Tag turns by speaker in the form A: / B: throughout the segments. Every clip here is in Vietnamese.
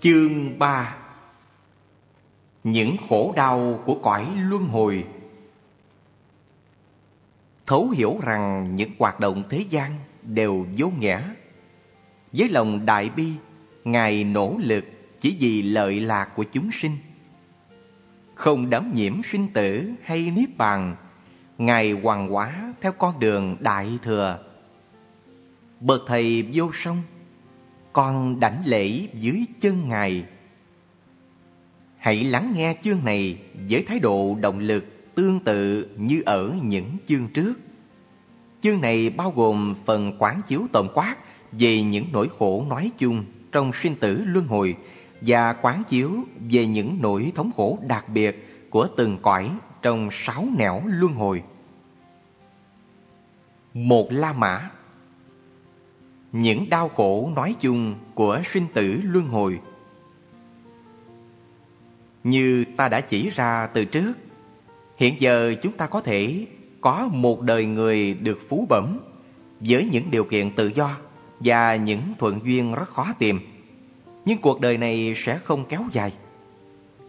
A: Chương 3 Những khổ đau của cõi luân hồi Thấu hiểu rằng những hoạt động thế gian đều vô nghĩa. Với lòng đại bi, Ngài nỗ lực chỉ vì lợi lạc của chúng sinh. Không đắm nhiễm sinh tử hay niết bàn, Ngài hoàng hóa theo con đường đại thừa. Bậc thầy vô song, con đảnh lễ dưới chân Ngài. Hãy lắng nghe chương này với thái độ động lực, tương tự như ở những chương trước. Chương này bao gồm phần quán chiếu tổng quát về những nỗi khổ nói chung trong sinh tử luân hồi và quán chiếu về những nỗi thống khổ đặc biệt của từng cõi trong sáu nẻo luân hồi. Một La Mã những đau khổ nói chung của sinh tử luân hồi Như ta đã chỉ ra từ trước Hiện giờ chúng ta có thể có một đời người được phú bẩm với những điều kiện tự do và những thuận duyên rất khó tìm. Nhưng cuộc đời này sẽ không kéo dài.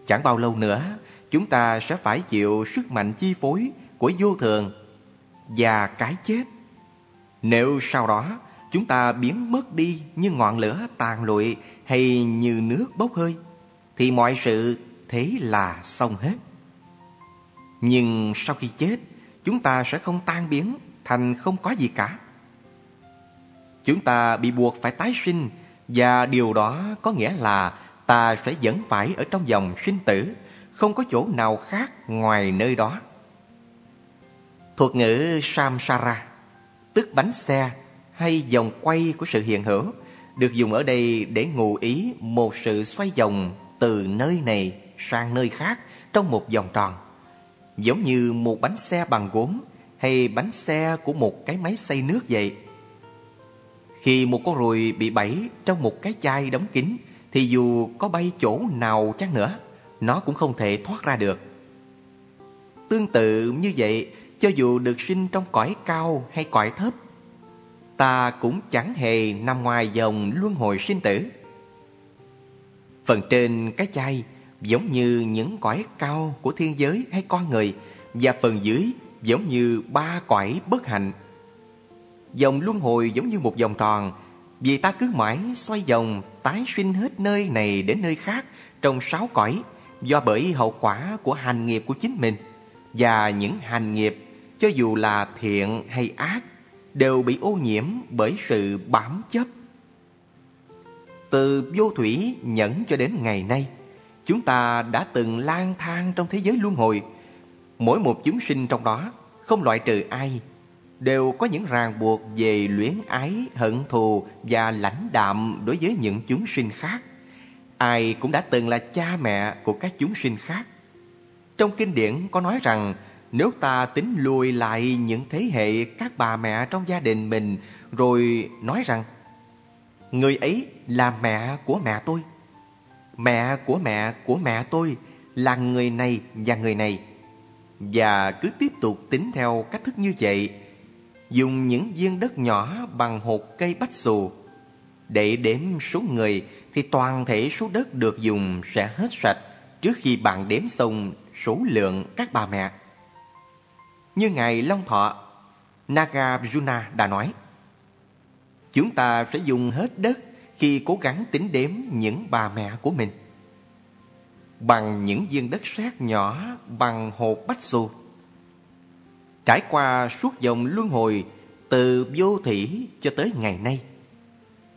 A: Chẳng bao lâu nữa, chúng ta sẽ phải chịu sức mạnh chi phối của vô thường và cái chết. Nếu sau đó chúng ta biến mất đi như ngọn lửa tàn lụi hay như nước bốc hơi, thì mọi sự thế là xong hết. Nhưng sau khi chết, chúng ta sẽ không tan biến thành không có gì cả. Chúng ta bị buộc phải tái sinh và điều đó có nghĩa là ta sẽ vẫn phải ở trong dòng sinh tử, không có chỗ nào khác ngoài nơi đó. Thuật ngữ Samsara, tức bánh xe hay vòng quay của sự hiện hữu, được dùng ở đây để ngụ ý một sự xoay vòng từ nơi này sang nơi khác trong một vòng tròn giống như một bánh xe bằng gốm hay bánh xe của một cái máy xay nước vậy. Khi một con ruồi bị bẫy trong một cái chai đóng kín thì dù có bay chỗ nào chăng nữa, nó cũng không thể thoát ra được. Tương tự như vậy, cho dù được sinh trong cõi cao hay cõi thấp, ta cũng chẳng hề nằm ngoài dòng luân hồi sinh tử. Phần trên cái chai giống như những cõi cao của thiên giới hay con người, và phần dưới giống như ba cõi bất hạnh. Dòng luân hồi giống như một vòng tròn, vì ta cứ mãi xoay vòng tái sinh hết nơi này đến nơi khác trong sáu cõi, do bởi hậu quả của hành nghiệp của chính mình, và những hành nghiệp, cho dù là thiện hay ác đều bị ô nhiễm bởi sự bám chấp. Từ vô thủy nhẫn cho đến ngày nay Chúng ta đã từng lang thang trong thế giới luân hồi. Mỗi một chúng sinh trong đó, không loại trừ ai, đều có những ràng buộc về luyến ái, hận thù và lãnh đạm đối với những chúng sinh khác. Ai cũng đã từng là cha mẹ của các chúng sinh khác. Trong kinh điển có nói rằng nếu ta tính lùi lại những thế hệ các bà mẹ trong gia đình mình rồi nói rằng người ấy là mẹ của mẹ tôi Mẹ của mẹ của mẹ tôi là người này và người này. Và cứ tiếp tục tính theo cách thức như vậy, dùng những viên đất nhỏ bằng hột cây bách xù. Để đếm số người thì toàn thể số đất được dùng sẽ hết sạch trước khi bạn đếm xong số lượng các bà mẹ. Như Ngài Long Thọ, Nagarjuna đã nói, Chúng ta sẽ dùng hết đất khi cố gắng tính đếm những bà mẹ của mình bằng những viên đất sét nhỏ bằng hột bách xù. Trải qua suốt dòng luân hồi từ vô thủy cho tới ngày nay,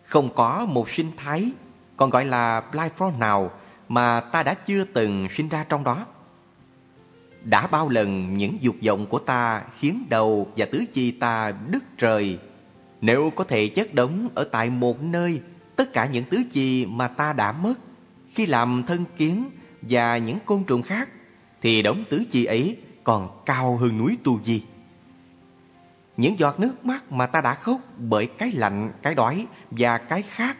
A: không có một sinh thái còn gọi là Blyfro nào mà ta đã chưa từng sinh ra trong đó. Đã bao lần những dục vọng của ta khiến đầu và tứ chi ta đứt rời. Nếu có thể chất đống ở tại một nơi tất cả những tứ chi mà ta đã mất khi làm thân kiến và những côn trùng khác thì đống tứ chi ấy còn cao hơn núi Tu Di. Những giọt nước mắt mà ta đã khóc bởi cái lạnh, cái đói và cái khác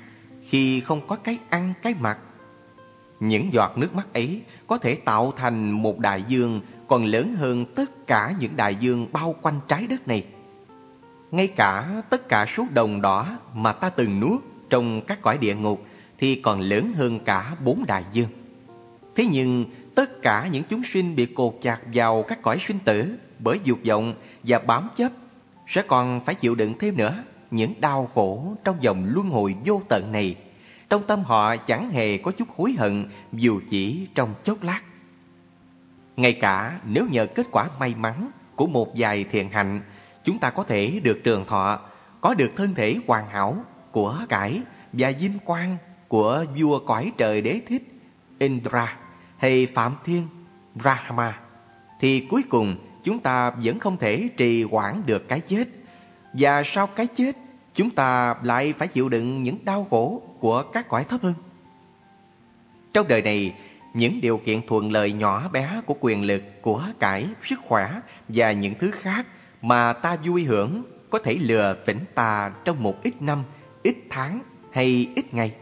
A: khi không có cái ăn, cái mặc. Những giọt nước mắt ấy có thể tạo thành một đại dương còn lớn hơn tất cả những đại dương bao quanh trái đất này. Ngay cả tất cả số đồng đỏ mà ta từng nuốt trong các cõi địa ngục thì còn lớn hơn cả bốn đại dương. Thế nhưng, tất cả những chúng sinh bị cột chặt vào các cõi sinh tử bởi dục vọng và bám chấp sẽ còn phải chịu đựng thêm nữa những đau khổ trong dòng luân hồi vô tận này. Trong tâm họ chẳng hề có chút hối hận dù chỉ trong chốc lát. Ngay cả nếu nhờ kết quả may mắn của một vài thiện hạnh, chúng ta có thể được trường thọ, có được thân thể hoàn hảo của cải và vinh quang của vua cõi trời đế thích Indra hay Phạm Thiên Brahma thì cuối cùng chúng ta vẫn không thể trì hoãn được cái chết. Và sau cái chết, chúng ta lại phải chịu đựng những đau khổ của các cõi thấp hơn. Trong đời này, những điều kiện thuận lợi nhỏ bé của quyền lực, của cải, sức khỏe và những thứ khác mà ta vui hưởng có thể lừa phỉnh ta trong một ít năm, ít tháng hay ít ngày.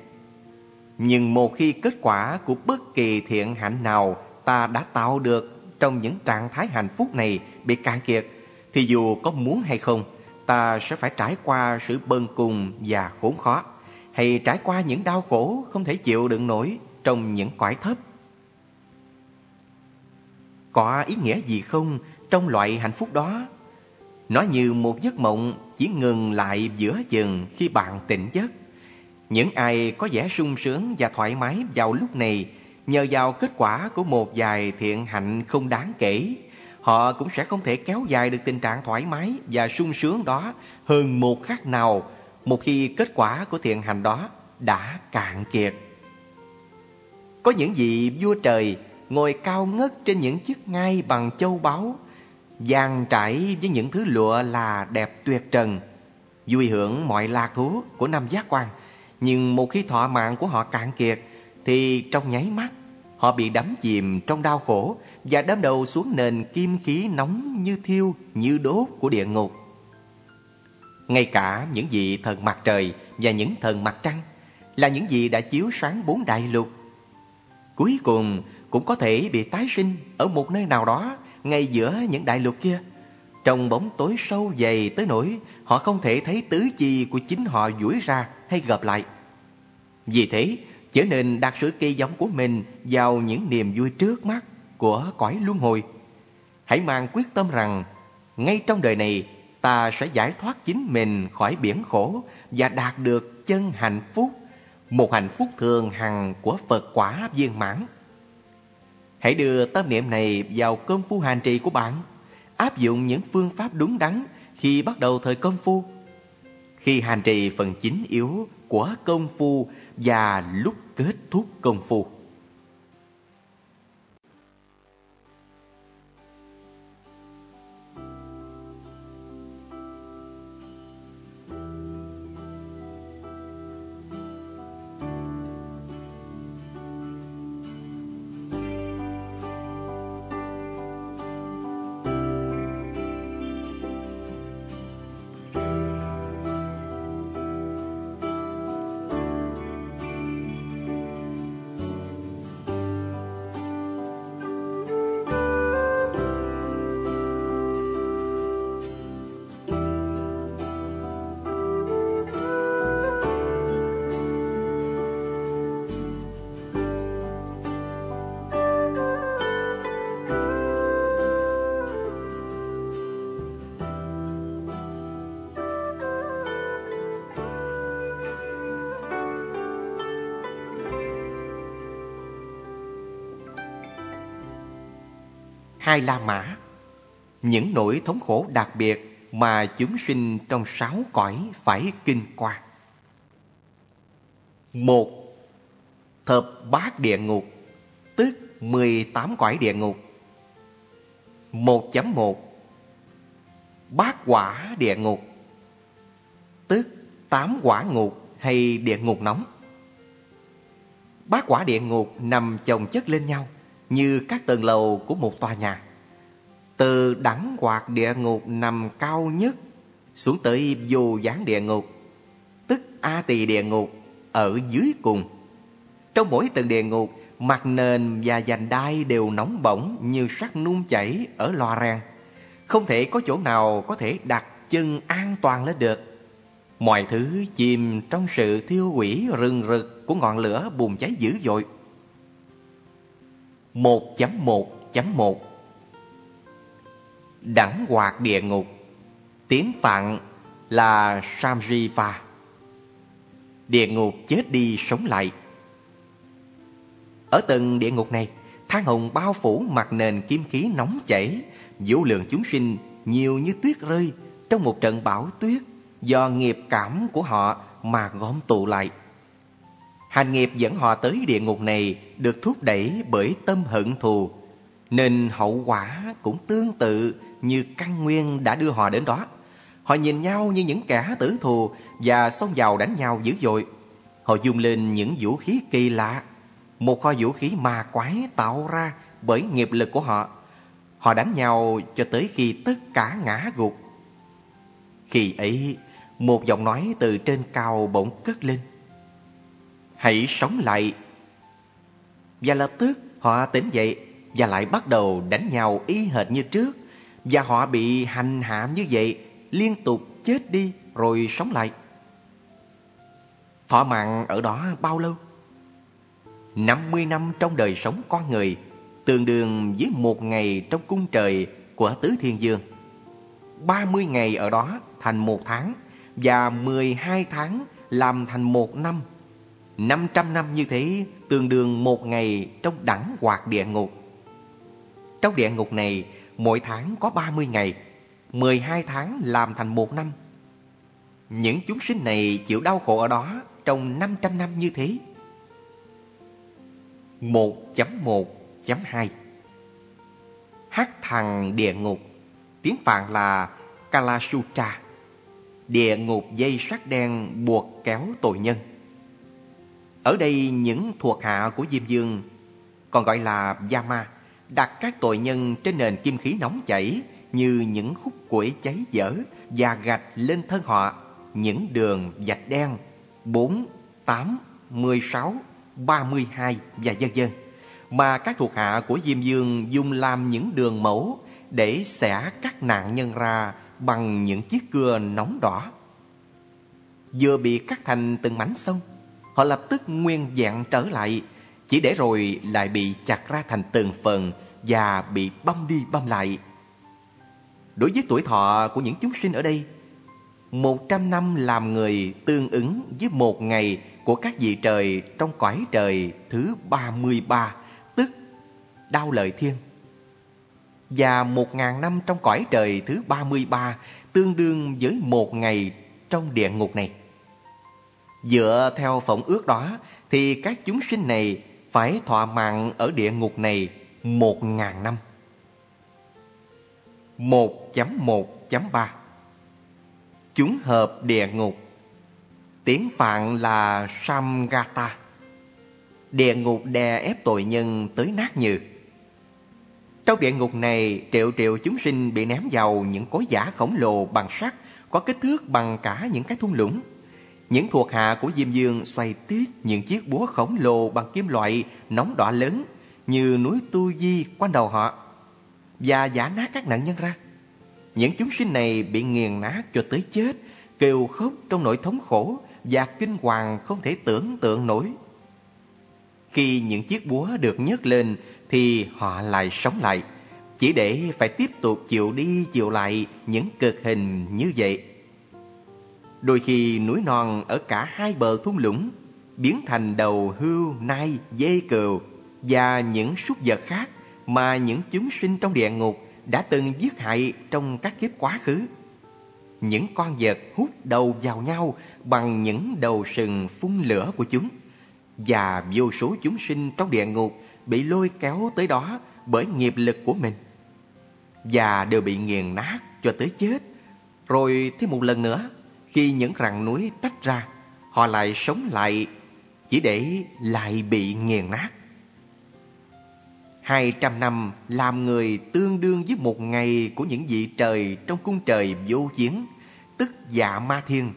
A: Nhưng một khi kết quả của bất kỳ thiện hạnh nào ta đã tạo được trong những trạng thái hạnh phúc này bị cạn kiệt, thì dù có muốn hay không, ta sẽ phải trải qua sự bần cùng và khốn khó, hay trải qua những đau khổ không thể chịu đựng nổi trong những cõi thấp. Có ý nghĩa gì không trong loại hạnh phúc đó? Nó như một giấc mộng chỉ ngừng lại giữa chừng khi bạn tỉnh giấc. Những ai có vẻ sung sướng và thoải mái vào lúc này nhờ vào kết quả của một vài thiện hạnh không đáng kể, họ cũng sẽ không thể kéo dài được tình trạng thoải mái và sung sướng đó hơn một khắc nào một khi kết quả của thiện hạnh đó đã cạn kiệt. Có những vị vua trời ngồi cao ngất trên những chiếc ngai bằng châu báu, vàng trải với những thứ lụa là đẹp tuyệt trần, vui hưởng mọi lạc thú của năm giác quan. Nhưng một khi thọ mạng của họ cạn kiệt, thì trong nháy mắt họ bị đắm chìm trong đau khổ và đâm đầu xuống nền kim khí nóng như thiêu như đốt của địa ngục. Ngay cả những vị thần mặt trời và những thần mặt trăng là những vị đã chiếu sáng bốn đại lục. Cuối cùng cũng có thể bị tái sinh ở một nơi nào đó ngay giữa những đại lục kia. Trong bóng tối sâu dày tới nỗi họ không thể thấy tứ chi của chính họ duỗi ra hay gập lại. Vì thế, trở nên đặt sự kỳ vọng của mình vào những niềm vui trước mắt của cõi luân hồi. Hãy mang quyết tâm rằng, ngay trong đời này, ta sẽ giải thoát chính mình khỏi biển khổ và đạt được chân hạnh phúc, một hạnh phúc thường hằng của Phật quả viên mãn. Hãy đưa tâm niệm này vào công phu hành trì của bạn, áp dụng những phương pháp đúng đắn khi bắt đầu thời công phu. Khi hành trì phần chính yếu của công phu và lúc kết thúc công phu. Hai La Mã. Những nỗi thống khổ đặc biệt mà chúng sinh trong sáu cõi phải kinh qua. Một, Thập bát địa ngục, Tức 18 cõi địa ngục. 1.1 Bát quả địa ngục, Tức tám quả ngục hay địa ngục nóng. Bát quả địa ngục nằm chồng chất lên nhau như các tầng lầu của một tòa nhà. Từ đẳng quạt địa ngục nằm cao nhất xuống tới vô gián địa ngục, tức A tỳ địa ngục ở dưới cùng. Trong mỗi tầng địa ngục, mặt nền và dành đai đều nóng bỏng như sắt nung chảy ở lò rang. Không thể có chỗ nào có thể đặt chân an toàn lên được. Mọi thứ chìm trong sự thiêu hủy rừng rực của ngọn lửa bùng cháy dữ dội. 1.1.1 Đẳng hoạt địa ngục, Tiếng Phạn là Samjiva Địa ngục chết đi sống lại. Ở từng địa ngục này, thang hồng bao phủ mặt nền kim khí nóng chảy, vũ lượng chúng sinh nhiều như tuyết rơi Trong một trận bão tuyết Do nghiệp cảm của họ mà gom tụ lại. Hành nghiệp dẫn họ tới địa ngục này Được thúc đẩy bởi tâm hận thù. Nên hậu quả cũng tương tự Như căn nguyên đã đưa họ đến đó. Họ nhìn nhau như những kẻ tử thù Và xông vào đánh nhau dữ dội. Họ dùng lên những vũ khí kỳ lạ. Một kho vũ khí ma quái tạo ra bởi nghiệp lực của họ. Họ đánh nhau cho tới khi tất cả ngã gục. Khi ấy, Một giọng nói từ trên cao bỗng cất lên. Hãy sống lại. Và lập tức họ tỉnh dậy Và lại bắt đầu đánh nhau y hệt như trước. Và họ bị hành hạ như vậy, Liên tục chết đi rồi sống lại. Thọ mạng ở đó bao lâu? 50 năm trong đời sống con người, Tương đương với một ngày trong cung trời của Tứ Thiên Dương. 30 ngày ở đó thành một tháng Và 12 tháng làm thành một năm. 500 năm như thế, tương đương một ngày trong đẳng hoạt địa ngục. Trong địa ngục này, mỗi tháng có 30 ngày 12 tháng làm thành một năm. Những chúng sinh này chịu đau khổ ở đó trong 500 năm như thế. 1.1.2 Hắc thằng địa ngục, Tiếng Phạn là Kalasutra, Địa ngục dây sắt đen buộc kéo tội nhân. Ở đây những thuộc hạ của Diêm Dương Còn gọi là Yama Đặt các tội nhân trên nền kim khí nóng chảy Như những khúc củi cháy dở Và gạch lên thân họ Những đường vạch đen 4, 8, 16, 32 và dân dân mà các thuộc hạ của Diêm Dương dùng làm những đường mẫu để xẻ các nạn nhân ra bằng những chiếc cưa nóng đỏ. Vừa bị cắt thành từng mảnh xong, họ lập tức nguyên dạng trở lại, chỉ để rồi lại bị chặt ra thành từng phần và bị băm đi băm lại. Đối với tuổi thọ của những chúng sinh ở đây, một trăm năm làm người tương ứng với một ngày của các vị trời trong cõi trời thứ ba mươi ba tức đau lợi thiên. Và một ngàn năm trong cõi trời thứ 33 tương đương với một ngày trong địa ngục này. Dựa theo phỏng ước đó thì các chúng sinh này phải thọ mạng ở địa ngục này một ngàn năm. 1.1.3 Chúng hợp địa ngục Tiếng Phạn là Samgata Địa ngục đè ép tội nhân tới nát nhừ trong địa ngục này, triệu triệu chúng sinh bị ném vào những cối giả khổng lồ bằng sắt có kích thước bằng cả những cái thung lũng. Những thuộc hạ của Diêm Dương xoay tít những chiếc búa khổng lồ bằng kim loại nóng đỏ lớn như núi Tu Di quanh đầu họ và giả nát các nạn nhân ra. Những chúng sinh này bị nghiền nát cho tới chết, kêu khóc trong nỗi thống khổ và kinh hoàng không thể tưởng tượng nổi. Khi những chiếc búa được nhấc lên thì họ lại sống lại, chỉ để phải tiếp tục chịu đi chịu lại những cực hình như vậy. Đôi khi núi non ở cả hai bờ thung lũng biến thành đầu hưu, nai, dê cừu và những súc vật khác mà những chúng sinh trong địa ngục đã từng giết hại trong các kiếp quá khứ. Những con vật hút đầu vào nhau bằng những đầu sừng phun lửa của chúng và vô số chúng sinh trong địa ngục bị lôi kéo tới đó bởi nghiệp lực của mình và đều bị nghiền nát cho tới chết. Rồi thêm một lần nữa, khi những rặng núi tách ra, họ lại sống lại chỉ để lại bị nghiền nát. Hai trăm năm làm người tương đương với một ngày của những vị trời trong cung trời vô chiến, tức dạ ma thiên.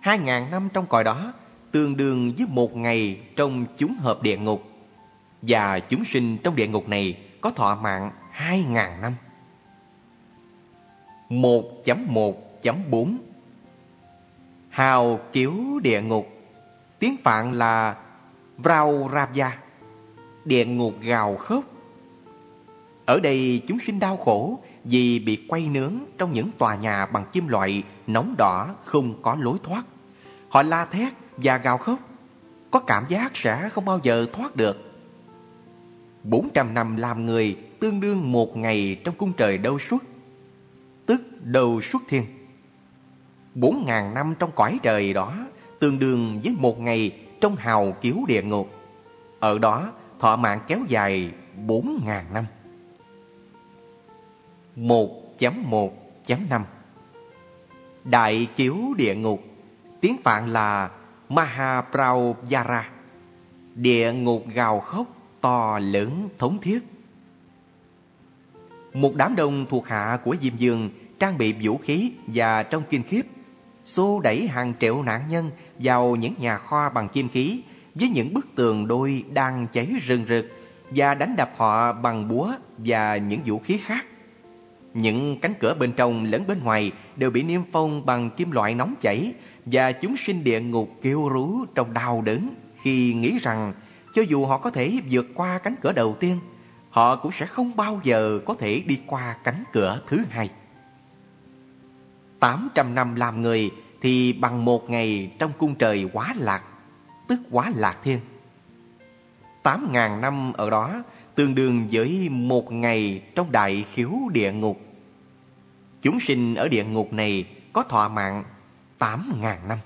A: Hai ngàn năm trong cõi đó tương đương với một ngày trong chúng hợp địa ngục và chúng sinh trong địa ngục này có thọ mạng hai ngàn năm. 1.1.4 Hào kiếu địa ngục Tiếng Phạn là Vraurabya, địa ngục gào khóc. Ở đây chúng sinh đau khổ vì bị quay nướng trong những tòa nhà bằng kim loại nóng đỏ không có lối thoát. Họ la thét và gào khóc, có cảm giác sẽ không bao giờ thoát được. 400 năm làm người tương đương một ngày trong cung trời đâu suốt, tức đầu suốt thiên bốn ngàn năm trong cõi trời đó, tương đương với một ngày trong hào kiếu địa ngục. Ở đó, thọ mạng kéo dài bốn ngàn năm. 1.1.5 Đại kiếu địa ngục, Tiếng Phạn là Mahapravyara Địa ngục gào khóc to lớn thống thiết Một đám đông thuộc hạ của Diêm Dương trang bị vũ khí và trong kinh khiếp xô đẩy hàng triệu nạn nhân vào những nhà kho bằng kim khí với những bức tường đôi đang cháy rừng rực và đánh đập họ bằng búa và những vũ khí khác. Những cánh cửa bên trong lẫn bên ngoài đều bị niêm phong bằng kim loại nóng chảy và chúng sinh địa ngục kêu rú trong đau đớn khi nghĩ rằng cho dù họ có thể vượt qua cánh cửa đầu tiên, họ cũng sẽ không bao giờ có thể đi qua cánh cửa thứ hai. 800 năm làm người thì bằng một ngày trong cung trời quá lạc, tức quá lạc thiên. tám ngàn năm ở đó tương đương với một ngày trong đại khiếu địa ngục. Chúng sinh ở địa ngục này có thọ mạng tám ngàn năm.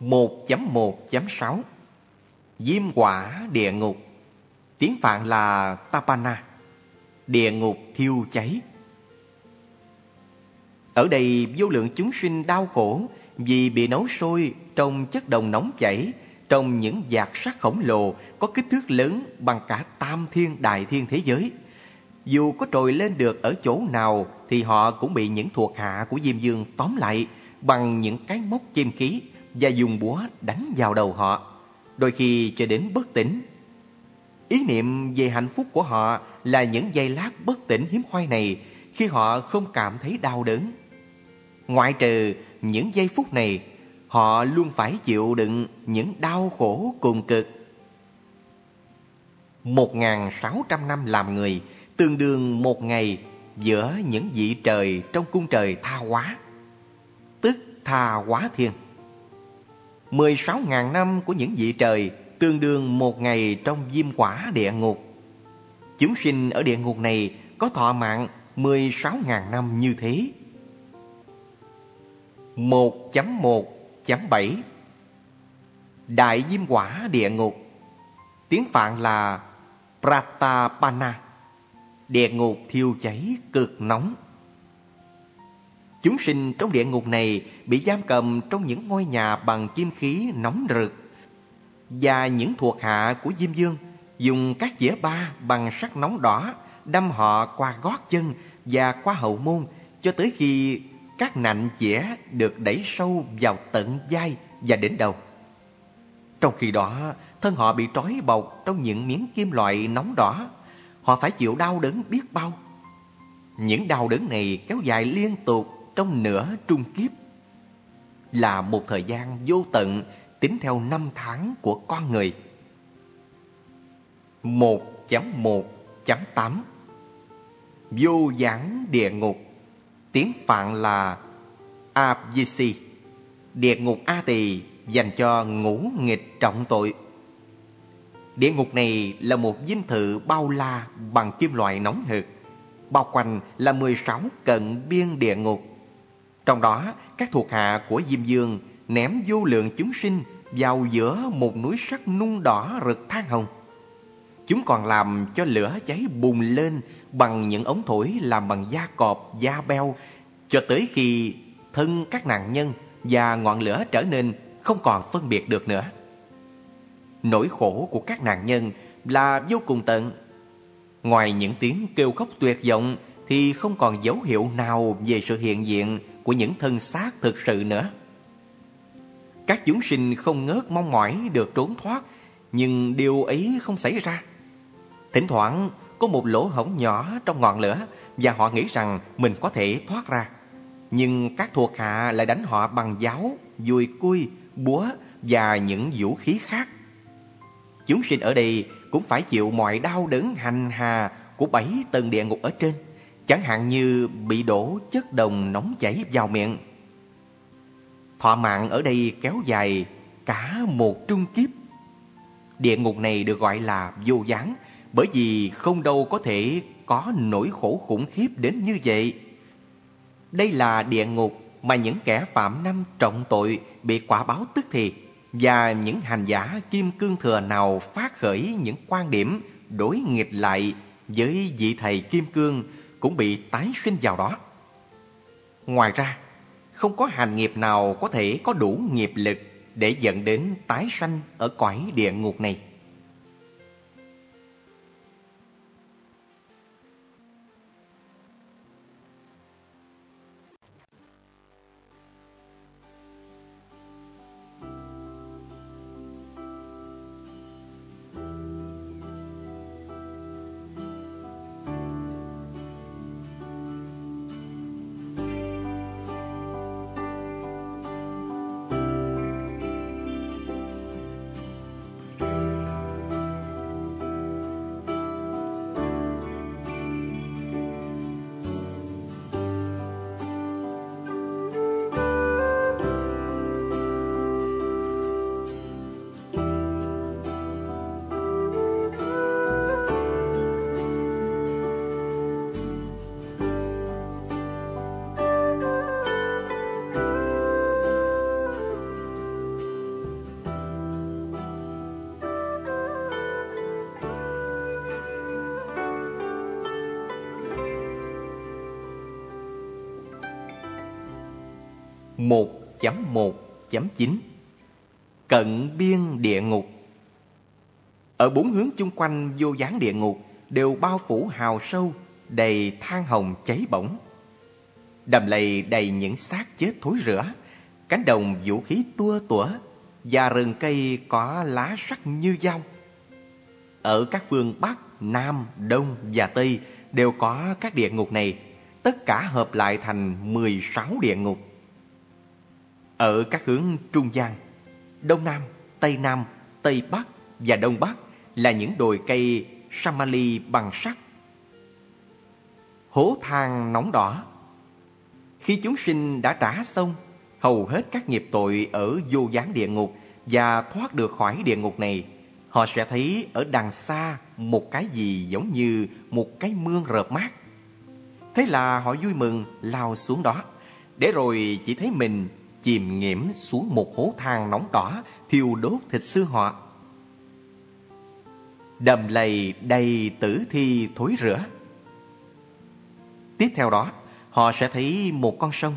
A: 1.1.6 Diêm quả địa ngục Tiếng Phạn là Tapana Địa ngục thiêu cháy ở đây, vô lượng chúng sinh đau khổ Vì bị nấu sôi trong chất đồng nóng chảy, Trong những giạc sắt khổng lồ Có kích thước lớn bằng cả tam thiên đại thiên thế giới Dù có trồi lên được ở chỗ nào Thì họ cũng bị những thuộc hạ của Diêm Dương tóm lại Bằng những cái móc kim khí Và dùng búa đánh vào đầu họ đôi khi cho đến bất tỉnh. Ý niệm về hạnh phúc của họ là những giây lát bất tỉnh hiếm hoi này khi họ không cảm thấy đau đớn. Ngoại trừ những giây phút này, họ luôn phải chịu đựng những đau khổ cùng cực. Một sáu trăm năm làm người tương đương một ngày giữa những vị trời trong cung trời tha hóa, tức tha hóa thiên. 16.000 năm của những vị trời tương đương một ngày trong diêm quả địa ngục. Chúng sinh ở địa ngục này có thọ mạng 16.000 năm như thế. 1.1.7 Đại diêm quả địa ngục. Tiếng Phạn là Pratapana. Địa ngục thiêu cháy cực nóng. Chúng sinh trong địa ngục này bị giam cầm trong những ngôi nhà bằng kim khí nóng rực. Và những thuộc hạ của Diêm Dương dùng các dĩa ba bằng sắt nóng đỏ đâm họ qua gót chân và qua hậu môn cho tới khi các nạnh dẻ được đẩy sâu vào tận vai và đến đầu. Trong khi đó, thân họ bị trói bọc trong những miếng kim loại nóng đỏ. Họ phải chịu đau đớn biết bao. Những đau đớn này kéo dài liên tục trong nửa trung kiếp là một thời gian vô tận tính theo năm tháng của con người. 1.1.8 Vô giảng địa ngục Tiếng Phạn là Abjisi Địa ngục A Tỳ dành cho ngũ nghịch trọng tội. Địa ngục này là một dinh thự bao la bằng kim loại nóng hực. Bao quanh là 16 cận biên địa ngục trong đó, các thuộc hạ của Diêm Dương ném vô lượng chúng sinh vào giữa một núi sắt nung đỏ rực than hồng. Chúng còn làm cho lửa cháy bùng lên bằng những ống thổi làm bằng da cọp, da beo, cho tới khi thân các nạn nhân và ngọn lửa trở nên không còn phân biệt được nữa. Nỗi khổ của các nạn nhân là vô cùng tận. Ngoài những tiếng kêu khóc tuyệt vọng thì không còn dấu hiệu nào về sự hiện diện của những thân xác thực sự nữa. Các chúng sinh không ngớt mong mỏi được trốn thoát, nhưng điều ấy không xảy ra. Thỉnh thoảng có một lỗ hổng nhỏ trong ngọn lửa và họ nghĩ rằng mình có thể thoát ra. Nhưng các thuộc hạ lại đánh họ bằng giáo, dùi cui, búa và những vũ khí khác. Chúng sinh ở đây cũng phải chịu mọi đau đớn hành hà của bảy tầng địa ngục ở trên, chẳng hạn như bị đổ chất đồng nóng chảy vào miệng. Thọ mạng ở đây kéo dài cả một trung kiếp. Địa ngục này được gọi là vô gián bởi vì không đâu có thể có nỗi khổ khủng khiếp đến như vậy. Đây là địa ngục mà những kẻ phạm năm trọng tội bị quả báo tức thì và những hành giả kim cương thừa nào phát khởi những quan điểm đối nghịch lại với vị thầy kim cương cũng bị tái sinh vào đó. Ngoài ra, không có hành nghiệp nào có thể có đủ nghiệp lực để dẫn đến tái sanh ở cõi địa ngục này. Một chấm một chấm chín Cận biên địa ngục Ở bốn hướng chung quanh vô gián địa ngục đều bao phủ hào sâu, đầy than hồng cháy bỏng. Đầm lầy đầy những xác chết thối rữa, cánh đồng vũ khí tua tủa và rừng cây có lá sắc như dao. Ở các phương Bắc, Nam, Đông và Tây đều có các địa ngục này, tất cả hợp lại thành 16 địa ngục. Ở các hướng trung gian, đông nam, tây nam, tây bắc và đông bắc là những đồi cây Samali bằng sắt. Hố than nóng đỏ Khi chúng sinh đã trả xong hầu hết các nghiệp tội ở vô gián địa ngục và thoát được khỏi địa ngục này, họ sẽ thấy ở đằng xa một cái gì giống như một cái mương rợp mát. Thế là họ vui mừng lao xuống đó, để rồi chỉ thấy mình chìm nghiễm xuống một hố than nóng đỏ thiêu đốt thịt sư họ. Đầm lầy đầy tử thi thối rữa. Tiếp theo đó, họ sẽ thấy một con sông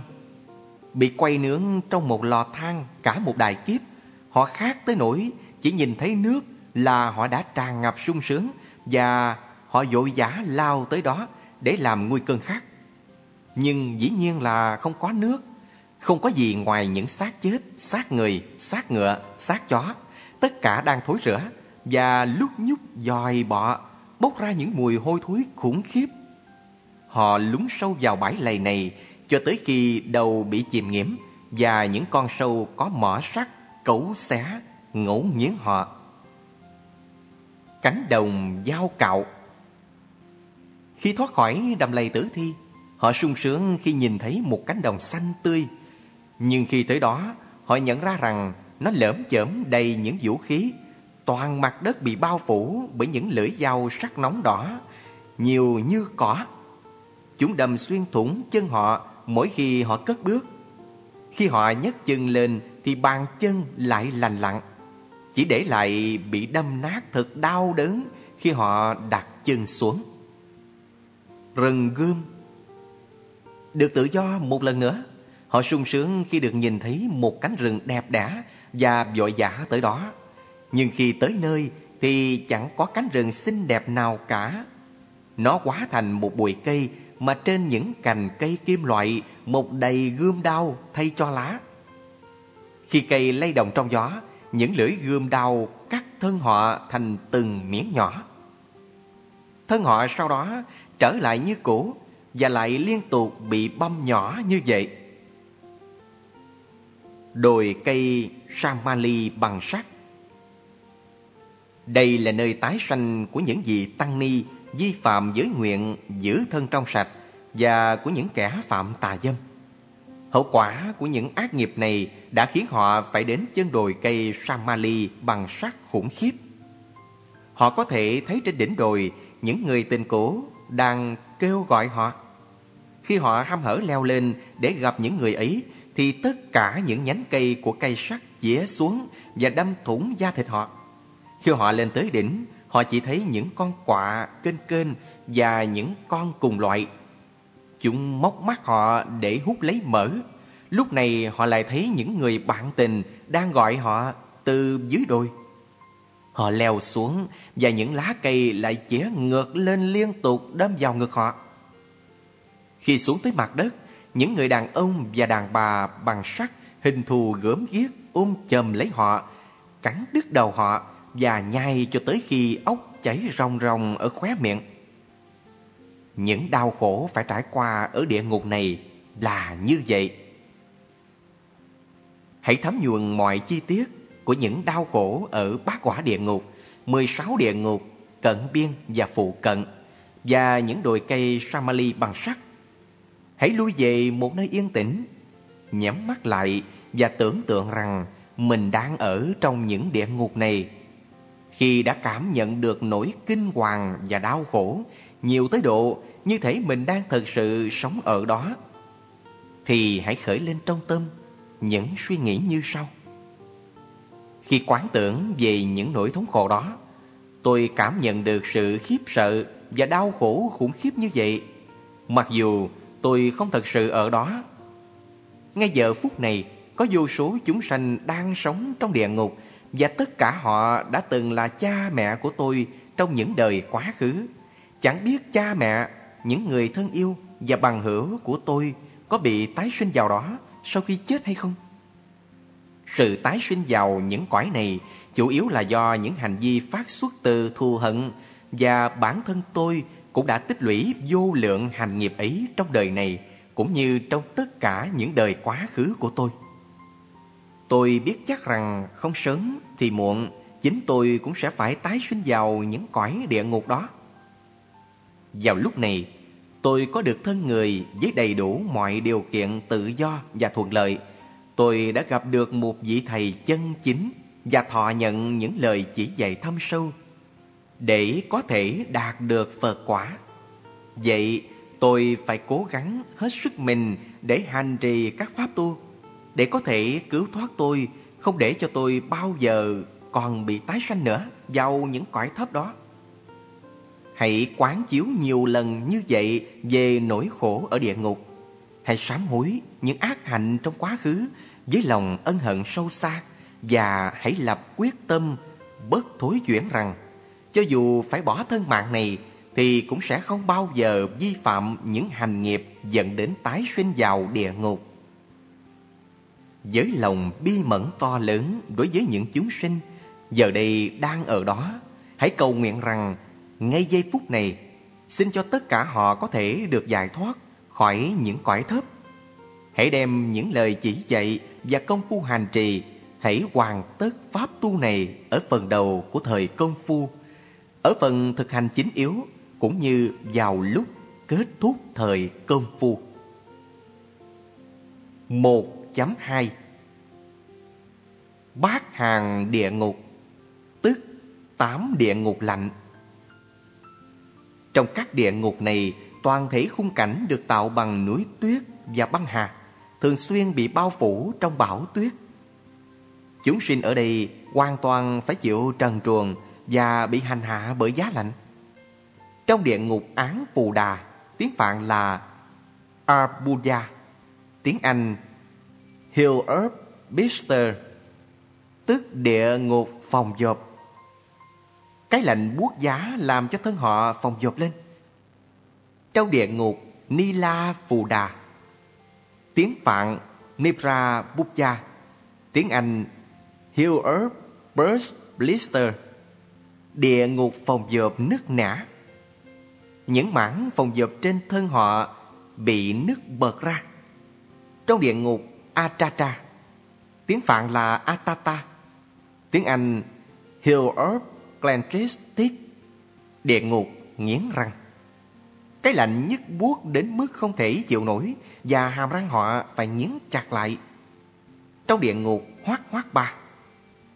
A: bị quay nướng trong một lò than cả một đại kiếp. Họ khác tới nỗi chỉ nhìn thấy nước là họ đã tràn ngập sung sướng và họ vội vã lao tới đó để làm nguy cơn khác. Nhưng dĩ nhiên là không có nước không có gì ngoài những xác chết, xác người, xác ngựa, xác chó. Tất cả đang thối rữa và lúc nhúc dòi bọ, bốc ra những mùi hôi thối khủng khiếp. Họ lún sâu vào bãi lầy này cho tới khi đầu bị chìm nghiễm và những con sâu có mỏ sắt cấu xé, ngấu nghiến họ. Cánh đồng dao cạo Khi thoát khỏi đầm lầy tử thi, họ sung sướng khi nhìn thấy một cánh đồng xanh tươi nhưng khi tới đó, họ nhận ra rằng nó lởm chởm đầy những vũ khí. Toàn mặt đất bị bao phủ bởi những lưỡi dao sắc nóng đỏ, nhiều như cỏ. Chúng đâm xuyên thủng chân họ mỗi khi họ cất bước. Khi họ nhấc chân lên thì bàn chân lại lành lặn. Chỉ để lại bị đâm nát thật đau đớn khi họ đặt chân xuống. Rừng gươm Được tự do một lần nữa Họ sung sướng khi được nhìn thấy một cánh rừng đẹp đẽ và vội vã tới đó. Nhưng khi tới nơi thì chẳng có cánh rừng xinh đẹp nào cả. Nó quá thành một bụi cây mà trên những cành cây kim loại một đầy gươm đao thay cho lá. Khi cây lay động trong gió, những lưỡi gươm đao cắt thân họ thành từng miếng nhỏ. Thân họ sau đó trở lại như cũ và lại liên tục bị băm nhỏ như vậy đồi cây Samali bằng sắt. Đây là nơi tái sanh của những vị tăng ni vi phạm giới nguyện giữ thân trong sạch và của những kẻ phạm tà dâm. Hậu quả của những ác nghiệp này đã khiến họ phải đến chân đồi cây Samali bằng sắt khủng khiếp. Họ có thể thấy trên đỉnh đồi những người tình cũ đang kêu gọi họ. Khi họ ham hở leo lên để gặp những người ấy thì tất cả những nhánh cây của cây sắt dĩa xuống và đâm thủng da thịt họ. Khi họ lên tới đỉnh, họ chỉ thấy những con quạ, kênh kênh và những con cùng loại. Chúng móc mắt họ để hút lấy mỡ. Lúc này họ lại thấy những người bạn tình đang gọi họ từ dưới đồi. Họ leo xuống và những lá cây lại chĩa ngược lên liên tục đâm vào ngực họ. Khi xuống tới mặt đất, những người đàn ông và đàn bà bằng sắt hình thù gớm ghiếc ôm chầm lấy họ, cắn đứt đầu họ và nhai cho tới khi ốc chảy ròng ròng ở khóe miệng. Những đau khổ phải trải qua ở địa ngục này là như vậy. Hãy thấm nhuần mọi chi tiết của những đau khổ ở bát quả địa ngục, 16 địa ngục, cận biên và phụ cận và những đồi cây Samali bằng sắt. Hãy lui về một nơi yên tĩnh, nhắm mắt lại và tưởng tượng rằng mình đang ở trong những địa ngục này. Khi đã cảm nhận được nỗi kinh hoàng và đau khổ nhiều tới độ như thể mình đang thực sự sống ở đó, thì hãy khởi lên trong tâm những suy nghĩ như sau. Khi quán tưởng về những nỗi thống khổ đó, tôi cảm nhận được sự khiếp sợ và đau khổ khủng khiếp như vậy. Mặc dù tôi không thật sự ở đó. Ngay giờ phút này, có vô số chúng sanh đang sống trong địa ngục và tất cả họ đã từng là cha mẹ của tôi trong những đời quá khứ. Chẳng biết cha mẹ, những người thân yêu và bằng hữu của tôi có bị tái sinh vào đó sau khi chết hay không? Sự tái sinh vào những cõi này chủ yếu là do những hành vi phát xuất từ thù hận và bản thân tôi cũng đã tích lũy vô lượng hành nghiệp ấy trong đời này cũng như trong tất cả những đời quá khứ của tôi. Tôi biết chắc rằng không sớm thì muộn chính tôi cũng sẽ phải tái sinh vào những cõi địa ngục đó. Vào lúc này, tôi có được thân người với đầy đủ mọi điều kiện tự do và thuận lợi – tôi đã gặp được một vị thầy chân chính và thọ nhận những lời chỉ dạy thâm sâu để có thể đạt được Phật quả. Vậy tôi phải cố gắng hết sức mình để hành trì các pháp tu để có thể cứu thoát tôi, không để cho tôi bao giờ còn bị tái sanh nữa vào những cõi thấp đó. Hãy quán chiếu nhiều lần như vậy về nỗi khổ ở địa ngục. Hãy sám hối những ác hạnh trong quá khứ với lòng ân hận sâu xa và hãy lập quyết tâm bất thối chuyển rằng cho dù phải bỏ thân mạng này thì cũng sẽ không bao giờ vi phạm những hành nghiệp dẫn đến tái sinh vào địa ngục. Với lòng bi mẫn to lớn đối với những chúng sinh giờ đây đang ở đó, hãy cầu nguyện rằng ngay giây phút này xin cho tất cả họ có thể được giải thoát khỏi những cõi thấp. Hãy đem những lời chỉ dạy và công phu hành trì hãy hoàn tất pháp tu này ở phần đầu của thời công phu, ở phần thực hành chính yếu, cũng như vào lúc kết thúc thời công phu. 1.2 Bát hàng địa ngục, Tức tám địa ngục lạnh Trong các địa ngục này, Toàn thể khung cảnh được tạo bằng núi tuyết và băng hà, thường xuyên bị bao phủ trong bão tuyết. Chúng sinh ở đây hoàn toàn phải chịu trần truồng và bị hành hạ bởi giá lạnh. Trong địa ngục án Phù Đà, tiếng Phạn là Arbuda, tiếng Anh Hill earth Bister, tức địa ngục phòng dộp. Cái lạnh buốt giá làm cho thân họ phòng dộp lên. Trong địa ngục Nila Phù Đà, tiếng Phạn Nibra Bukja, tiếng Anh Hill Earth Burst Blister, địa ngục phòng dợp nứt nã Những mảng phòng dợp trên thân họ bị nứt bật ra. Trong địa ngục Atata, tiếng Phạn là Atata. Tiếng Anh Hill of Clantistic, địa ngục nghiến răng. Cái lạnh nhức buốt đến mức không thể chịu nổi và hàm răng họ phải nghiến chặt lại. Trong địa ngục hoác hoác ba,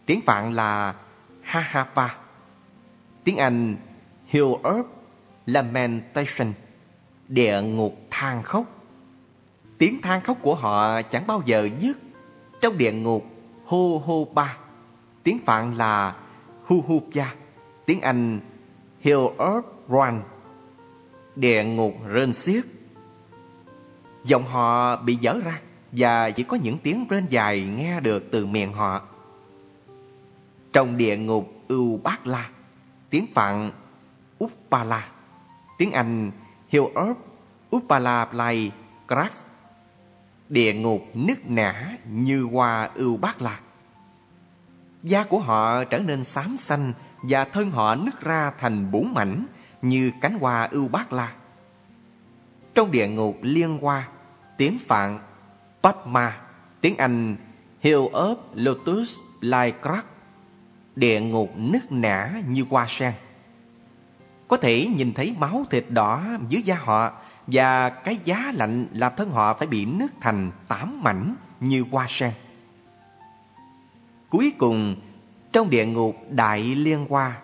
A: tiếng Phạn là ha ha ba. Tiếng Anh Hill of Lamentation, địa ngục than khóc. Tiếng than khóc của họ chẳng bao giờ dứt. Trong địa ngục hô hô ba, tiếng Phạn là hu hu cha, tiếng Anh Hill earth Run, địa ngục rên xiết. Giọng họ bị dở ra và chỉ có những tiếng rên dài nghe được từ miệng họ. Trong địa ngục ưu bát la, tiếng Phạn Uppala, tiếng Anh Hill of Uppala Play Crash, địa ngục nứt nẻ như hoa ưu bát la. Da của họ trở nên xám xanh và thân họ nứt ra thành bốn mảnh như cánh hoa ưu bát la. Trong địa ngục liên hoa, tiếng Phạn Padma, tiếng Anh Hill of Lotus Like Crack, địa ngục nứt nẻ như hoa sen. Có thể nhìn thấy máu thịt đỏ dưới da họ và cái giá lạnh làm thân họ phải bị nứt thành tám mảnh như hoa sen. Cuối cùng, trong địa ngục Đại Liên Hoa,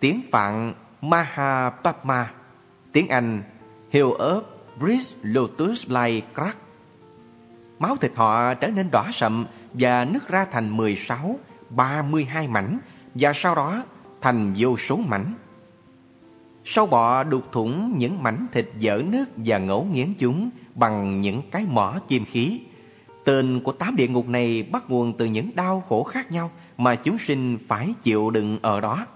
A: tiếng Phạn Mahapatma, tiếng Anh Hill of Bridge Lotus Light Crack. Máu thịt họ trở nên đỏ sậm và nứt ra thành 16, 32 mảnh và sau đó thành vô số mảnh. Sâu bọ đục thủng những mảnh thịt dở nước và ngẫu nghiến chúng bằng những cái mỏ kim khí. Tên của tám địa ngục này bắt nguồn từ những đau khổ khác nhau mà chúng sinh phải chịu đựng ở đó.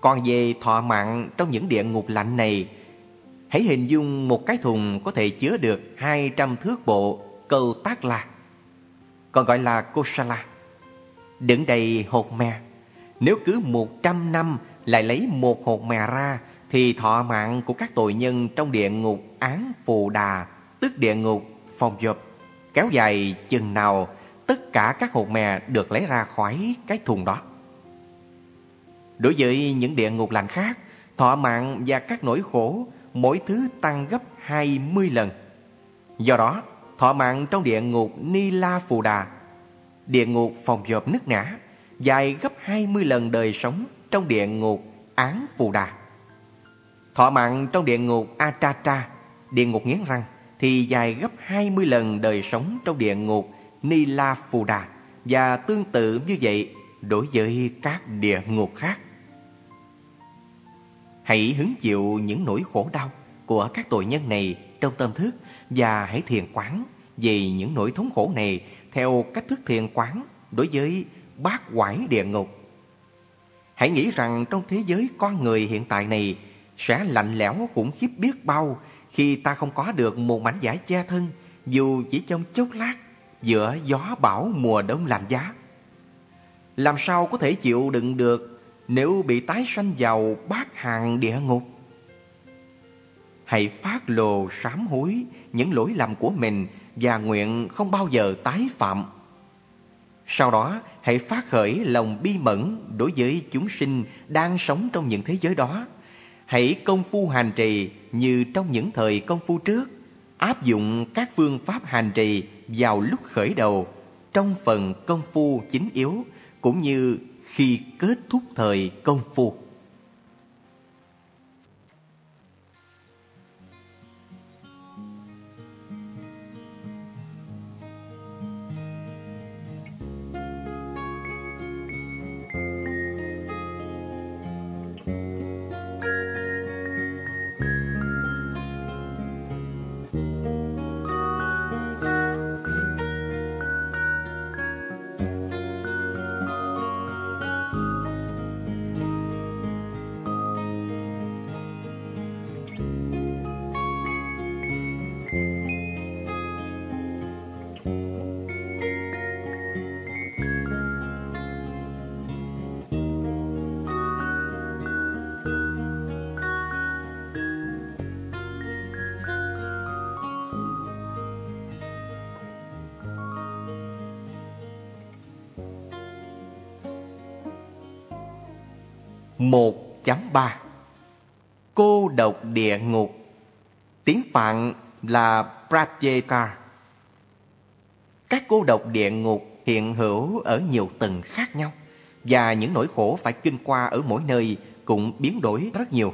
A: Còn về thọ mạng trong những địa ngục lạnh này, hãy hình dung một cái thùng có thể chứa được 200 thước bộ câu tác la, còn gọi là kosala. Đựng đầy hột mè. Nếu cứ 100 năm lại lấy một hột mè ra, thì thọ mạng của các tội nhân trong địa ngục án phù đà, tức địa ngục phòng dập, kéo dài chừng nào tất cả các hột mè được lấy ra khỏi cái thùng đó. Đối với những địa ngục lành khác, thọ mạng và các nỗi khổ mỗi thứ tăng gấp 20 lần. Do đó, thọ mạng trong địa ngục Ni La Phù Đà, địa ngục phòng dợp nứt nã, dài gấp 20 lần đời sống trong địa ngục Án Phù Đà. Thọ mạng trong địa ngục Atatra, địa ngục nghiến răng, thì dài gấp 20 lần đời sống trong địa ngục Ni La Phù Đà và tương tự như vậy đối với các địa ngục khác. Hãy hứng chịu những nỗi khổ đau của các tội nhân này trong tâm thức và hãy thiền quán về những nỗi thống khổ này theo cách thức thiền quán đối với bát quải địa ngục. Hãy nghĩ rằng trong thế giới con người hiện tại này sẽ lạnh lẽo khủng khiếp biết bao khi ta không có được một mảnh giải che thân, dù chỉ trong chốc lát giữa gió bão mùa đông lạnh giá. Làm sao có thể chịu đựng được nếu bị tái sanh vào bát hàng địa ngục? Hãy phát lồ sám hối những lỗi lầm của mình và nguyện không bao giờ tái phạm. Sau đó, hãy phát khởi lòng bi mẫn đối với chúng sinh đang sống trong những thế giới đó. Hãy công phu hành trì như trong những thời công phu trước, áp dụng các phương pháp hành trì vào lúc khởi đầu trong phần công phu chính yếu cũng như khi kết thúc thời công phu. 1.3 Cô độc địa ngục. Tiếng Phạn là Pratyeka. Các cô độc địa ngục hiện hữu ở nhiều tầng khác nhau Và những nỗi khổ phải kinh qua ở mỗi nơi cũng biến đổi rất nhiều.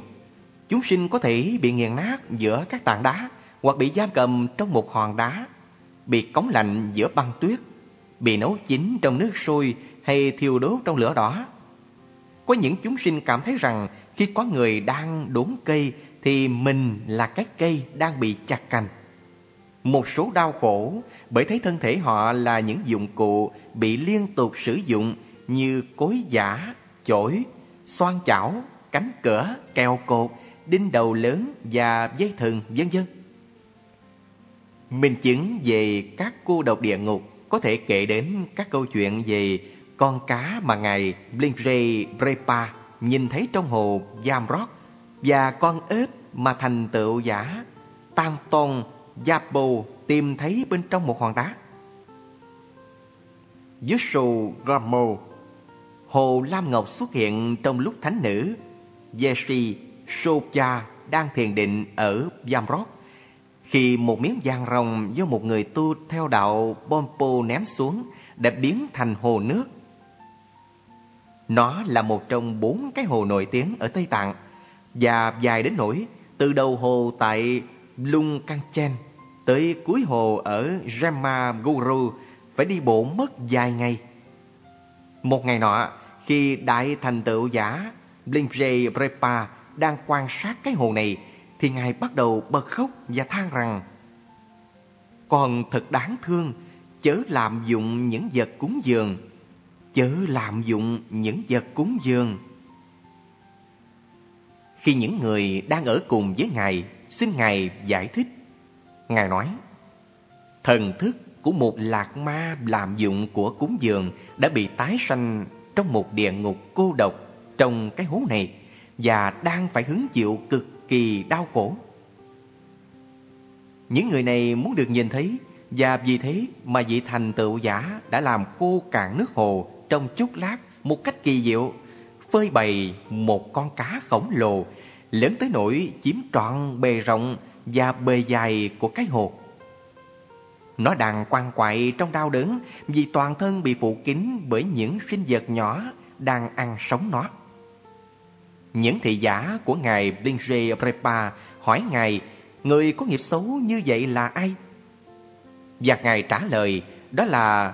A: Chúng sinh có thể bị nghiền nát giữa các tảng đá Hoặc bị giam cầm trong một hòn đá, Bị cống lạnh giữa băng tuyết, Bị nấu chín trong nước sôi hay thiêu đốt trong lửa đỏ. Có những chúng sinh cảm thấy rằng Khi có người đang đốn cây Thì mình là cái cây đang bị chặt cành Một số đau khổ bởi thấy thân thể họ là những dụng cụ bị liên tục sử dụng như cối giả, chổi, xoan chảo, cánh cửa, kèo cột đinh đầu lớn và dây thừng vân vân. Minh chứng về các cô độc địa ngục có thể kể đến các câu chuyện về con cá mà ngài Blinkray Brepa nhìn thấy trong hồ Yamrock và con ếch mà thành tựu giả Tanton Yapo tìm thấy bên trong một hòn đá. Yushu Gramo Hồ Lam Ngọc xuất hiện trong lúc thánh nữ Yeshi Socha đang thiền định ở Yamrock khi một miếng vàng rồng do một người tu theo đạo Bompo ném xuống đã biến thành hồ nước. Nó là một trong bốn cái hồ nổi tiếng ở Tây Tạng và dài đến nỗi từ đầu hồ tại Lung Kanchen tới cuối hồ ở Ramaguru phải đi bộ mất vài ngày. Một ngày nọ, khi đại thành tựu giả Blinkjay Prepa đang quan sát cái hồ này thì Ngài bắt đầu bật khóc và than rằng "Còn thật đáng thương, chớ làm dụng những vật cúng dường, chớ làm dụng những vật cúng dường. Khi những người đang ở cùng với Ngài xin Ngài giải thích, Ngài nói Thần thức của một lạc ma làm dụng của cúng dường đã bị tái sanh trong một địa ngục cô độc trong cái hố này và đang phải hứng chịu cực kỳ đau khổ. Những người này muốn được nhìn thấy và vì thế mà vị thành tựu giả đã làm khô cạn nước hồ trong chút lát một cách kỳ diệu, phơi bày một con cá khổng lồ lớn tới nỗi chiếm trọn bề rộng và bề dài của cái hồ. Nó đang quằn quại trong đau đớn vì toàn thân bị phủ kín bởi những sinh vật nhỏ đang ăn sống nó. Những thị giả của ngài Blinje Prepa hỏi ngài người có nghiệp xấu như vậy là ai? Và ngài trả lời đó là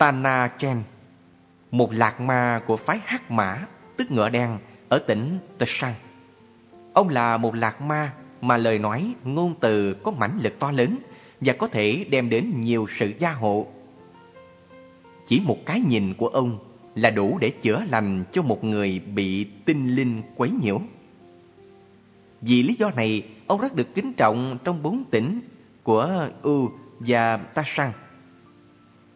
A: Tana Chen, một lạc ma của phái Hắc Mã, tức ngựa đen, ở tỉnh Tsang. Ông là một lạc ma mà lời nói, ngôn từ có mãnh lực to lớn và có thể đem đến nhiều sự gia hộ. Chỉ một cái nhìn của ông là đủ để chữa lành cho một người bị tinh linh quấy nhiễu. Vì lý do này, ông rất được kính trọng trong bốn tỉnh của U và Tashan.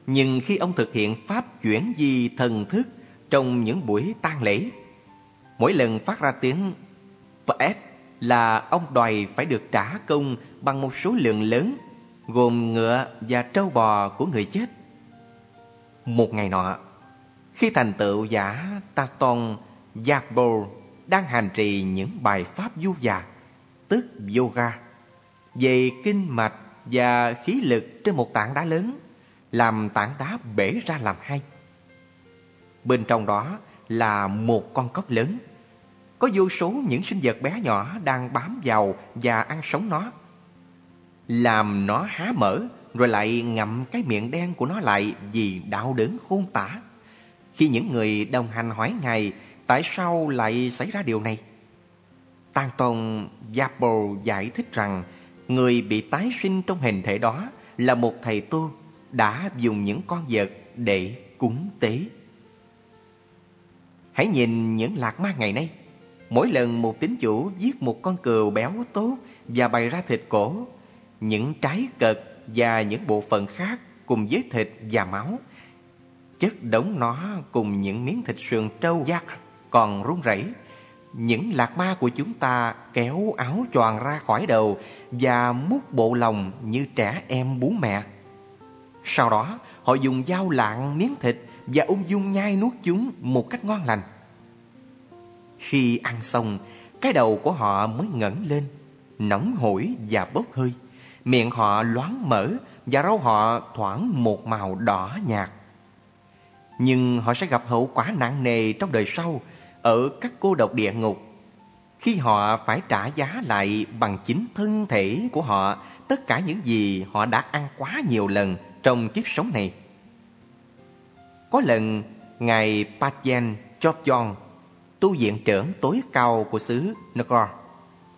A: Nhưng khi ông thực hiện pháp chuyển di thần thức trong những buổi tang lễ, mỗi lần phát ra tiếng Phật là ông đòi phải được trả công bằng một số lượng lớn gồm ngựa và trâu bò của người chết. Một ngày nọ, khi thành tựu giả Taton Yakbo đang hành trì những bài pháp du già, tức yoga, về kinh mạch và khí lực trên một tảng đá lớn, làm tảng đá bể ra làm hai. Bên trong đó là một con cốc lớn, có vô số những sinh vật bé nhỏ đang bám vào và ăn sống nó. Làm nó há mở rồi lại ngậm cái miệng đen của nó lại vì đau đớn khôn tả. Khi những người đồng hành hỏi Ngài tại sao lại xảy ra điều này, Tăng Tôn Giapo giải thích rằng người bị tái sinh trong hình thể đó là một thầy tu đã dùng những con vật để cúng tế. Hãy nhìn những lạc ma ngày nay. Mỗi lần một tín chủ giết một con cừu béo tốt và bày ra thịt cổ, những trái cật và những bộ phận khác cùng với thịt và máu chất đống nó cùng những miếng thịt sườn trâu giác còn run rẩy. Những lạc ma của chúng ta kéo áo choàng ra khỏi đầu và mút bộ lòng như trẻ em bú mẹ. Sau đó, họ dùng dao lạng miếng thịt và ung dung nhai nuốt chúng một cách ngon lành. Khi ăn xong, cái đầu của họ mới ngẩng lên, nóng hổi và bốc hơi. Miệng họ loáng mở và râu họ thoảng một màu đỏ nhạt. Nhưng họ sẽ gặp hậu quả nặng nề trong đời sau ở các cô độc địa ngục. Khi họ phải trả giá lại bằng chính thân thể của họ tất cả những gì họ đã ăn quá nhiều lần trong kiếp sống này. Có lần, Ngài patjan Chopjon, tu viện trưởng tối cao của xứ Nagor,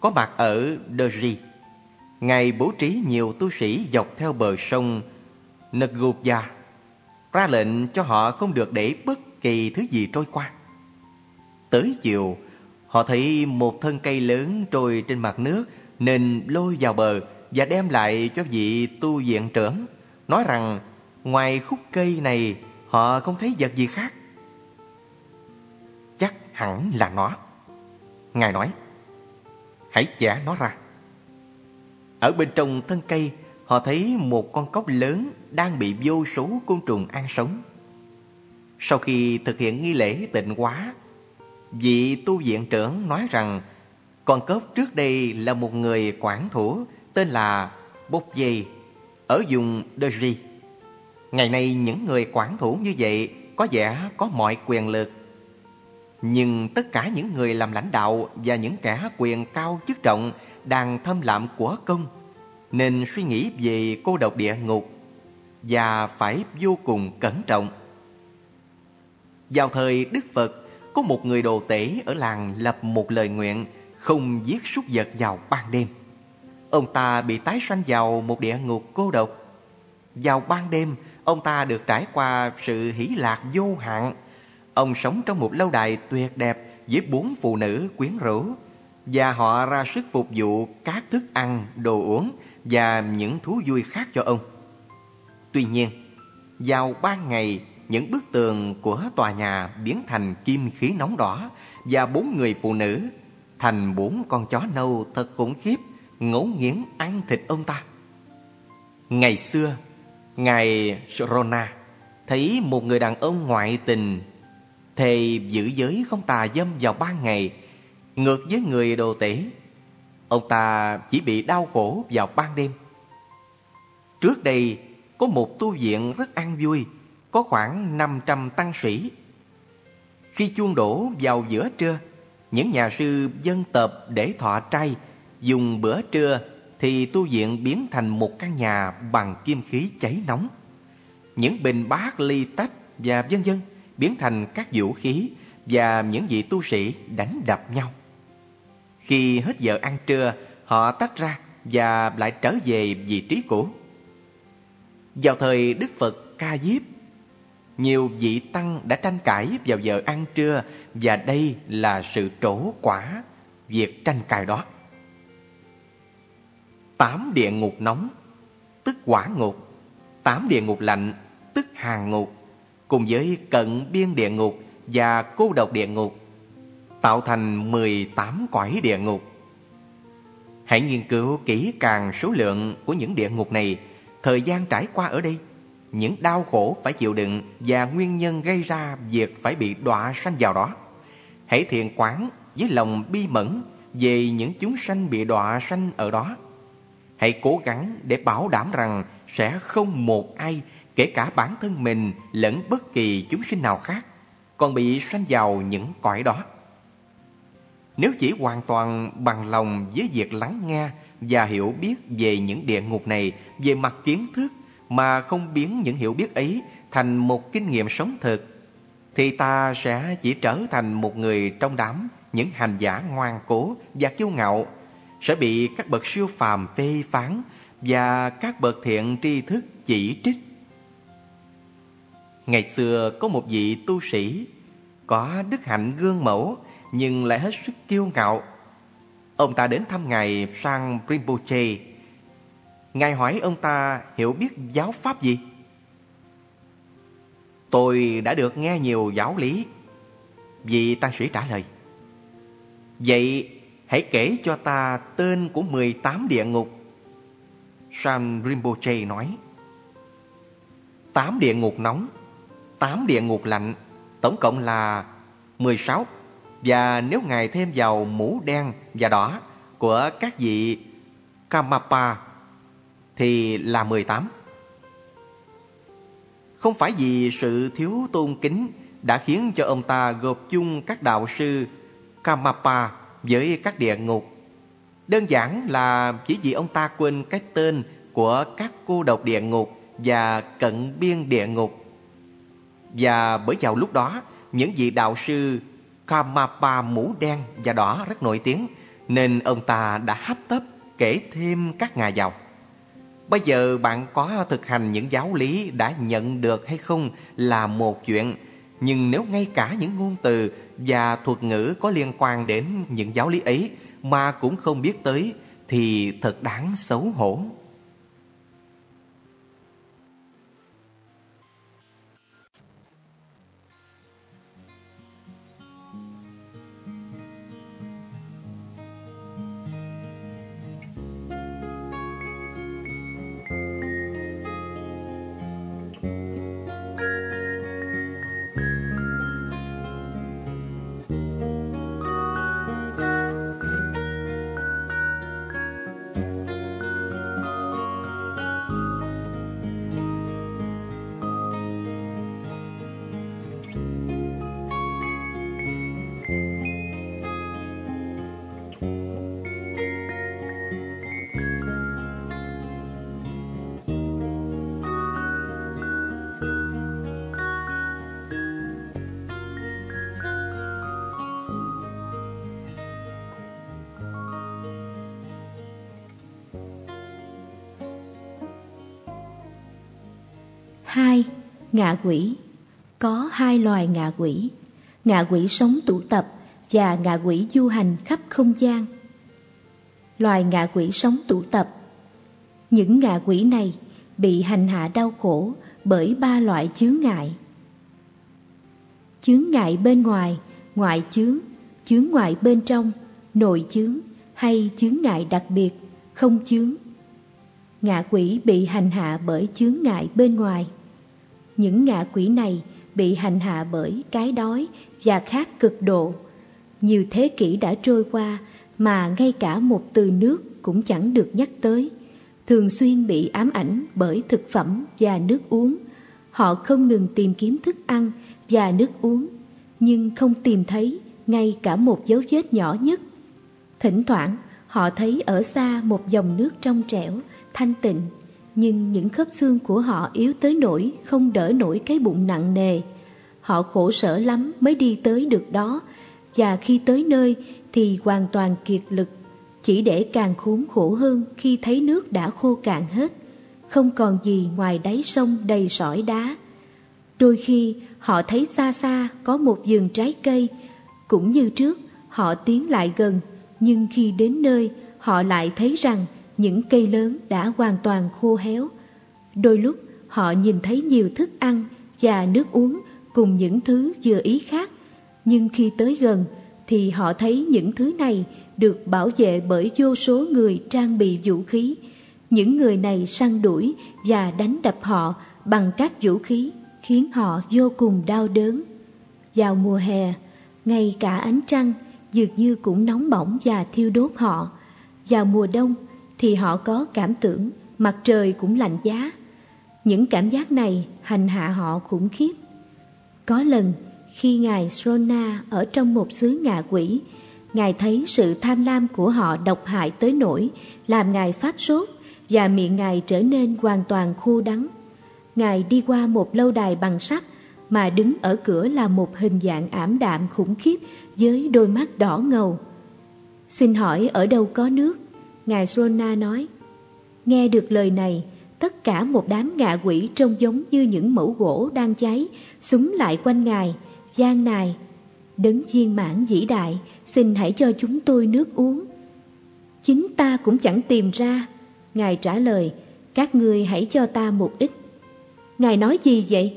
A: có mặt ở Derry. Ngài bố trí nhiều tu sĩ dọc theo bờ sông Nagupya, ra lệnh cho họ không được để bất kỳ thứ gì trôi qua. Tới chiều, họ thấy một thân cây lớn trôi trên mặt nước nên lôi vào bờ và đem lại cho vị tu viện trưởng, nói rằng ngoài khúc cây này họ không thấy vật gì khác. Chắc hẳn là nó. Ngài nói, hãy chẻ nó ra. Ở bên trong thân cây, họ thấy một con cốc lớn đang bị vô số côn trùng ăn sống. Sau khi thực hiện nghi lễ tịnh hóa, vị tu viện trưởng nói rằng con cốc trước đây là một người quản thủ tên là Bốc Dây ở vùng Derry. Ngày nay những người quản thủ như vậy có vẻ có mọi quyền lực. Nhưng tất cả những người làm lãnh đạo và những kẻ quyền cao chức trọng đang thâm lạm của công nên suy nghĩ về cô độc địa ngục và phải vô cùng cẩn trọng. Vào thời Đức Phật, có một người đồ tể ở làng lập một lời nguyện không giết súc vật vào ban đêm. Ông ta bị tái sanh vào một địa ngục cô độc. Vào ban đêm, ông ta được trải qua sự hỷ lạc vô hạn. Ông sống trong một lâu đài tuyệt đẹp với bốn phụ nữ quyến rũ và họ ra sức phục vụ các thức ăn, đồ uống và những thú vui khác cho ông. Tuy nhiên, vào ban ngày, những bức tường của tòa nhà biến thành kim khí nóng đỏ và bốn người phụ nữ thành bốn con chó nâu thật khủng khiếp ngấu nghiến ăn thịt ông ta. Ngày xưa, Ngài Sorona thấy một người đàn ông ngoại tình thề giữ giới không tà dâm vào ban ngày ngược với người đồ tể. Ông ta chỉ bị đau khổ vào ban đêm. Trước đây có một tu viện rất an vui có khoảng 500 tăng sĩ. Khi chuông đổ vào giữa trưa những nhà sư dân tập để thọ trai dùng bữa trưa thì tu viện biến thành một căn nhà bằng kim khí cháy nóng. Những bình bát ly tách và vân vân biến thành các vũ khí và những vị tu sĩ đánh đập nhau. Khi hết giờ ăn trưa, họ tách ra và lại trở về vị trí cũ. Vào thời Đức Phật Ca Diếp, nhiều vị tăng đã tranh cãi vào giờ ăn trưa và đây là sự trổ quả việc tranh cãi đó. Tám địa ngục nóng, tức quả ngục. Tám địa ngục lạnh, tức hàng ngục. Cùng với cận biên địa ngục và cô độc địa ngục. Tạo thành 18 cõi địa ngục. Hãy nghiên cứu kỹ càng số lượng của những địa ngục này, thời gian trải qua ở đây, những đau khổ phải chịu đựng và nguyên nhân gây ra việc phải bị đọa sanh vào đó. Hãy thiền quán với lòng bi mẫn về những chúng sanh bị đọa sanh ở đó Hãy cố gắng để bảo đảm rằng sẽ không một ai, kể cả bản thân mình lẫn bất kỳ chúng sinh nào khác, còn bị sanh vào những cõi đó. Nếu chỉ hoàn toàn bằng lòng với việc lắng nghe và hiểu biết về những địa ngục này về mặt kiến thức mà không biến những hiểu biết ấy thành một kinh nghiệm sống thực, thì ta sẽ chỉ trở thành một người trong đám những hành giả ngoan cố và kiêu ngạo sẽ bị các bậc siêu phàm phê phán và các bậc thiện tri thức chỉ trích. Ngày xưa có một vị tu sĩ có đức hạnh gương mẫu nhưng lại hết sức kiêu ngạo. Ông ta đến thăm ngài sang Rinpoche. Ngài hỏi ông ta, hiểu biết giáo pháp gì? Tôi đã được nghe nhiều giáo lý. Vị tăng sĩ trả lời. Vậy Hãy kể cho ta tên của 18 địa ngục. San Rinpoche nói. 8 địa ngục nóng, 8 địa ngục lạnh, tổng cộng là 16. Và nếu Ngài thêm vào mũ đen và đỏ của các vị Kamapa thì là 18. Không phải vì sự thiếu tôn kính đã khiến cho ông ta gộp chung các đạo sư Kamapa với các địa ngục. Đơn giản là chỉ vì ông ta quên cái tên của các cô độc địa ngục và cận biên địa ngục. Và bởi vào lúc đó, những vị đạo sư Kamapa mũ đen và đỏ rất nổi tiếng, nên ông ta đã hấp tấp kể thêm các ngài vào. Bây giờ bạn có thực hành những giáo lý đã nhận được hay không là một chuyện, nhưng nếu ngay cả những ngôn từ và thuật ngữ có liên quan đến những giáo lý ấy mà cũng không biết tới thì thật đáng xấu hổ.
B: Ngạ quỷ. Có hai loài ngạ quỷ. Ngạ quỷ sống tụ tập và ngạ quỷ du hành khắp không gian. Loài ngạ quỷ sống tụ tập. Những ngạ quỷ này bị hành hạ đau khổ bởi ba loại chướng ngại. Chướng ngại bên ngoài, ngoại chướng, chướng ngoại bên trong, nội chướng hay chướng ngại đặc biệt, không chướng. Ngạ quỷ bị hành hạ bởi chướng ngại bên ngoài những ngạ quỷ này bị hành hạ bởi cái đói và khát cực độ. Nhiều thế kỷ đã trôi qua mà ngay cả một từ nước cũng chẳng được nhắc tới. Thường xuyên bị ám ảnh bởi thực phẩm và nước uống. Họ không ngừng tìm kiếm thức ăn và nước uống, nhưng không tìm thấy ngay cả một dấu vết nhỏ nhất. Thỉnh thoảng, họ thấy ở xa một dòng nước trong trẻo, thanh tịnh nhưng những khớp xương của họ yếu tới nỗi không đỡ nổi cái bụng nặng nề. Họ khổ sở lắm mới đi tới được đó, và khi tới nơi thì hoàn toàn kiệt lực, chỉ để càng khốn khổ hơn khi thấy nước đã khô cạn hết, không còn gì ngoài đáy sông đầy sỏi đá. Đôi khi họ thấy xa xa có một vườn trái cây, cũng như trước họ tiến lại gần, nhưng khi đến nơi họ lại thấy rằng những cây lớn đã hoàn toàn khô héo. Đôi lúc họ nhìn thấy nhiều thức ăn và nước uống cùng những thứ vừa ý khác, nhưng khi tới gần thì họ thấy những thứ này được bảo vệ bởi vô số người trang bị vũ khí. Những người này săn đuổi và đánh đập họ bằng các vũ khí khiến họ vô cùng đau đớn. Vào mùa hè, ngay cả ánh trăng dường như cũng nóng bỏng và thiêu đốt họ. Vào mùa đông, thì họ có cảm tưởng mặt trời cũng lạnh giá. Những cảm giác này hành hạ họ khủng khiếp. Có lần khi Ngài Srona ở trong một xứ ngạ quỷ, Ngài thấy sự tham lam của họ độc hại tới nỗi làm Ngài phát sốt và miệng Ngài trở nên hoàn toàn khô đắng. Ngài đi qua một lâu đài bằng sắt mà đứng ở cửa là một hình dạng ảm đạm khủng khiếp với đôi mắt đỏ ngầu. Xin hỏi ở đâu có nước? Ngài Srona nói, nghe được lời này, tất cả một đám ngạ quỷ trông giống như những mẫu gỗ đang cháy, súng lại quanh Ngài, gian nài. Đấng viên mãn vĩ đại, xin hãy cho chúng tôi nước uống. Chính ta cũng chẳng tìm ra. Ngài trả lời, các ngươi hãy cho ta một ít. Ngài nói gì vậy?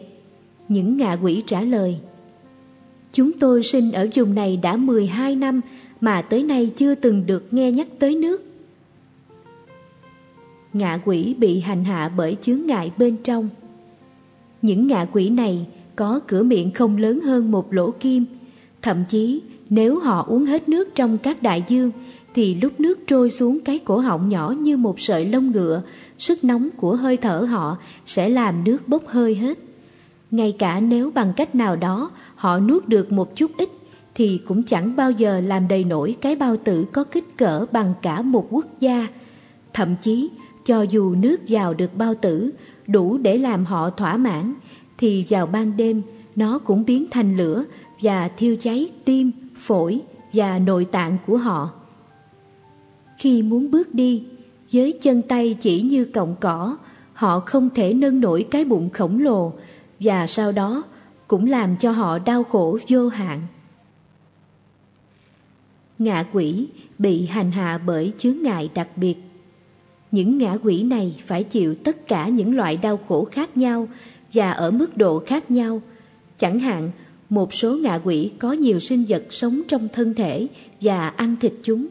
B: Những ngạ quỷ trả lời, Chúng tôi sinh ở vùng này đã 12 năm mà tới nay chưa từng được nghe nhắc tới nước ngạ quỷ bị hành hạ bởi chướng ngại bên trong. Những ngạ quỷ này có cửa miệng không lớn hơn một lỗ kim, thậm chí nếu họ uống hết nước trong các đại dương, thì lúc nước trôi xuống cái cổ họng nhỏ như một sợi lông ngựa, sức nóng của hơi thở họ sẽ làm nước bốc hơi hết. Ngay cả nếu bằng cách nào đó họ nuốt được một chút ít, thì cũng chẳng bao giờ làm đầy nổi cái bao tử có kích cỡ bằng cả một quốc gia. Thậm chí, cho dù nước vào được bao tử, đủ để làm họ thỏa mãn, thì vào ban đêm nó cũng biến thành lửa và thiêu cháy tim, phổi và nội tạng của họ. Khi muốn bước đi, với chân tay chỉ như cọng cỏ, họ không thể nâng nổi cái bụng khổng lồ và sau đó cũng làm cho họ đau khổ vô hạn. Ngạ quỷ bị hành hạ bởi chướng ngại đặc biệt. Những ngã quỷ này phải chịu tất cả những loại đau khổ khác nhau và ở mức độ khác nhau. Chẳng hạn, một số ngạ quỷ có nhiều sinh vật sống trong thân thể và ăn thịt chúng.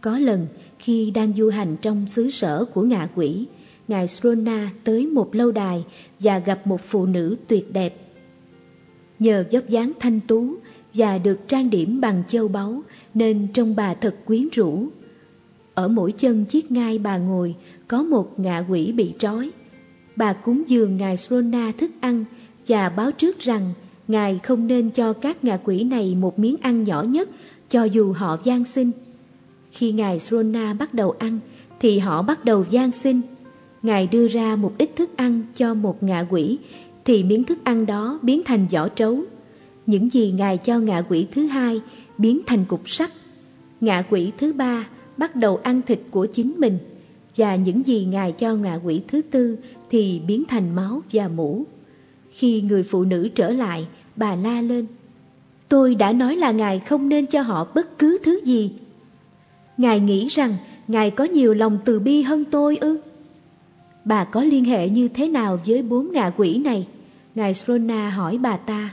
B: Có lần, khi đang du hành trong xứ sở của ngạ quỷ, Ngài Srona tới một lâu đài và gặp một phụ nữ tuyệt đẹp. Nhờ dốc dáng thanh tú và được trang điểm bằng châu báu nên trông bà thật quyến rũ. Ở mỗi chân chiếc ngai bà ngồi, có một ngạ quỷ bị trói. Bà cúng dường Ngài Srona thức ăn và báo trước rằng, Ngài không nên cho các ngạ quỷ này một miếng ăn nhỏ nhất, cho dù họ gian sinh. Khi Ngài Srona bắt đầu ăn, thì họ bắt đầu gian sinh. Ngài đưa ra một ít thức ăn cho một ngạ quỷ, thì miếng thức ăn đó biến thành vỏ trấu. Những gì Ngài cho ngạ quỷ thứ hai biến thành cục sắt. Ngạ quỷ thứ ba bắt đầu ăn thịt của chính mình và những gì Ngài cho ngạ quỷ thứ tư thì biến thành máu và mũ. Khi người phụ nữ trở lại, bà la lên. Tôi đã nói là Ngài không nên cho họ bất cứ thứ gì. Ngài nghĩ rằng Ngài có nhiều lòng từ bi hơn tôi ư? Bà có liên hệ như thế nào với bốn ngạ quỷ này? Ngài Srona hỏi bà ta.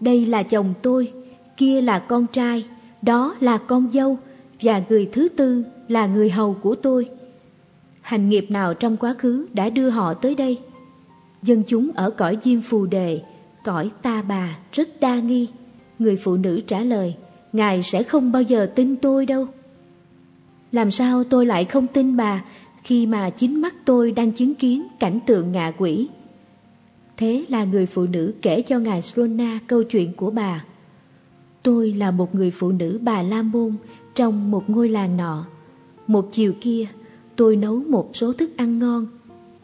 B: Đây là chồng tôi, kia là con trai, đó là con dâu, và người thứ tư là người hầu của tôi. Hành nghiệp nào trong quá khứ đã đưa họ tới đây? Dân chúng ở cõi diêm phù đề, cõi ta bà rất đa nghi. Người phụ nữ trả lời, Ngài sẽ không bao giờ tin tôi đâu. Làm sao tôi lại không tin bà khi mà chính mắt tôi đang chứng kiến cảnh tượng ngạ quỷ? Thế là người phụ nữ kể cho Ngài Srona câu chuyện của bà. Tôi là một người phụ nữ bà La Môn trong một ngôi làng nọ. Một chiều kia, tôi nấu một số thức ăn ngon,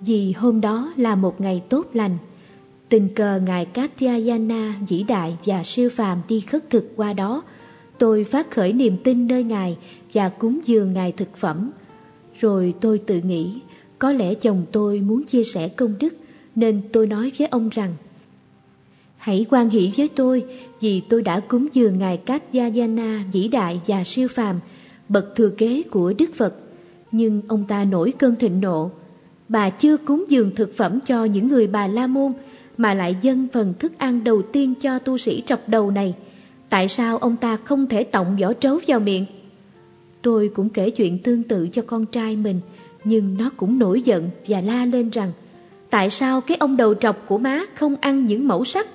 B: vì hôm đó là một ngày tốt lành. Tình cờ Ngài Katyayana vĩ đại và siêu phàm đi khất thực qua đó, tôi phát khởi niềm tin nơi Ngài và cúng dường Ngài thực phẩm. Rồi tôi tự nghĩ, có lẽ chồng tôi muốn chia sẻ công đức, nên tôi nói với ông rằng, Hãy quan hỷ với tôi vì tôi đã cúng dường Ngài Katyayana vĩ đại và siêu phàm, bậc thừa kế của Đức Phật. Nhưng ông ta nổi cơn thịnh nộ. Bà chưa cúng dường thực phẩm cho những người bà La Môn, mà lại dâng phần thức ăn đầu tiên cho tu sĩ trọc đầu này. Tại sao ông ta không thể tọng vỏ trấu vào miệng? Tôi cũng kể chuyện tương tự cho con trai mình, nhưng nó cũng nổi giận và la lên rằng Tại sao cái ông đầu trọc của má không ăn những mẫu sắc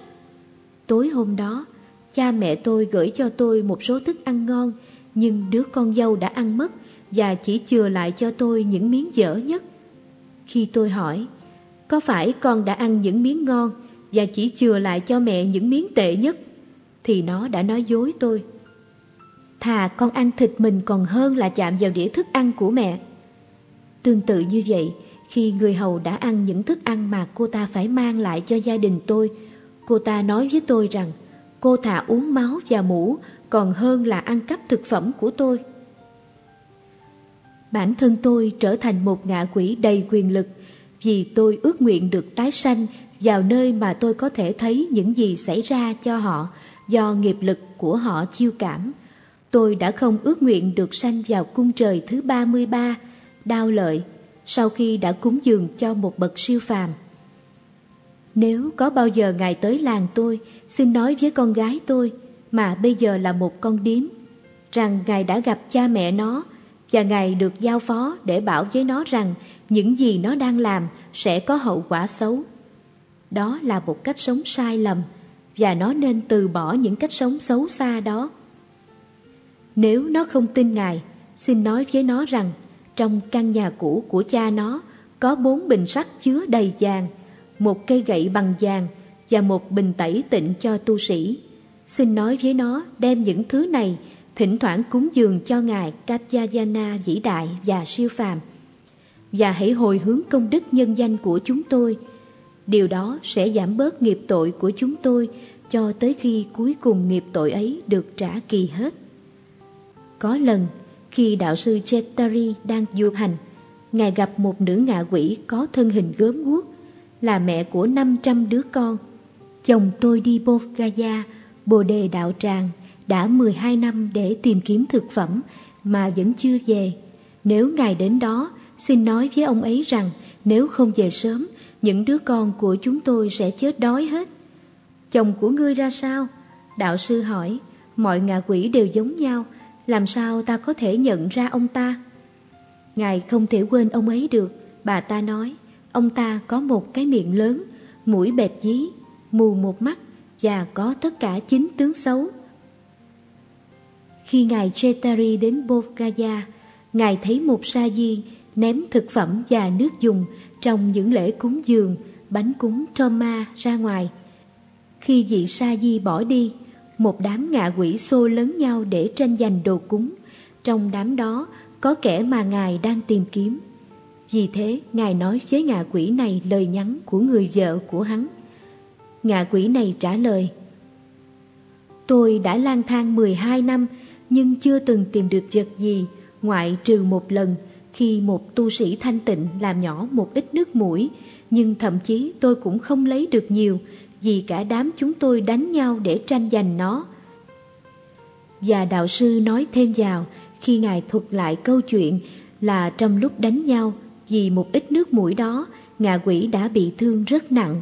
B: Tối hôm đó, cha mẹ tôi gửi cho tôi một số thức ăn ngon, nhưng đứa con dâu đã ăn mất và chỉ chừa lại cho tôi những miếng dở nhất. Khi tôi hỏi, có phải con đã ăn những miếng ngon và chỉ chừa lại cho mẹ những miếng tệ nhất, thì nó đã nói dối tôi. Thà con ăn thịt mình còn hơn là chạm vào đĩa thức ăn của mẹ. Tương tự như vậy, khi người hầu đã ăn những thức ăn mà cô ta phải mang lại cho gia đình tôi, Cô ta nói với tôi rằng cô thà uống máu và mũ còn hơn là ăn cắp thực phẩm của tôi. Bản thân tôi trở thành một ngạ quỷ đầy quyền lực vì tôi ước nguyện được tái sanh vào nơi mà tôi có thể thấy những gì xảy ra cho họ do nghiệp lực của họ chiêu cảm. Tôi đã không ước nguyện được sanh vào cung trời thứ 33, đao lợi, sau khi đã cúng dường cho một bậc siêu phàm. Nếu có bao giờ Ngài tới làng tôi, xin nói với con gái tôi, mà bây giờ là một con điếm, rằng Ngài đã gặp cha mẹ nó và Ngài được giao phó để bảo với nó rằng những gì nó đang làm sẽ có hậu quả xấu. Đó là một cách sống sai lầm và nó nên từ bỏ những cách sống xấu xa đó. Nếu nó không tin Ngài, xin nói với nó rằng trong căn nhà cũ của cha nó có bốn bình sắt chứa đầy vàng, một cây gậy bằng vàng và một bình tẩy tịnh cho tu sĩ. Xin nói với nó đem những thứ này thỉnh thoảng cúng dường cho Ngài Katyayana vĩ đại và siêu phàm. Và hãy hồi hướng công đức nhân danh của chúng tôi. Điều đó sẽ giảm bớt nghiệp tội của chúng tôi cho tới khi cuối cùng nghiệp tội ấy được trả kỳ hết. Có lần, khi đạo sư Chetari đang du hành, Ngài gặp một nữ ngạ quỷ có thân hình gớm guốc, là mẹ của 500 đứa con. Chồng tôi đi Bodh Gaya, Bồ Đề Đạo Tràng, đã 12 năm để tìm kiếm thực phẩm mà vẫn chưa về. Nếu Ngài đến đó, xin nói với ông ấy rằng nếu không về sớm, những đứa con của chúng tôi sẽ chết đói hết. Chồng của ngươi ra sao? Đạo sư hỏi, mọi ngạ quỷ đều giống nhau, làm sao ta có thể nhận ra ông ta? Ngài không thể quên ông ấy được, bà ta nói, ông ta có một cái miệng lớn, mũi bẹp dí, mù một mắt và có tất cả chín tướng xấu. Khi Ngài Chetari đến Bovgaya, Ngài thấy một sa di ném thực phẩm và nước dùng trong những lễ cúng dường, bánh cúng Toma ra ngoài. Khi vị sa di bỏ đi, một đám ngạ quỷ xô lớn nhau để tranh giành đồ cúng. Trong đám đó có kẻ mà Ngài đang tìm kiếm. Vì thế, Ngài nói với ngạ quỷ này lời nhắn của người vợ của hắn. Ngạ quỷ này trả lời, Tôi đã lang thang 12 năm nhưng chưa từng tìm được vật gì ngoại trừ một lần khi một tu sĩ thanh tịnh làm nhỏ một ít nước mũi nhưng thậm chí tôi cũng không lấy được nhiều vì cả đám chúng tôi đánh nhau để tranh giành nó. Và đạo sư nói thêm vào khi Ngài thuật lại câu chuyện là trong lúc đánh nhau vì một ít nước mũi đó, ngạ quỷ đã bị thương rất nặng.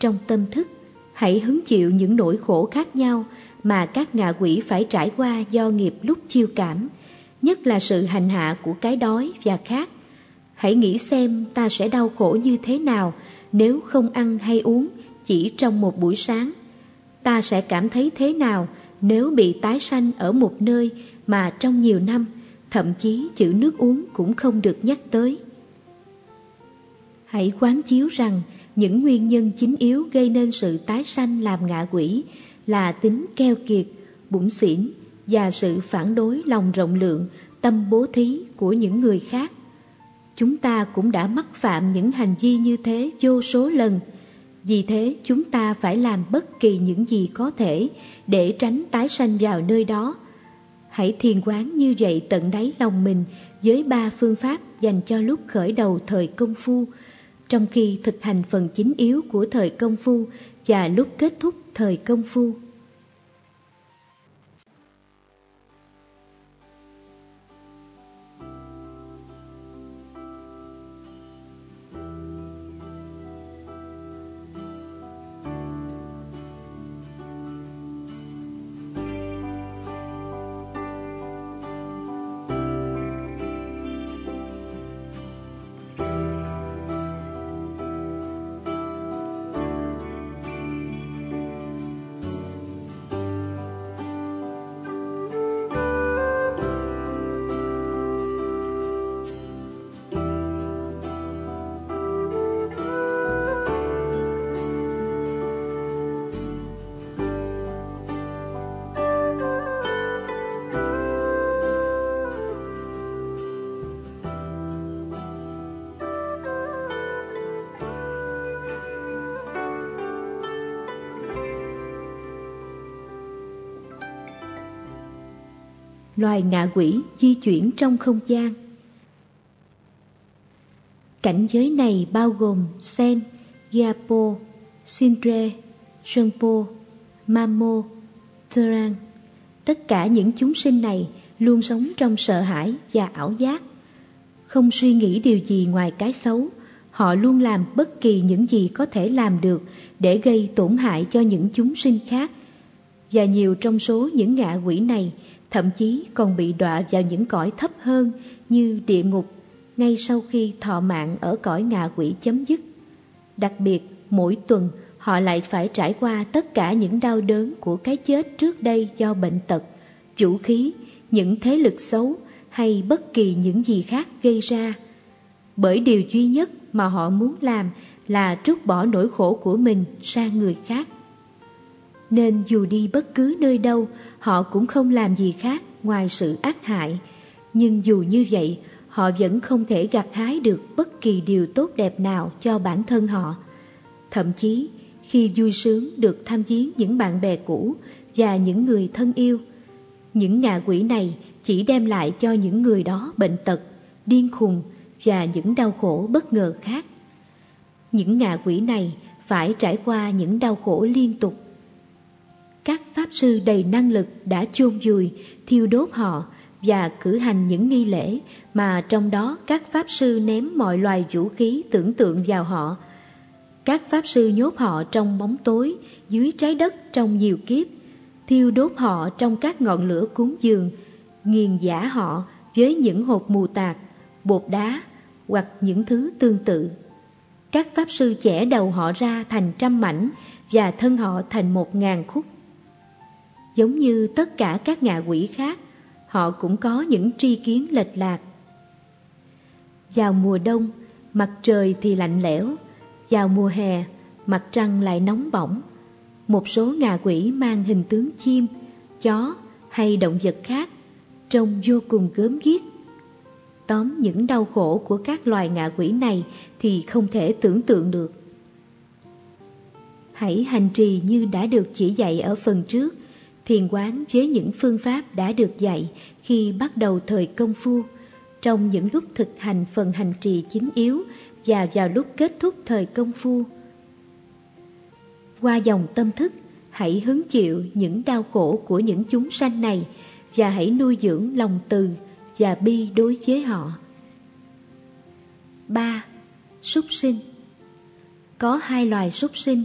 B: Trong tâm thức, hãy hứng chịu những nỗi khổ khác nhau mà các ngạ quỷ phải trải qua do nghiệp lúc chiêu cảm, nhất là sự hành hạ của cái đói và khát. Hãy nghĩ xem ta sẽ đau khổ như thế nào nếu không ăn hay uống chỉ trong một buổi sáng. Ta sẽ cảm thấy thế nào nếu bị tái sanh ở một nơi mà trong nhiều năm, thậm chí chữ nước uống cũng không được nhắc tới. Hãy quán chiếu rằng những nguyên nhân chính yếu gây nên sự tái sanh làm ngạ quỷ là tính keo kiệt, bụng xỉn và sự phản đối lòng rộng lượng, tâm bố thí của những người khác. Chúng ta cũng đã mắc phạm những hành vi như thế vô số lần. Vì thế chúng ta phải làm bất kỳ những gì có thể để tránh tái sanh vào nơi đó. Hãy thiền quán như vậy tận đáy lòng mình với ba phương pháp dành cho lúc khởi đầu thời công phu, trong khi thực hành phần chính yếu của thời công phu và lúc kết thúc thời công phu. Loài ngạ quỷ di chuyển trong không gian. Cảnh giới này bao gồm Sen, Gyapo, Sindre, Shunpo, Mamo, Terang. Tất cả những chúng sinh này luôn sống trong sợ hãi và ảo giác. Không suy nghĩ điều gì ngoài cái xấu, họ luôn làm bất kỳ những gì có thể làm được để gây tổn hại cho những chúng sinh khác. Và nhiều trong số những ngạ quỷ này thậm chí còn bị đọa vào những cõi thấp hơn như địa ngục ngay sau khi thọ mạng ở cõi ngạ quỷ chấm dứt. Đặc biệt, mỗi tuần họ lại phải trải qua tất cả những đau đớn của cái chết trước đây do bệnh tật, chủ khí, những thế lực xấu hay bất kỳ những gì khác gây ra. Bởi điều duy nhất mà họ muốn làm là trút bỏ nỗi khổ của mình sang người khác. Nên dù đi bất cứ nơi đâu, họ cũng không làm gì khác ngoài sự ác hại. Nhưng dù như vậy, họ vẫn không thể gặt hái được bất kỳ điều tốt đẹp nào cho bản thân họ. Thậm chí, khi vui sướng được tham viếng những bạn bè cũ và những người thân yêu, những ngạ quỷ này chỉ đem lại cho những người đó bệnh tật, điên khùng và những đau khổ bất ngờ khác. Những ngạ quỷ này phải trải qua những đau khổ liên tục. Pháp sư đầy năng lực đã chôn vùi, thiêu đốt họ và cử hành những nghi lễ mà trong đó các pháp sư ném mọi loài vũ khí tưởng tượng vào họ. Các pháp sư nhốt họ trong bóng tối, dưới trái đất trong nhiều kiếp, thiêu đốt họ trong các ngọn lửa cúng dường, nghiền giả họ với những hộp mù tạc, bột đá hoặc những thứ tương tự. Các pháp sư chẻ đầu họ ra thành trăm mảnh và thân họ thành một ngàn khúc. Giống như tất cả các ngạ quỷ khác, họ cũng có những tri kiến lệch lạc. Vào mùa đông, mặt trời thì lạnh lẽo, vào mùa hè, mặt trăng lại nóng bỏng. Một số ngạ quỷ mang hình tướng chim, chó hay động vật khác, trông vô cùng gớm ghiếc. Tóm những đau khổ của các loài ngạ quỷ này thì không thể tưởng tượng được. Hãy hành trì như đã được chỉ dạy ở phần trước, thiền quán với những phương pháp đã được dạy khi bắt đầu thời công phu, trong những lúc thực hành phần hành trì chính yếu và vào lúc kết thúc thời công phu. Qua dòng tâm thức, hãy hứng chịu những đau khổ của những chúng sanh này và hãy nuôi dưỡng lòng từ và bi đối với họ. 3. Súc sinh Có hai loài súc sinh,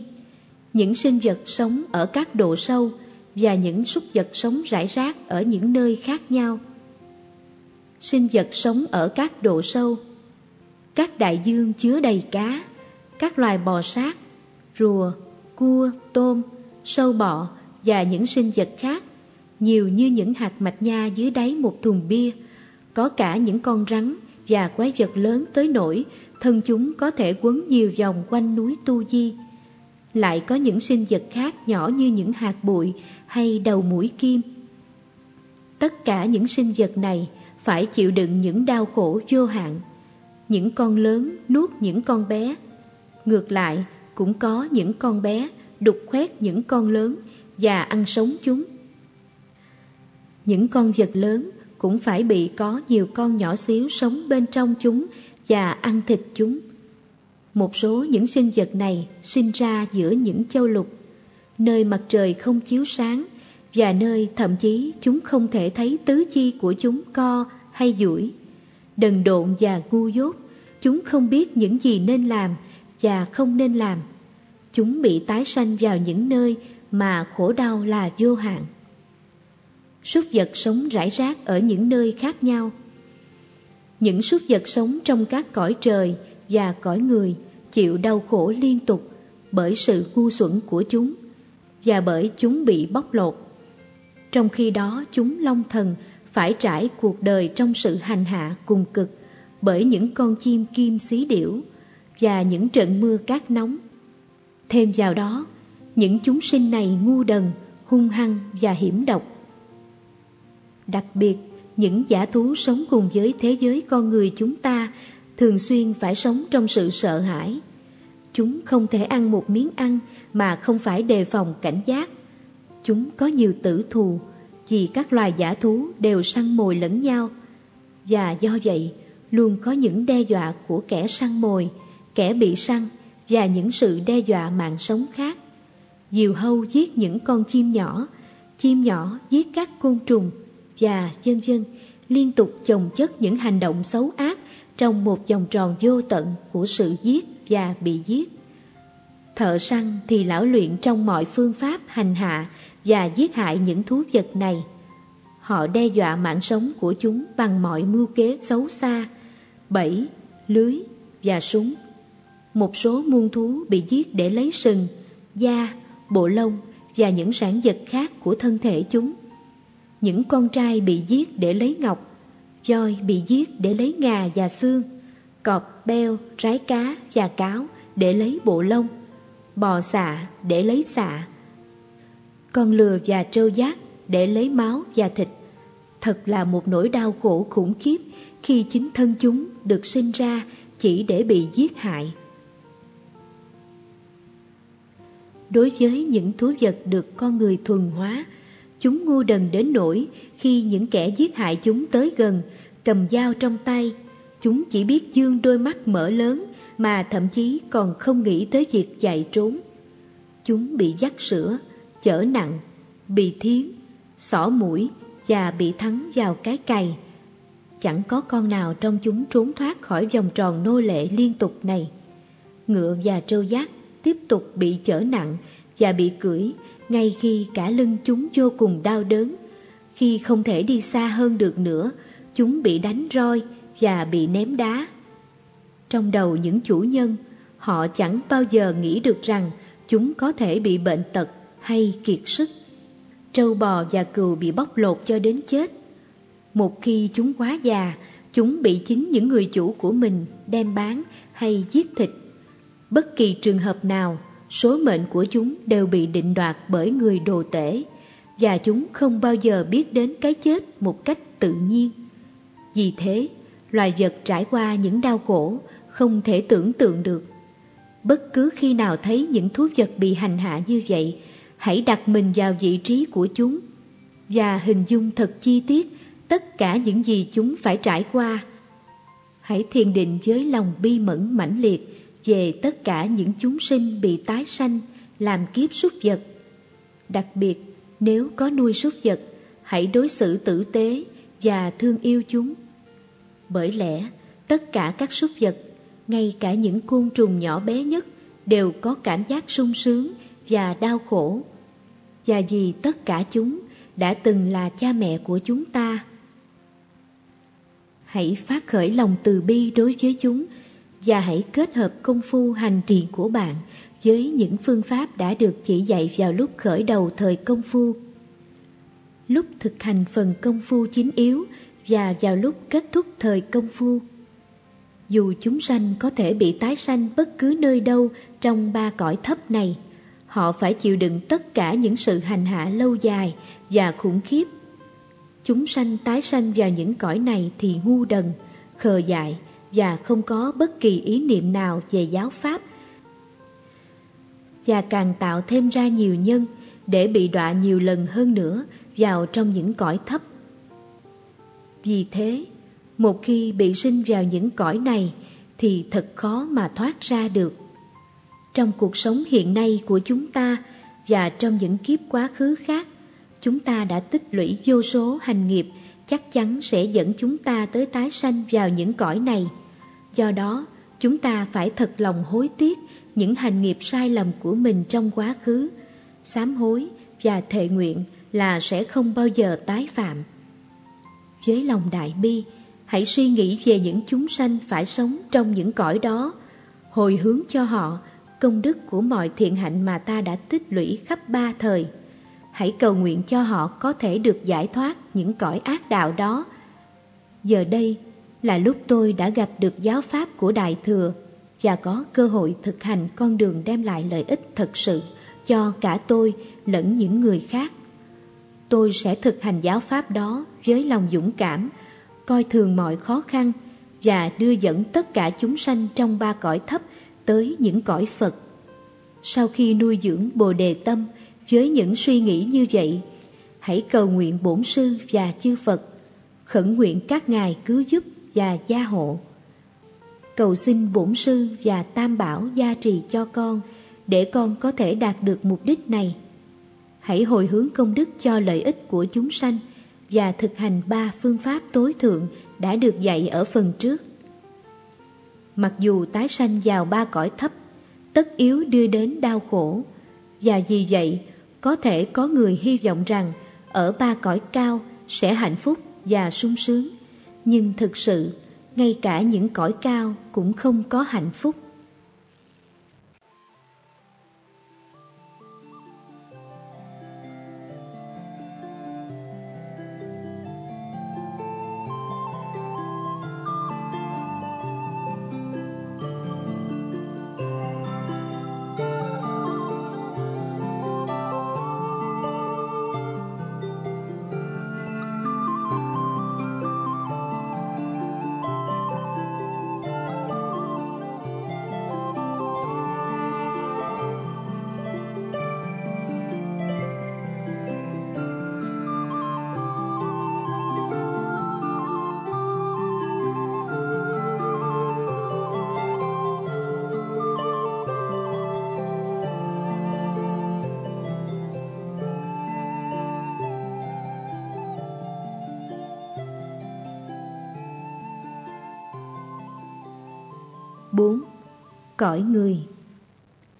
B: những sinh vật sống ở các độ sâu và những súc vật sống rải rác ở những nơi khác nhau. Sinh vật sống ở các độ sâu Các đại dương chứa đầy cá, các loài bò sát, rùa, cua, tôm, sâu bọ và những sinh vật khác, nhiều như những hạt mạch nha dưới đáy một thùng bia, có cả những con rắn và quái vật lớn tới nổi thân chúng có thể quấn nhiều vòng quanh núi Tu Di. Lại có những sinh vật khác nhỏ như những hạt bụi hay đầu mũi kim. Tất cả những sinh vật này phải chịu đựng những đau khổ vô hạn. Những con lớn nuốt những con bé. Ngược lại, cũng có những con bé đục khoét những con lớn và ăn sống chúng. Những con vật lớn cũng phải bị có nhiều con nhỏ xíu sống bên trong chúng và ăn thịt chúng. Một số những sinh vật này sinh ra giữa những châu lục, nơi mặt trời không chiếu sáng và nơi thậm chí chúng không thể thấy tứ chi của chúng co hay duỗi. Đần độn và ngu dốt, chúng không biết những gì nên làm và không nên làm. Chúng bị tái sanh vào những nơi mà khổ đau là vô hạn súc vật sống rải rác ở những nơi khác nhau. Những súc vật sống trong các cõi trời và cõi người chịu đau khổ liên tục bởi sự ngu xuẩn của chúng và bởi chúng bị bóc lột. Trong khi đó chúng long thần phải trải cuộc đời trong sự hành hạ cùng cực bởi những con chim kim xí điểu và những trận mưa cát nóng. Thêm vào đó, những chúng sinh này ngu đần, hung hăng và hiểm độc Đặc biệt, những giả thú sống cùng với thế giới con người chúng ta thường xuyên phải sống trong sự sợ hãi. Chúng không thể ăn một miếng ăn mà không phải đề phòng cảnh giác. Chúng có nhiều tử thù vì các loài giả thú đều săn mồi lẫn nhau. Và do vậy, luôn có những đe dọa của kẻ săn mồi, kẻ bị săn và những sự đe dọa mạng sống khác. Diều hâu giết những con chim nhỏ, chim nhỏ giết các côn trùng, và vân vân liên tục chồng chất những hành động xấu ác trong một vòng tròn vô tận của sự giết và bị giết. Thợ săn thì lão luyện trong mọi phương pháp hành hạ và giết hại những thú vật này. Họ đe dọa mạng sống của chúng bằng mọi mưu kế xấu xa, bẫy, lưới và súng. một số muôn thú bị giết để lấy sừng, da, bộ lông và những sản vật khác của thân thể chúng. Những con trai bị giết để lấy ngọc, voi bị giết để lấy ngà và xương, cọp, beo, rái cá và cáo để lấy bộ lông, bò xạ để lấy xạ, con lừa và trâu giác để lấy máu và thịt. Thật là một nỗi đau khổ khủng khiếp khi chính thân chúng được sinh ra chỉ để bị giết hại. Đối với những thú vật được con người thuần hóa, chúng ngu đần đến nỗi khi những kẻ giết hại chúng tới gần, cầm dao trong tay, chúng chỉ biết dương đôi mắt mở lớn mà thậm chí còn không nghĩ tới việc chạy trốn. Chúng bị dắt sữa, chở nặng, bị thiến, xỏ mũi và bị thắng vào cái cày. Chẳng có con nào trong chúng trốn thoát khỏi vòng tròn nô lệ liên tục này. Ngựa và trâu giác tiếp tục bị chở nặng và bị cưỡi ngay khi cả lưng chúng vô cùng đau đớn. Khi không thể đi xa hơn được nữa, chúng bị đánh roi và bị ném đá. Trong đầu những chủ nhân, họ chẳng bao giờ nghĩ được rằng chúng có thể bị bệnh tật hay kiệt sức. Trâu bò và cừu bị bóc lột cho đến chết. Một khi chúng quá già, chúng bị chính những người chủ của mình đem bán hay giết thịt. Bất kỳ trường hợp nào, số mệnh của chúng đều bị định đoạt bởi người đồ tể và chúng không bao giờ biết đến cái chết một cách tự nhiên. Vì thế, loài vật trải qua những đau khổ không thể tưởng tượng được. Bất cứ khi nào thấy những thú vật bị hành hạ như vậy, hãy đặt mình vào vị trí của chúng và hình dung thật chi tiết tất cả những gì chúng phải trải qua. Hãy thiền định với lòng bi mẫn mãnh liệt về tất cả những chúng sinh bị tái sanh làm kiếp súc vật. Đặc biệt, nếu có nuôi súc vật, hãy đối xử tử tế và thương yêu chúng. Bởi lẽ, tất cả các súc vật, ngay cả những côn trùng nhỏ bé nhất, đều có cảm giác sung sướng và đau khổ và vì tất cả chúng đã từng là cha mẹ của chúng ta. Hãy phát khởi lòng từ bi đối với chúng và hãy kết hợp công phu hành trì của bạn với những phương pháp đã được chỉ dạy vào lúc khởi đầu thời công phu. Lúc thực hành phần công phu chính yếu và vào lúc kết thúc thời công phu. Dù chúng sanh có thể bị tái sanh bất cứ nơi đâu trong ba cõi thấp này, họ phải chịu đựng tất cả những sự hành hạ lâu dài và khủng khiếp. Chúng sanh tái sanh vào những cõi này thì ngu đần, khờ dại và không có bất kỳ ý niệm nào về giáo pháp và càng tạo thêm ra nhiều nhân để bị đọa nhiều lần hơn nữa vào trong những cõi thấp. Vì thế, một khi bị sinh vào những cõi này thì thật khó mà thoát ra được trong cuộc sống hiện nay của chúng ta và trong những kiếp quá khứ khác, chúng ta đã tích lũy vô số hành nghiệp chắc chắn sẽ dẫn chúng ta tới tái sanh vào những cõi này. Do đó, chúng ta phải thật lòng hối tiếc những hành nghiệp sai lầm của mình trong quá khứ, sám hối và thệ nguyện là sẽ không bao giờ tái phạm. Với lòng đại bi, hãy suy nghĩ về những chúng sanh phải sống trong những cõi đó, hồi hướng cho họ công đức của mọi thiện hạnh mà ta đã tích lũy khắp ba thời. Hãy cầu nguyện cho họ có thể được giải thoát những cõi ác đạo đó. Giờ đây là lúc tôi đã gặp được giáo pháp của Đại Thừa và có cơ hội thực hành con đường đem lại lợi ích thật sự cho cả tôi lẫn những người khác. Tôi sẽ thực hành giáo pháp đó với lòng dũng cảm, coi thường mọi khó khăn và đưa dẫn tất cả chúng sanh trong ba cõi thấp tới những cõi Phật. Sau khi nuôi dưỡng Bồ Đề Tâm với những suy nghĩ như vậy, hãy cầu nguyện Bổn Sư và Chư Phật, khẩn nguyện các ngài cứu giúp và gia hộ. Cầu xin Bổn Sư và Tam Bảo gia trì cho con để con có thể đạt được mục đích này. Hãy hồi hướng công đức cho lợi ích của chúng sanh và thực hành ba phương pháp tối thượng đã được dạy ở phần trước mặc dù tái sanh vào ba cõi thấp, tất yếu đưa đến đau khổ. Và vì vậy, có thể có người hy vọng rằng ở ba cõi cao sẽ hạnh phúc và sung sướng. Nhưng thực sự, ngay cả những cõi cao cũng không có hạnh phúc. Cõi người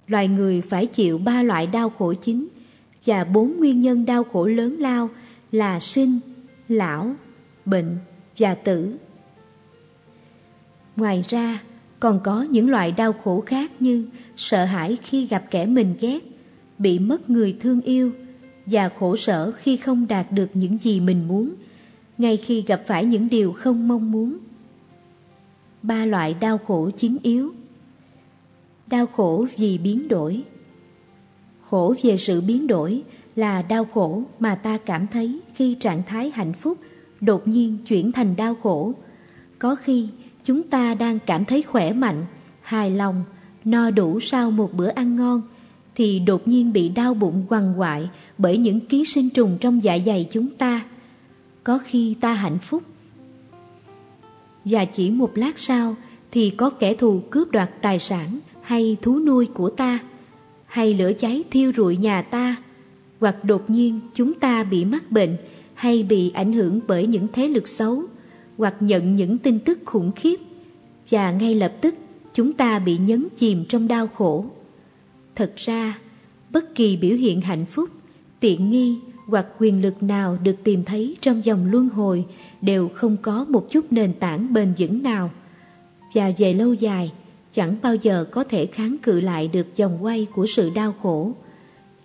B: Loài người phải chịu ba loại đau khổ chính và bốn nguyên nhân đau khổ lớn lao là sinh, lão, bệnh và tử. Ngoài ra, còn có những loại đau khổ khác như sợ hãi khi gặp kẻ mình ghét, bị mất người thương yêu và khổ sở khi không đạt được những gì mình muốn, ngay khi gặp phải những điều không mong muốn. Ba loại đau khổ chính yếu Đau khổ vì biến đổi Khổ về sự biến đổi là đau khổ mà ta cảm thấy khi trạng thái hạnh phúc đột nhiên chuyển thành đau khổ. Có khi chúng ta đang cảm thấy khỏe mạnh, hài lòng, no đủ sau một bữa ăn ngon, thì đột nhiên bị đau bụng quằn quại bởi những ký sinh trùng trong dạ dày chúng ta. Có khi ta hạnh phúc. Và chỉ một lát sau thì có kẻ thù cướp đoạt tài sản hay thú nuôi của ta, hay lửa cháy thiêu rụi nhà ta, hoặc đột nhiên chúng ta bị mắc bệnh hay bị ảnh hưởng bởi những thế lực xấu, hoặc nhận những tin tức khủng khiếp, và ngay lập tức chúng ta bị nhấn chìm trong đau khổ. Thật ra, bất kỳ biểu hiện hạnh phúc, tiện nghi hoặc quyền lực nào được tìm thấy trong dòng luân hồi đều không có một chút nền tảng bền vững nào. Và về lâu dài, chẳng bao giờ có thể kháng cự lại được dòng quay của sự đau khổ.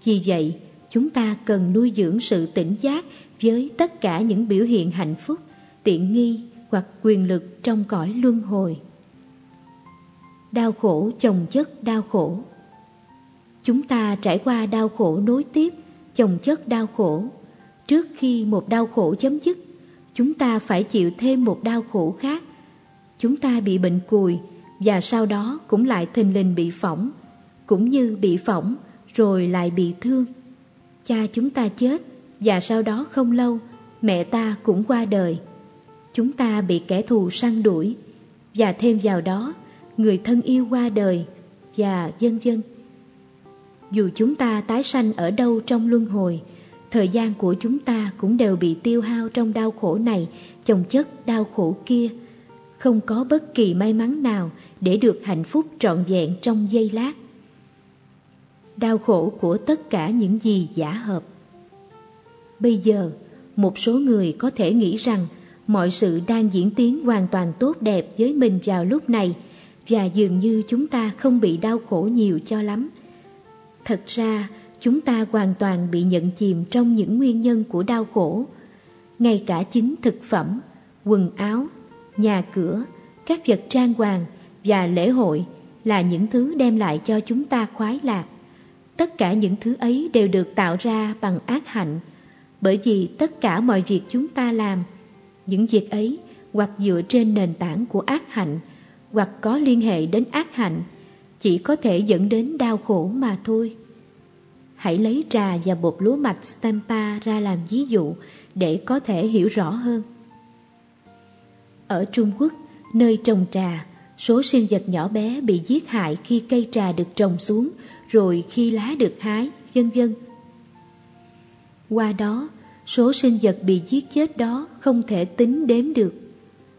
B: Vì vậy, chúng ta cần nuôi dưỡng sự tỉnh giác với tất cả những biểu hiện hạnh phúc, tiện nghi hoặc quyền lực trong cõi luân hồi. Đau khổ chồng chất đau khổ Chúng ta trải qua đau khổ nối tiếp, chồng chất đau khổ. Trước khi một đau khổ chấm dứt, chúng ta phải chịu thêm một đau khổ khác. Chúng ta bị bệnh cùi và sau đó cũng lại thình lình bị phỏng, cũng như bị phỏng rồi lại bị thương. Cha chúng ta chết và sau đó không lâu mẹ ta cũng qua đời. Chúng ta bị kẻ thù săn đuổi và thêm vào đó người thân yêu qua đời và dân dân. Dù chúng ta tái sanh ở đâu trong luân hồi, thời gian của chúng ta cũng đều bị tiêu hao trong đau khổ này, chồng chất đau khổ kia. Không có bất kỳ may mắn nào để được hạnh phúc trọn vẹn trong giây lát. Đau khổ của tất cả những gì giả hợp. Bây giờ, một số người có thể nghĩ rằng mọi sự đang diễn tiến hoàn toàn tốt đẹp với mình vào lúc này và dường như chúng ta không bị đau khổ nhiều cho lắm. Thật ra, chúng ta hoàn toàn bị nhận chìm trong những nguyên nhân của đau khổ. Ngay cả chính thực phẩm, quần áo, nhà cửa, các vật trang hoàng và lễ hội là những thứ đem lại cho chúng ta khoái lạc. Tất cả những thứ ấy đều được tạo ra bằng ác hạnh, bởi vì tất cả mọi việc chúng ta làm, những việc ấy hoặc dựa trên nền tảng của ác hạnh, hoặc có liên hệ đến ác hạnh, chỉ có thể dẫn đến đau khổ mà thôi. Hãy lấy trà và bột lúa mạch Stampa ra làm ví dụ để có thể hiểu rõ hơn. Ở Trung Quốc, nơi trồng trà, số sinh vật nhỏ bé bị giết hại khi cây trà được trồng xuống, rồi khi lá được hái, vân vân. Qua đó, số sinh vật bị giết chết đó không thể tính đếm được.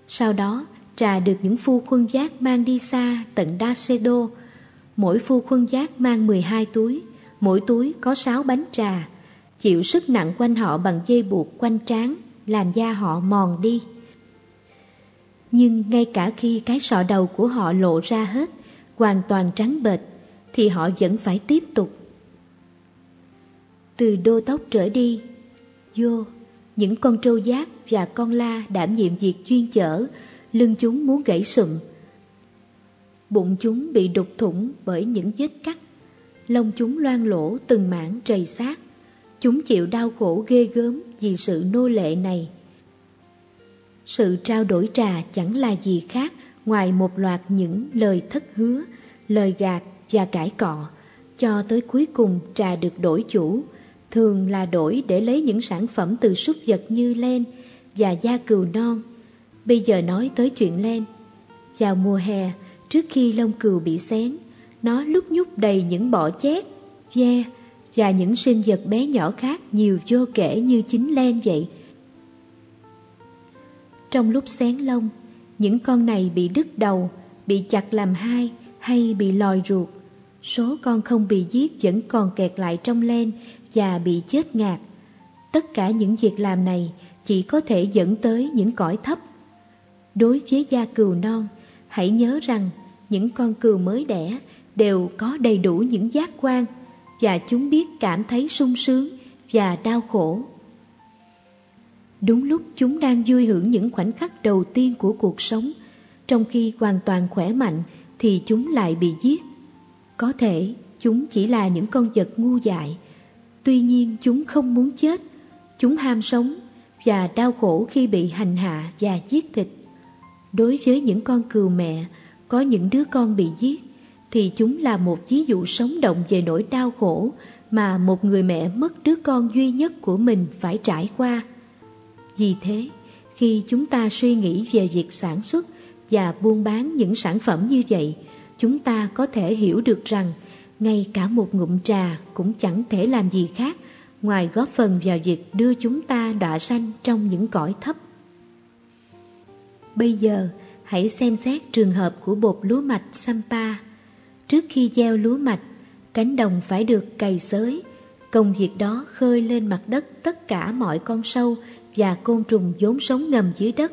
B: Sau đó, trà được những phu khuân giác mang đi xa tận đa xe đô Mỗi phu khuân giác mang 12 túi, mỗi túi có 6 bánh trà, chịu sức nặng quanh họ bằng dây buộc quanh trán, làm da họ mòn đi. Nhưng ngay cả khi cái sọ đầu của họ lộ ra hết, hoàn toàn trắng bệch, thì họ vẫn phải tiếp tục. Từ đô tốc trở đi, vô, những con trâu giác và con la đảm nhiệm việc chuyên chở, lưng chúng muốn gãy sụm. Bụng chúng bị đục thủng bởi những vết cắt, lông chúng loang lỗ từng mảng trầy xác. Chúng chịu đau khổ ghê gớm vì sự nô lệ này. Sự trao đổi trà chẳng là gì khác ngoài một loạt những lời thất hứa, lời gạt và cãi cọ, cho tới cuối cùng trà được đổi chủ, thường là đổi để lấy những sản phẩm từ súc vật như len và da cừu non. Bây giờ nói tới chuyện len. Vào mùa hè, trước khi lông cừu bị xén, nó lúc nhúc đầy những bọ chét, ve và những sinh vật bé nhỏ khác nhiều vô kể như chính len vậy. Trong lúc xén lông, những con này bị đứt đầu, bị chặt làm hai hay bị lòi ruột. Số con không bị giết vẫn còn kẹt lại trong len và bị chết ngạt. Tất cả những việc làm này chỉ có thể dẫn tới những cõi thấp. Đối với da cừu non, hãy nhớ rằng những con cừu mới đẻ đều có đầy đủ những giác quan và chúng biết cảm thấy sung sướng và đau khổ. Đúng lúc chúng đang vui hưởng những khoảnh khắc đầu tiên của cuộc sống, trong khi hoàn toàn khỏe mạnh thì chúng lại bị giết. Có thể chúng chỉ là những con vật ngu dại, tuy nhiên chúng không muốn chết, chúng ham sống và đau khổ khi bị hành hạ và giết thịt. Đối với những con cừu mẹ, có những đứa con bị giết, thì chúng là một ví dụ sống động về nỗi đau khổ mà một người mẹ mất đứa con duy nhất của mình phải trải qua. Vì thế, khi chúng ta suy nghĩ về việc sản xuất và buôn bán những sản phẩm như vậy, chúng ta có thể hiểu được rằng ngay cả một ngụm trà cũng chẳng thể làm gì khác ngoài góp phần vào việc đưa chúng ta đọa sanh trong những cõi thấp. Bây giờ, hãy xem xét trường hợp của bột lúa mạch Sampa. Trước khi gieo lúa mạch, cánh đồng phải được cày xới. Công việc đó khơi lên mặt đất tất cả mọi con sâu và côn trùng vốn sống ngầm dưới đất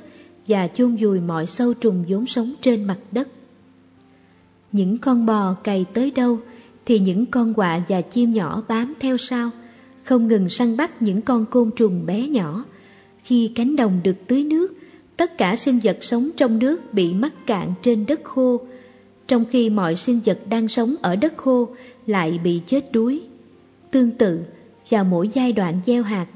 B: và chôn vùi mọi sâu trùng vốn sống trên mặt đất. Những con bò cày tới đâu thì những con quạ và chim nhỏ bám theo sau, không ngừng săn bắt những con côn trùng bé nhỏ. Khi cánh đồng được tưới nước, tất cả sinh vật sống trong nước bị mắc cạn trên đất khô, trong khi mọi sinh vật đang sống ở đất khô lại bị chết đuối. Tương tự, vào mỗi giai đoạn gieo hạt,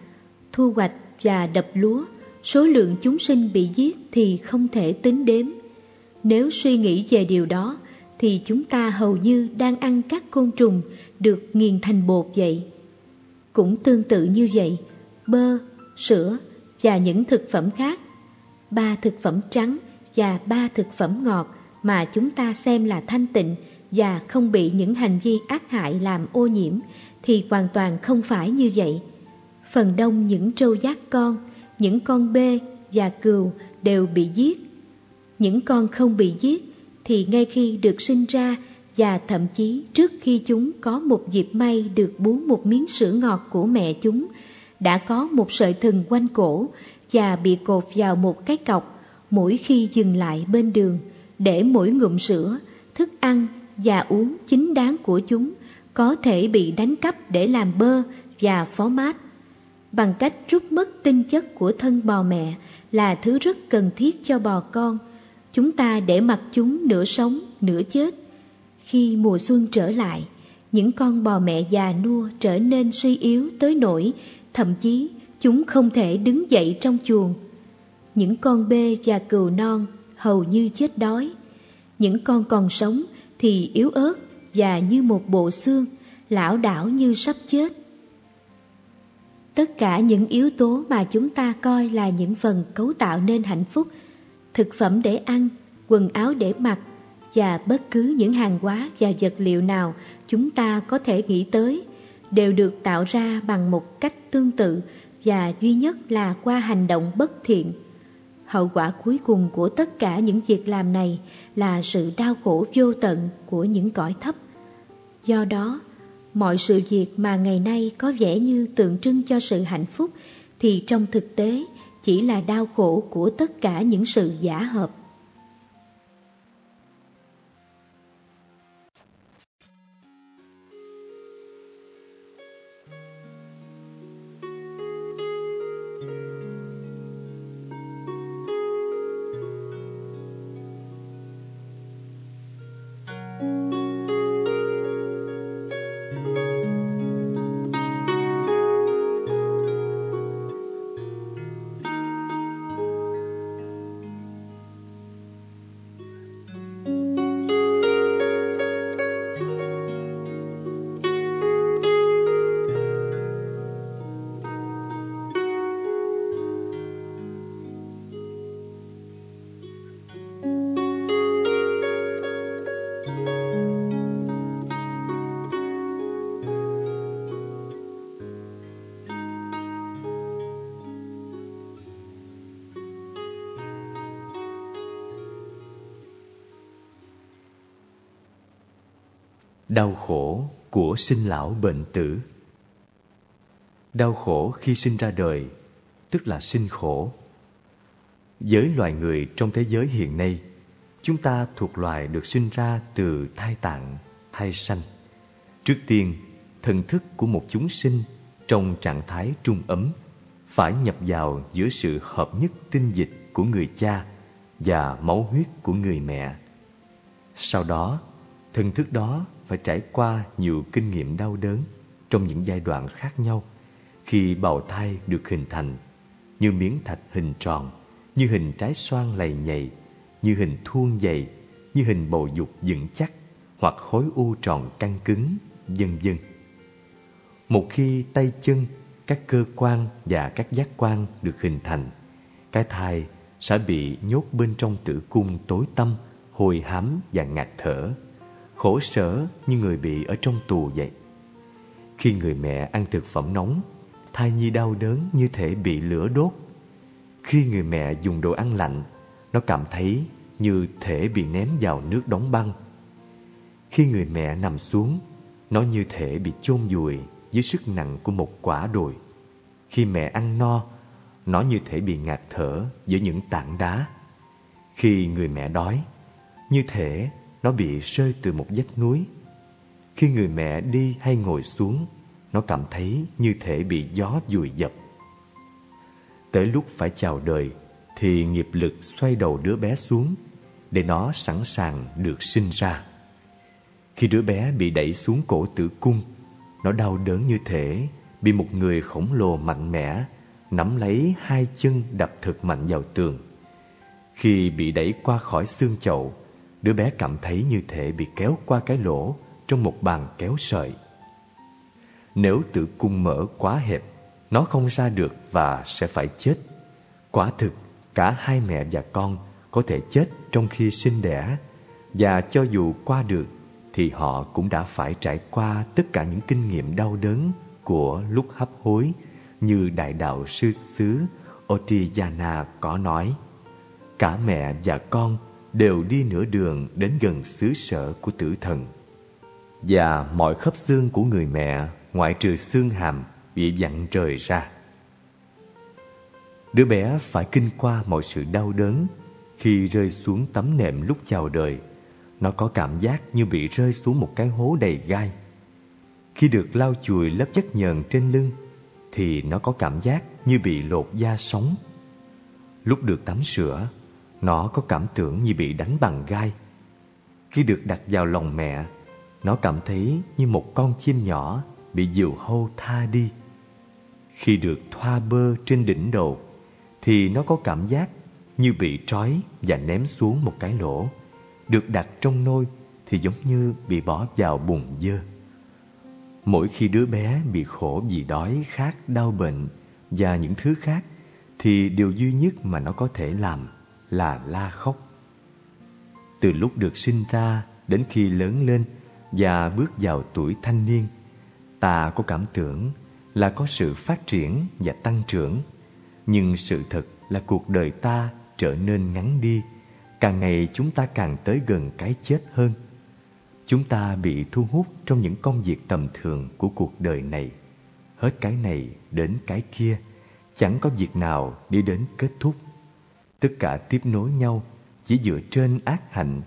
B: thu hoạch và đập lúa, số lượng chúng sinh bị giết thì không thể tính đếm. Nếu suy nghĩ về điều đó, thì chúng ta hầu như đang ăn các côn trùng được nghiền thành bột vậy. Cũng tương tự như vậy, bơ, sữa và những thực phẩm khác, ba thực phẩm trắng và ba thực phẩm ngọt mà chúng ta xem là thanh tịnh và không bị những hành vi ác hại làm ô nhiễm thì hoàn toàn không phải như vậy. Phần đông những trâu giác con, những con bê và cừu đều bị giết. Những con không bị giết thì ngay khi được sinh ra và thậm chí trước khi chúng có một dịp may được bú một miếng sữa ngọt của mẹ chúng, đã có một sợi thừng quanh cổ và bị cột vào một cái cọc mỗi khi dừng lại bên đường để mỗi ngụm sữa, thức ăn và uống chính đáng của chúng có thể bị đánh cắp để làm bơ và phó mát. Bằng cách rút mất tinh chất của thân bò mẹ là thứ rất cần thiết cho bò con. Chúng ta để mặc chúng nửa sống, nửa chết. Khi mùa xuân trở lại, những con bò mẹ già nua trở nên suy yếu tới nỗi thậm chí chúng không thể đứng dậy trong chuồng. Những con bê và cừu non hầu như chết đói. Những con còn sống thì yếu ớt và như một bộ xương, lão đảo như sắp chết. Tất cả những yếu tố mà chúng ta coi là những phần cấu tạo nên hạnh phúc, thực phẩm để ăn, quần áo để mặc và bất cứ những hàng hóa và vật liệu nào chúng ta có thể nghĩ tới đều được tạo ra bằng một cách tương tự và duy nhất là qua hành động bất thiện. Hậu quả cuối cùng của tất cả những việc làm này là sự đau khổ vô tận của những cõi thấp. Do đó, mọi sự việc mà ngày nay có vẻ như tượng trưng cho sự hạnh phúc, thì trong thực tế chỉ là đau khổ của tất cả những sự giả hợp.
A: Đau khổ của sinh lão bệnh tử Đau khổ khi sinh ra đời, tức là sinh khổ. Với loài người trong thế giới hiện nay, chúng ta thuộc loài được sinh ra từ thai tạng, thai sanh. Trước tiên, thần thức của một chúng sinh trong trạng thái trung ấm phải nhập vào giữa sự hợp nhất tinh dịch của người cha và máu huyết của người mẹ. Sau đó, thần thức đó phải trải qua nhiều kinh nghiệm đau đớn trong những giai đoạn khác nhau khi bào thai được hình thành như miếng thạch hình tròn, như hình trái xoan lầy nhầy, như hình thuôn dày, như hình bầu dục vững chắc hoặc khối u tròn căng cứng, vân vân. Một khi tay chân, các cơ quan và các giác quan được hình thành, cái thai sẽ bị nhốt bên trong tử cung tối tăm, hồi hám và ngạt thở, khổ sở như người bị ở trong tù vậy. Khi người mẹ ăn thực phẩm nóng, thai nhi đau đớn như thể bị lửa đốt. Khi người mẹ dùng đồ ăn lạnh, nó cảm thấy như thể bị ném vào nước đóng băng. Khi người mẹ nằm xuống, nó như thể bị chôn vùi dưới sức nặng của một quả đồi. Khi mẹ ăn no, nó như thể bị ngạt thở giữa những tảng đá. Khi người mẹ đói, như thể nó bị rơi từ một vách núi. Khi người mẹ đi hay ngồi xuống, nó cảm thấy như thể bị gió dùi dập. Tới lúc phải chào đời, thì nghiệp lực xoay đầu đứa bé xuống để nó sẵn sàng được sinh ra. Khi đứa bé bị đẩy xuống cổ tử cung, nó đau đớn như thể bị một người khổng lồ mạnh mẽ nắm lấy hai chân đập thật mạnh vào tường. Khi bị đẩy qua khỏi xương chậu, đứa bé cảm thấy như thể bị kéo qua cái lỗ trong một bàn kéo sợi. Nếu tử cung mở quá hẹp, nó không ra được và sẽ phải chết. Quả thực, cả hai mẹ và con có thể chết trong khi sinh đẻ và cho dù qua được thì họ cũng đã phải trải qua tất cả những kinh nghiệm đau đớn của lúc hấp hối như đại đạo sư xứ Otiyana có nói. Cả mẹ và con đều đi nửa đường đến gần xứ sở của tử thần. Và mọi khớp xương của người mẹ ngoại trừ xương hàm bị vặn rời ra. Đứa bé phải kinh qua mọi sự đau đớn khi rơi xuống tấm nệm lúc chào đời. Nó có cảm giác như bị rơi xuống một cái hố đầy gai. Khi được lau chùi lớp chất nhờn trên lưng thì nó có cảm giác như bị lột da sống. Lúc được tắm sữa, nó có cảm tưởng như bị đánh bằng gai. Khi được đặt vào lòng mẹ, nó cảm thấy như một con chim nhỏ bị diều hâu tha đi. Khi được thoa bơ trên đỉnh đầu, thì nó có cảm giác như bị trói và ném xuống một cái lỗ. Được đặt trong nôi thì giống như bị bỏ vào bùn dơ. Mỗi khi đứa bé bị khổ vì đói, khát, đau bệnh và những thứ khác thì điều duy nhất mà nó có thể làm là la khóc. Từ lúc được sinh ra đến khi lớn lên và bước vào tuổi thanh niên, ta có cảm tưởng là có sự phát triển và tăng trưởng. Nhưng sự thật là cuộc đời ta trở nên ngắn đi, càng ngày chúng ta càng tới gần cái chết hơn. Chúng ta bị thu hút trong những công việc tầm thường của cuộc đời này. Hết cái này đến cái kia, chẳng có việc nào đi đến kết thúc tất cả tiếp nối nhau chỉ dựa trên ác hạnh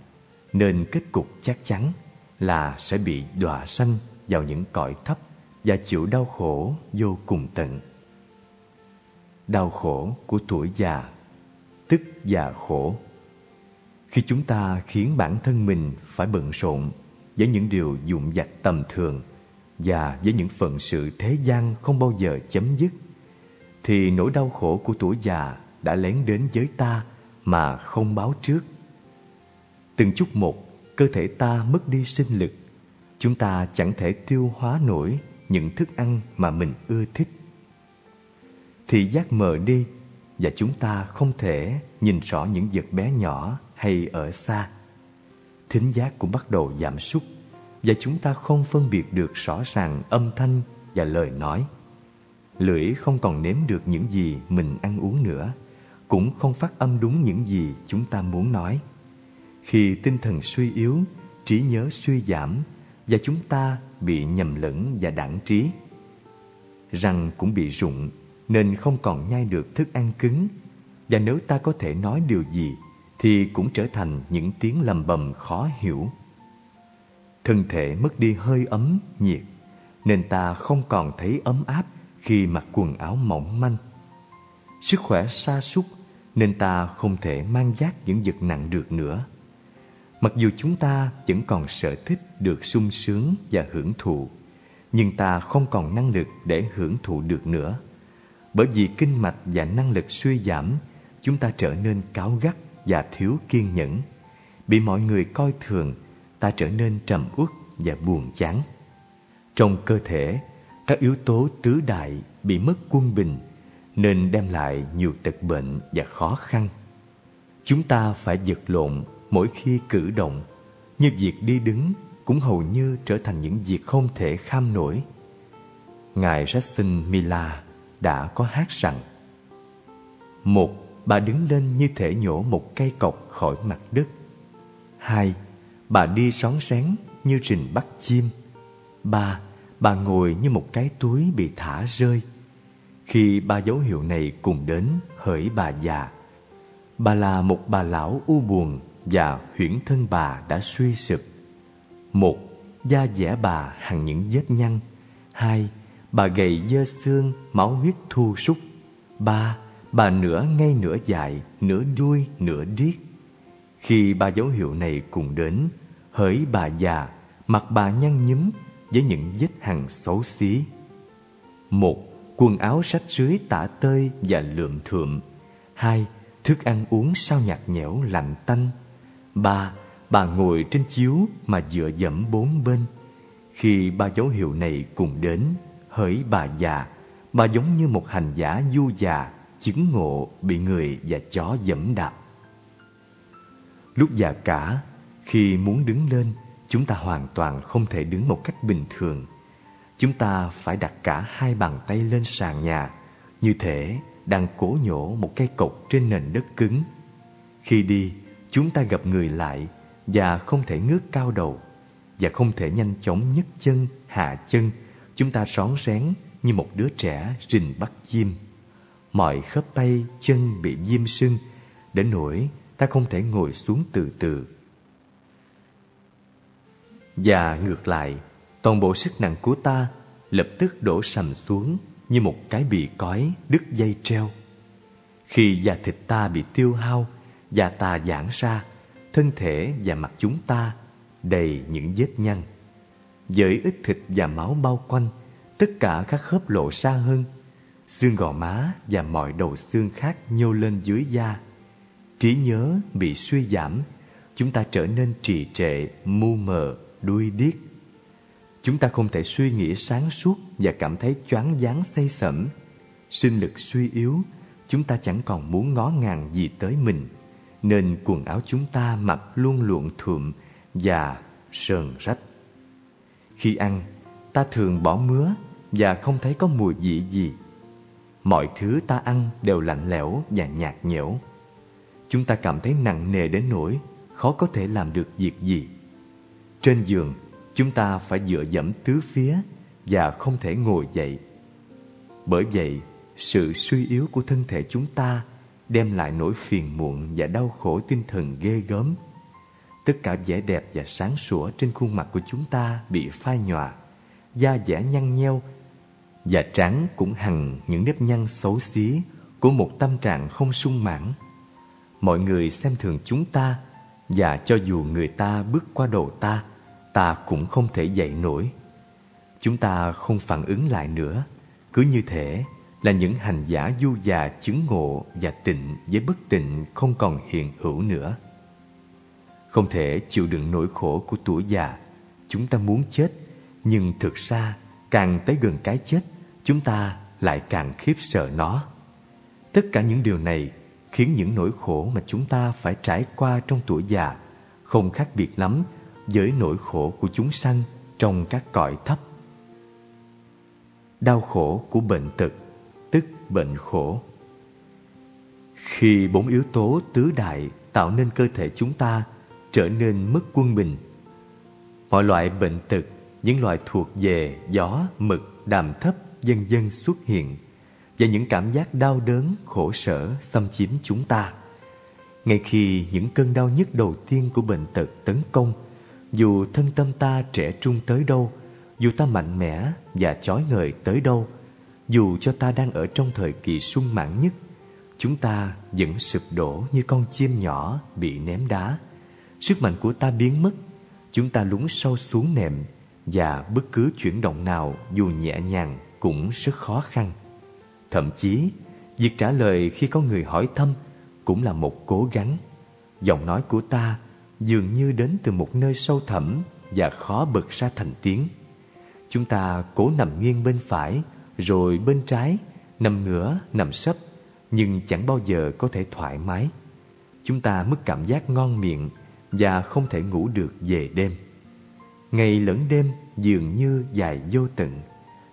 A: nên kết cục chắc chắn là sẽ bị đọa sanh vào những cõi thấp và chịu đau khổ vô cùng tận. Đau khổ của tuổi già, tức già khổ. Khi chúng ta khiến bản thân mình phải bận rộn với những điều dụng vặt tầm thường và với những phận sự thế gian không bao giờ chấm dứt, thì nỗi đau khổ của tuổi già đã lén đến với ta mà không báo trước. Từng chút một, cơ thể ta mất đi sinh lực, chúng ta chẳng thể tiêu hóa nổi những thức ăn mà mình ưa thích. Thị giác mờ đi và chúng ta không thể nhìn rõ những vật bé nhỏ hay ở xa. Thính giác cũng bắt đầu giảm sút và chúng ta không phân biệt được rõ ràng âm thanh và lời nói. Lưỡi không còn nếm được những gì mình ăn uống nữa, cũng không phát âm đúng những gì chúng ta muốn nói. Khi tinh thần suy yếu, trí nhớ suy giảm và chúng ta bị nhầm lẫn và đảng trí. Răng cũng bị rụng nên không còn nhai được thức ăn cứng và nếu ta có thể nói điều gì thì cũng trở thành những tiếng lầm bầm khó hiểu. Thân thể mất đi hơi ấm, nhiệt nên ta không còn thấy ấm áp khi mặc quần áo mỏng manh. Sức khỏe sa sút nên ta không thể mang giác những vật nặng được nữa. Mặc dù chúng ta vẫn còn sở thích được sung sướng và hưởng thụ, nhưng ta không còn năng lực để hưởng thụ được nữa. Bởi vì kinh mạch và năng lực suy giảm, chúng ta trở nên cáo gắt và thiếu kiên nhẫn. Bị mọi người coi thường, ta trở nên trầm uất và buồn chán. Trong cơ thể, các yếu tố tứ đại bị mất quân bình nên đem lại nhiều tật bệnh và khó khăn. Chúng ta phải giật lộn mỗi khi cử động, như việc đi đứng cũng hầu như trở thành những việc không thể kham nổi. Ngài Justin Mila đã có hát rằng Một, bà đứng lên như thể nhổ một cây cọc khỏi mặt đất. Hai, bà đi són sén như rình bắt chim. Ba, bà ngồi như một cái túi bị thả rơi. Khi ba dấu hiệu này cùng đến hỡi bà già, bà là một bà lão u buồn và huyễn thân bà đã suy sụp. Một, da dẻ bà hằng những vết nhăn. Hai, bà gầy dơ xương, máu huyết thu súc. Ba, bà nửa ngay nửa dài, nửa đuôi, nửa điếc. Khi ba dấu hiệu này cùng đến, hỡi bà già, mặt bà nhăn nhúm với những vết hằn xấu xí. Một, quần áo rách rưới tả tơi và lượm thượm. Hai, thức ăn uống sao nhạt nhẽo lạnh tanh. Ba, bà ngồi trên chiếu mà dựa dẫm bốn bên. Khi ba dấu hiệu này cùng đến, hỡi bà già, bà giống như một hành giả du già, chứng ngộ bị người và chó dẫm đạp. Lúc già cả, khi muốn đứng lên, chúng ta hoàn toàn không thể đứng một cách bình thường. Chúng ta phải đặt cả hai bàn tay lên sàn nhà, như thể đang cố nhổ một cây cột trên nền đất cứng. Khi đi, chúng ta gặp người lại và không thể ngước cao đầu và không thể nhanh chóng nhấc chân, hạ chân. Chúng ta rón rén như một đứa trẻ rình bắt chim. Mọi khớp tay, chân bị diêm sưng, đến nỗi ta không thể ngồi xuống từ từ và ngược lại, toàn bộ sức nặng của ta lập tức đổ sầm xuống như một cái bị cói đứt dây treo. Khi da thịt ta bị tiêu hao, da ta giãn ra, thân thể và mặt chúng ta đầy những vết nhăn. Với ít thịt và máu bao quanh, tất cả các khớp lộ xa hơn, xương gò má và mọi đầu xương khác nhô lên dưới da. Trí nhớ bị suy giảm, chúng ta trở nên trì trệ, mu mờ, đuôi điếc. Chúng ta không thể suy nghĩ sáng suốt và cảm thấy choáng váng say sẩm. Sinh lực suy yếu, chúng ta chẳng còn muốn ngó ngàng gì tới mình, nên quần áo chúng ta mặc luôn luộn thuộm và sờn rách. Khi ăn, ta thường bỏ mứa và không thấy có mùi vị gì. Mọi thứ ta ăn đều lạnh lẽo và nhạt nhẽo. Chúng ta cảm thấy nặng nề đến nỗi khó có thể làm được việc gì. Trên giường, chúng ta phải dựa dẫm tứ phía và không thể ngồi dậy. Bởi vậy, sự suy yếu của thân thể chúng ta đem lại nỗi phiền muộn và đau khổ tinh thần ghê gớm. Tất cả vẻ đẹp và sáng sủa trên khuôn mặt của chúng ta bị phai nhòa, da dẻ nhăn nheo và trán cũng hằn những nếp nhăn xấu xí của một tâm trạng không sung mãn. Mọi người xem thường chúng ta và cho dù người ta bước qua đầu ta, ta cũng không thể dậy nổi. Chúng ta không phản ứng lại nữa, cứ như thể là những hành giả du già chứng ngộ và tịnh với bất tịnh không còn hiện hữu nữa. Không thể chịu đựng nỗi khổ của tuổi già, chúng ta muốn chết, nhưng thực ra càng tới gần cái chết, chúng ta lại càng khiếp sợ nó. Tất cả những điều này khiến những nỗi khổ mà chúng ta phải trải qua trong tuổi già không khác biệt lắm với nỗi khổ của chúng sanh trong các cõi thấp. Đau khổ của bệnh tật, tức bệnh khổ. Khi bốn yếu tố tứ đại tạo nên cơ thể chúng ta trở nên mất quân bình, mọi loại bệnh tật những loài thuộc về gió, mực, đàm thấp dân dân xuất hiện và những cảm giác đau đớn, khổ sở xâm chiếm chúng ta. Ngay khi những cơn đau nhức đầu tiên của bệnh tật tấn công, dù thân tâm ta trẻ trung tới đâu, dù ta mạnh mẽ và chói ngời tới đâu, dù cho ta đang ở trong thời kỳ sung mãn nhất, chúng ta vẫn sụp đổ như con chim nhỏ bị ném đá. Sức mạnh của ta biến mất, chúng ta lún sâu xuống nệm và bất cứ chuyển động nào dù nhẹ nhàng cũng rất khó khăn. Thậm chí, việc trả lời khi có người hỏi thăm cũng là một cố gắng. Giọng nói của ta dường như đến từ một nơi sâu thẳm và khó bật ra thành tiếng. Chúng ta cố nằm nghiêng bên phải, rồi bên trái, nằm ngửa, nằm sấp, nhưng chẳng bao giờ có thể thoải mái. Chúng ta mất cảm giác ngon miệng và không thể ngủ được về đêm. Ngày lẫn đêm dường như dài vô tận.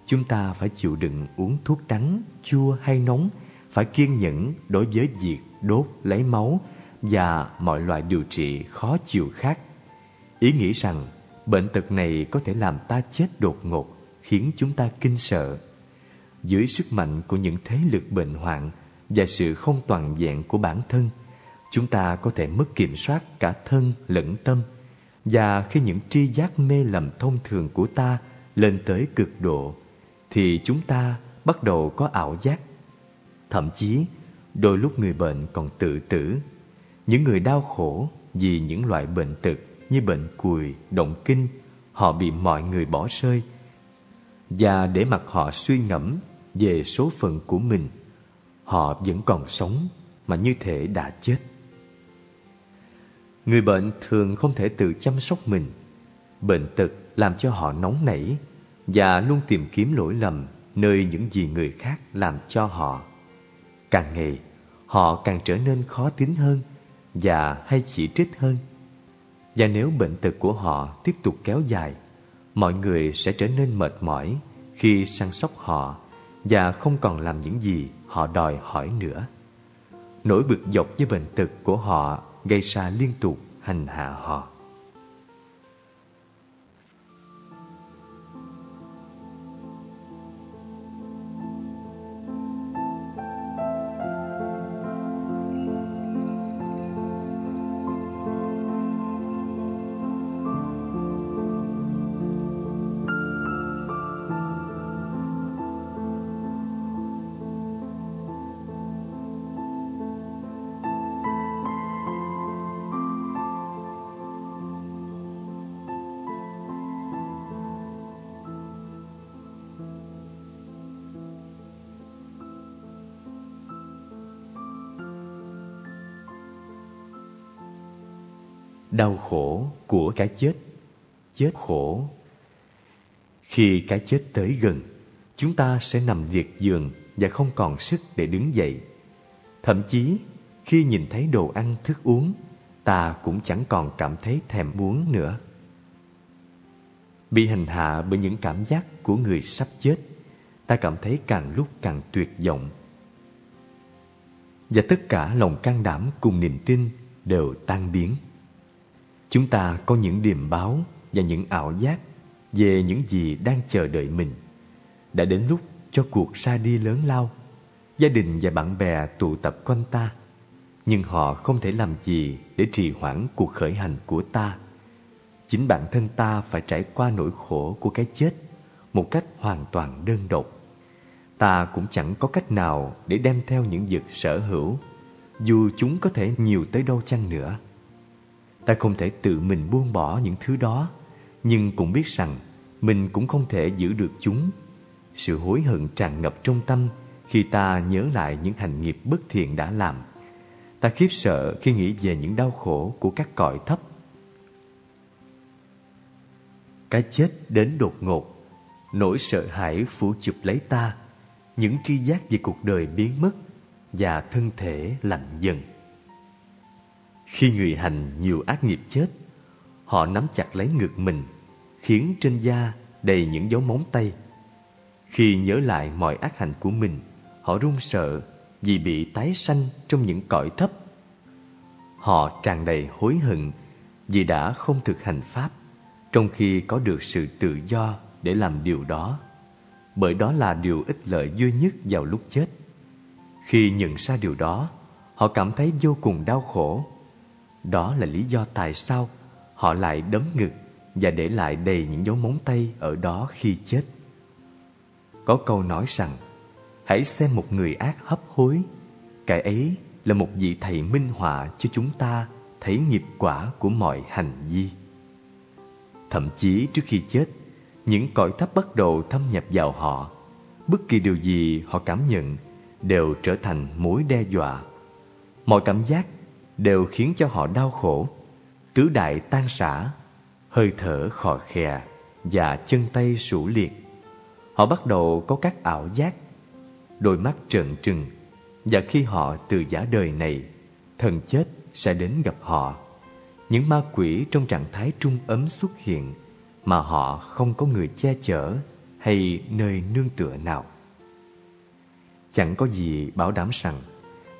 A: Chúng ta phải chịu đựng uống thuốc đắng, chua hay nóng, phải kiên nhẫn đối với việc đốt lấy máu và mọi loại điều trị khó chịu khác. Ý nghĩ rằng bệnh tật này có thể làm ta chết đột ngột khiến chúng ta kinh sợ. Dưới sức mạnh của những thế lực bệnh hoạn và sự không toàn vẹn của bản thân, chúng ta có thể mất kiểm soát cả thân lẫn tâm. Và khi những tri giác mê lầm thông thường của ta lên tới cực độ, thì chúng ta bắt đầu có ảo giác. Thậm chí, đôi lúc người bệnh còn tự tử. Những người đau khổ vì những loại bệnh tật như bệnh cùi, động kinh, họ bị mọi người bỏ rơi. Và để mặc họ suy ngẫm về số phận của mình, họ vẫn còn sống mà như thể đã chết. Người bệnh thường không thể tự chăm sóc mình. Bệnh tật làm cho họ nóng nảy và luôn tìm kiếm lỗi lầm nơi những gì người khác làm cho họ. Càng ngày, họ càng trở nên khó tính hơn và hay chỉ trích hơn. Và nếu bệnh tật của họ tiếp tục kéo dài, mọi người sẽ trở nên mệt mỏi khi săn sóc họ và không còn làm những gì họ đòi hỏi nữa. Nỗi bực dọc với bệnh tật của họ gây ra liên tục hành hạ họ. Đau khổ của cái chết chết khổ. Khi cái chết tới gần, chúng ta sẽ nằm liệt giường và không còn sức để đứng dậy. Thậm chí, khi nhìn thấy đồ ăn, thức uống, ta cũng chẳng còn cảm thấy thèm muốn nữa. Bị hành hạ bởi những cảm giác của người sắp chết, ta cảm thấy càng lúc càng tuyệt vọng. Và tất cả lòng can đảm cùng niềm tin đều tan biến. Chúng ta có những điềm báo và những ảo giác về những gì đang chờ đợi mình. Đã đến lúc cho cuộc ra đi lớn lao. Gia đình và bạn bè tụ tập quanh ta. Nhưng họ không thể làm gì để trì hoãn cuộc khởi hành của ta. Chính bản thân ta phải trải qua nỗi khổ của cái chết một cách hoàn toàn đơn độc. Ta cũng chẳng có cách nào để đem theo những vật sở hữu, dù chúng có thể nhiều tới đâu chăng nữa. Ta không thể tự mình buông bỏ những thứ đó, Nhưng cũng biết rằng Mình cũng không thể giữ được chúng. Sự hối hận tràn ngập trong tâm Khi ta nhớ lại những hành nghiệp bất thiện đã làm. Ta khiếp sợ khi nghĩ về những đau khổ của các cõi thấp. Cái chết đến đột ngột, Nỗi sợ hãi phủ chụp lấy ta. Những tri giác về cuộc đời biến mất Và thân thể lạnh dần khi người hành nhiều ác nghiệp chết, họ nắm chặt lấy ngực mình, khiến trên da đầy những dấu móng tay. Khi nhớ lại mọi ác hành của mình, họ run sợ vì bị tái sanh trong những cõi thấp. Họ tràn đầy hối hận vì đã không thực hành pháp, trong khi có được sự tự do để làm điều đó bởi đó là điều ích lợi duy nhất vào lúc chết khi nhận ra điều đó họ cảm thấy vô cùng đau khổ đó là lý do tại sao họ lại đấm ngực và để lại đầy những dấu móng tay ở đó khi chết. Có câu nói rằng, hãy xem một người ác hấp hối. Cái ấy là một vị thầy minh họa cho chúng ta thấy nghiệp quả của mọi hành vi. Thậm chí trước khi chết, những cõi thấp bắt đầu thâm nhập vào họ, bất kỳ điều gì họ cảm nhận đều trở thành mối đe dọa. Mọi cảm giác đều khiến cho họ đau khổ. Tứ đại tan rã, hơi thở khò khè và chân tay sủ liệt. Họ bắt đầu có các ảo giác, đôi mắt trợn trừng, và khi họ từ giả đời này, thần chết sẽ đến gặp họ. Những ma quỷ trong trạng thái trung ấm xuất hiện mà họ không có người che chở hay nơi nương tựa nào. Chẳng có gì bảo đảm rằng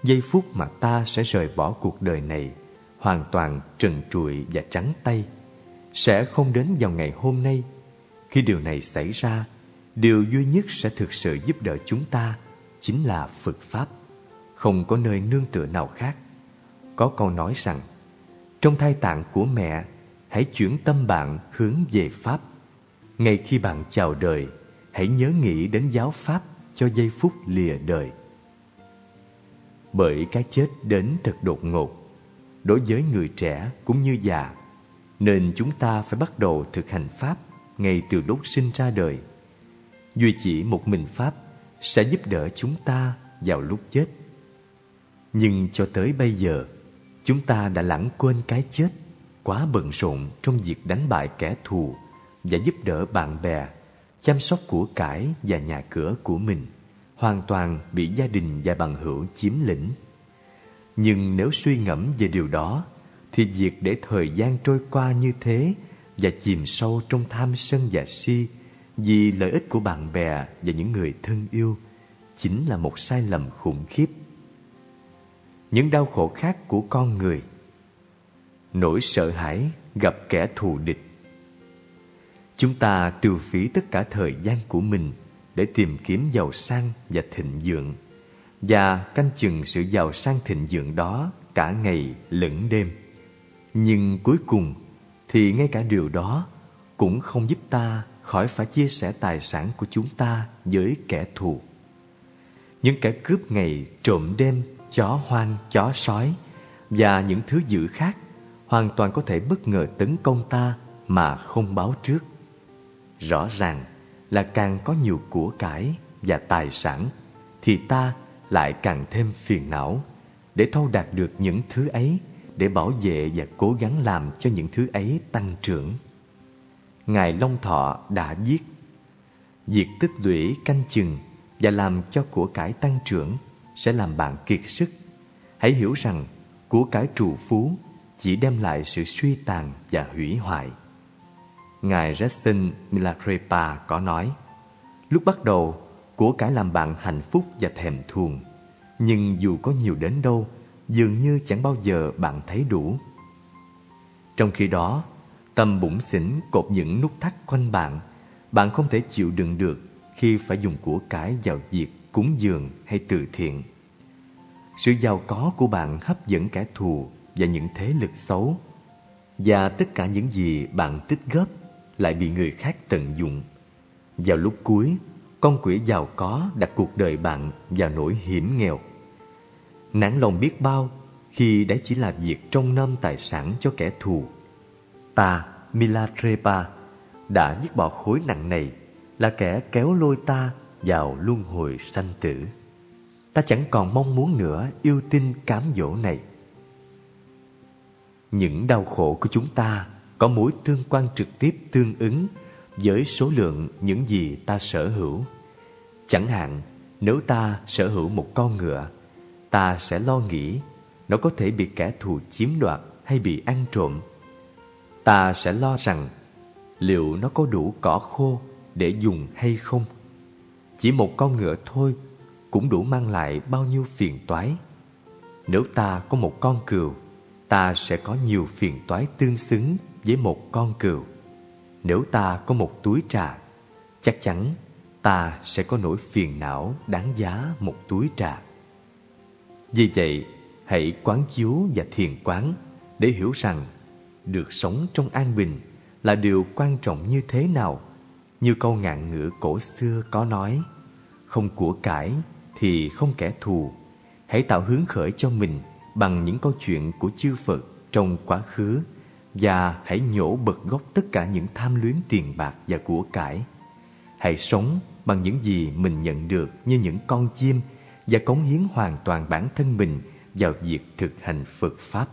A: giây phút mà ta sẽ rời bỏ cuộc đời này, hoàn toàn trần trụi và trắng tay, sẽ không đến vào ngày hôm nay. Khi điều này xảy ra, điều duy nhất sẽ thực sự giúp đỡ chúng ta chính là phật pháp. Không có nơi nương tựa nào khác. Có câu nói rằng, trong thai tạng của mẹ, hãy chuyển tâm bạn hướng về pháp. Ngay khi bạn chào đời, hãy nhớ nghĩ đến giáo pháp cho giây phút lìa đời bởi cái chết đến thật đột ngột. Đối với người trẻ cũng như già, nên chúng ta phải bắt đầu thực hành pháp ngay từ lúc sinh ra đời. Duy chỉ một mình pháp sẽ giúp đỡ chúng ta vào lúc chết. Nhưng cho tới bây giờ, chúng ta đã lãng quên cái chết, quá bận rộn trong việc đánh bại kẻ thù và giúp đỡ bạn bè, chăm sóc của cải và nhà cửa của mình hoàn toàn bị gia đình và bằng hữu chiếm lĩnh. Nhưng nếu suy ngẫm về điều đó, thì việc để thời gian trôi qua như thế và chìm sâu trong tham sân và si vì lợi ích của bạn bè và những người thân yêu chính là một sai lầm khủng khiếp. Những đau khổ khác của con người. Nỗi sợ hãi gặp kẻ thù địch. Chúng ta tiêu phí tất cả thời gian của mình để tìm kiếm giàu sang và thịnh vượng, và canh chừng sự giàu sang thịnh vượng đó cả ngày lẫn đêm. Nhưng cuối cùng thì ngay cả điều đó cũng không giúp ta khỏi phải chia sẻ tài sản của chúng ta với kẻ thù. Những kẻ cướp ngày trộm đêm, chó hoang, chó sói và những thứ dữ khác hoàn toàn có thể bất ngờ tấn công ta mà không báo trước. Rõ ràng là càng có nhiều của cải và tài sản, thì ta lại càng thêm phiền não để thâu đạt được những thứ ấy, để bảo vệ và cố gắng làm cho những thứ ấy tăng trưởng. Ngài long thọ đã viết, việc tích lũy canh chừng và làm cho của cải tăng trưởng sẽ làm bạn kiệt sức. Hãy hiểu rằng của cải trù phú chỉ đem lại sự suy tàn và hủy hoại ngài Rasin Milarepa có nói, lúc bắt đầu, của cải làm bạn hạnh phúc và thèm thuồng. Nhưng dù có nhiều đến đâu, dường như chẳng bao giờ bạn thấy đủ. Trong khi đó, tâm bụng xỉn cột những nút thắt quanh bạn bạn không thể chịu đựng được khi phải dùng của cải vào việc cúng dường hay từ thiện. Sự giàu có của bạn hấp dẫn kẻ thù và những thế lực xấu, và tất cả những gì bạn tích góp lại bị người khác tận dụng. Vào lúc cuối, con quỷ giàu có đặt cuộc đời bạn vào nỗi hiểm nghèo. Nản lòng biết bao khi đấy chỉ là việc trông nom tài sản cho kẻ thù. Ta milatrepa đã dứt bỏ khối nặng này, là kẻ kéo lôi ta vào luân hồi sanh tử. Ta chẳng còn mong muốn nữa yêu tinh cám dỗ này. Những đau khổ của chúng ta có mối tương quan trực tiếp tương ứng với số lượng những gì ta sở hữu. Chẳng hạn, nếu ta sở hữu một con ngựa, ta sẽ lo nghĩ nó có thể bị kẻ thù chiếm đoạt hay bị ăn trộm. Ta sẽ lo rằng liệu nó có đủ cỏ khô để dùng hay không. Chỉ một con ngựa thôi cũng đủ mang lại bao nhiêu phiền toái. Nếu ta có một con cừu, ta sẽ có nhiều phiền toái tương xứng với một con cừu nếu ta có một túi trà, chắc chắn ta sẽ có nỗi phiền não đáng giá một túi trà. Vì vậy, hãy quán chiếu và thiền quán để hiểu rằng được sống trong an bình là điều quan trọng như thế nào. Như câu ngạn ngữ cổ xưa có nói, không của cải thì không kẻ thù. Hãy tạo hướng khởi cho mình bằng những câu chuyện của chư Phật trong quá khứ và hãy nhổ bật gốc tất cả những tham luyến tiền bạc và của cải. Hãy sống bằng những gì mình nhận được như những con chim và cống hiến hoàn toàn bản thân mình vào việc thực hành Phật Pháp.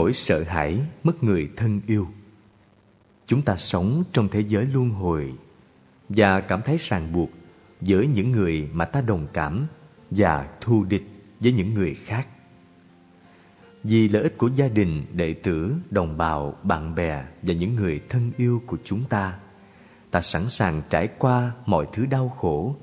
A: Nỗi sợ hãi mất người thân yêu. Chúng ta sống trong thế giới luân hồi và cảm thấy ràng buộc với những người mà ta đồng cảm và thù địch với những người khác. Vì lợi ích của gia đình, đệ tử, đồng bào, bạn bè và những người thân yêu của chúng ta ta sẵn sàng trải qua mọi thứ đau khổ,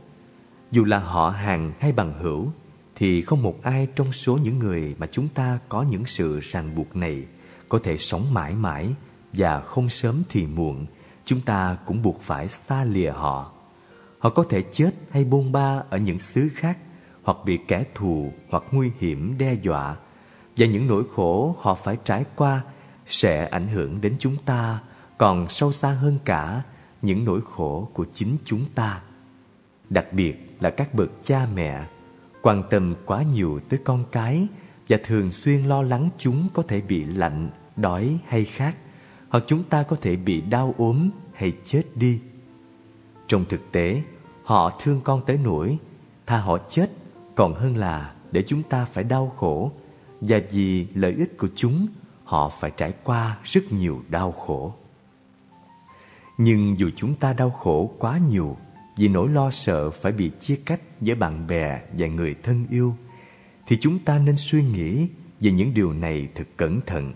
A: dù là họ hàng hay bằng hữu thì không một ai trong số những người mà chúng ta có những sự ràng buộc này có thể sống mãi mãi và không sớm thì muộn, chúng ta cũng buộc phải xa lìa họ. Họ có thể chết hay bôn ba ở những xứ khác, hoặc bị kẻ thù hoặc nguy hiểm đe dọa, và những nỗi khổ họ phải trải qua sẽ ảnh hưởng đến chúng ta còn sâu xa hơn cả những nỗi khổ của chính chúng ta. Đặc biệt là các bậc cha mẹ quan tâm quá nhiều tới con cái và thường xuyên lo lắng chúng có thể bị lạnh, đói hay khát, hoặc chúng ta có thể bị đau ốm hay chết đi. Trong thực tế, họ thương con tới nỗi tha họ chết còn hơn là để chúng ta phải đau khổ và vì lợi ích của chúng họ phải trải qua rất nhiều đau khổ. Nhưng dù chúng ta đau khổ quá nhiều vì nỗi lo sợ phải bị chia cách với bạn bè và người thân yêu, thì chúng ta nên suy nghĩ về những điều này thật cẩn thận.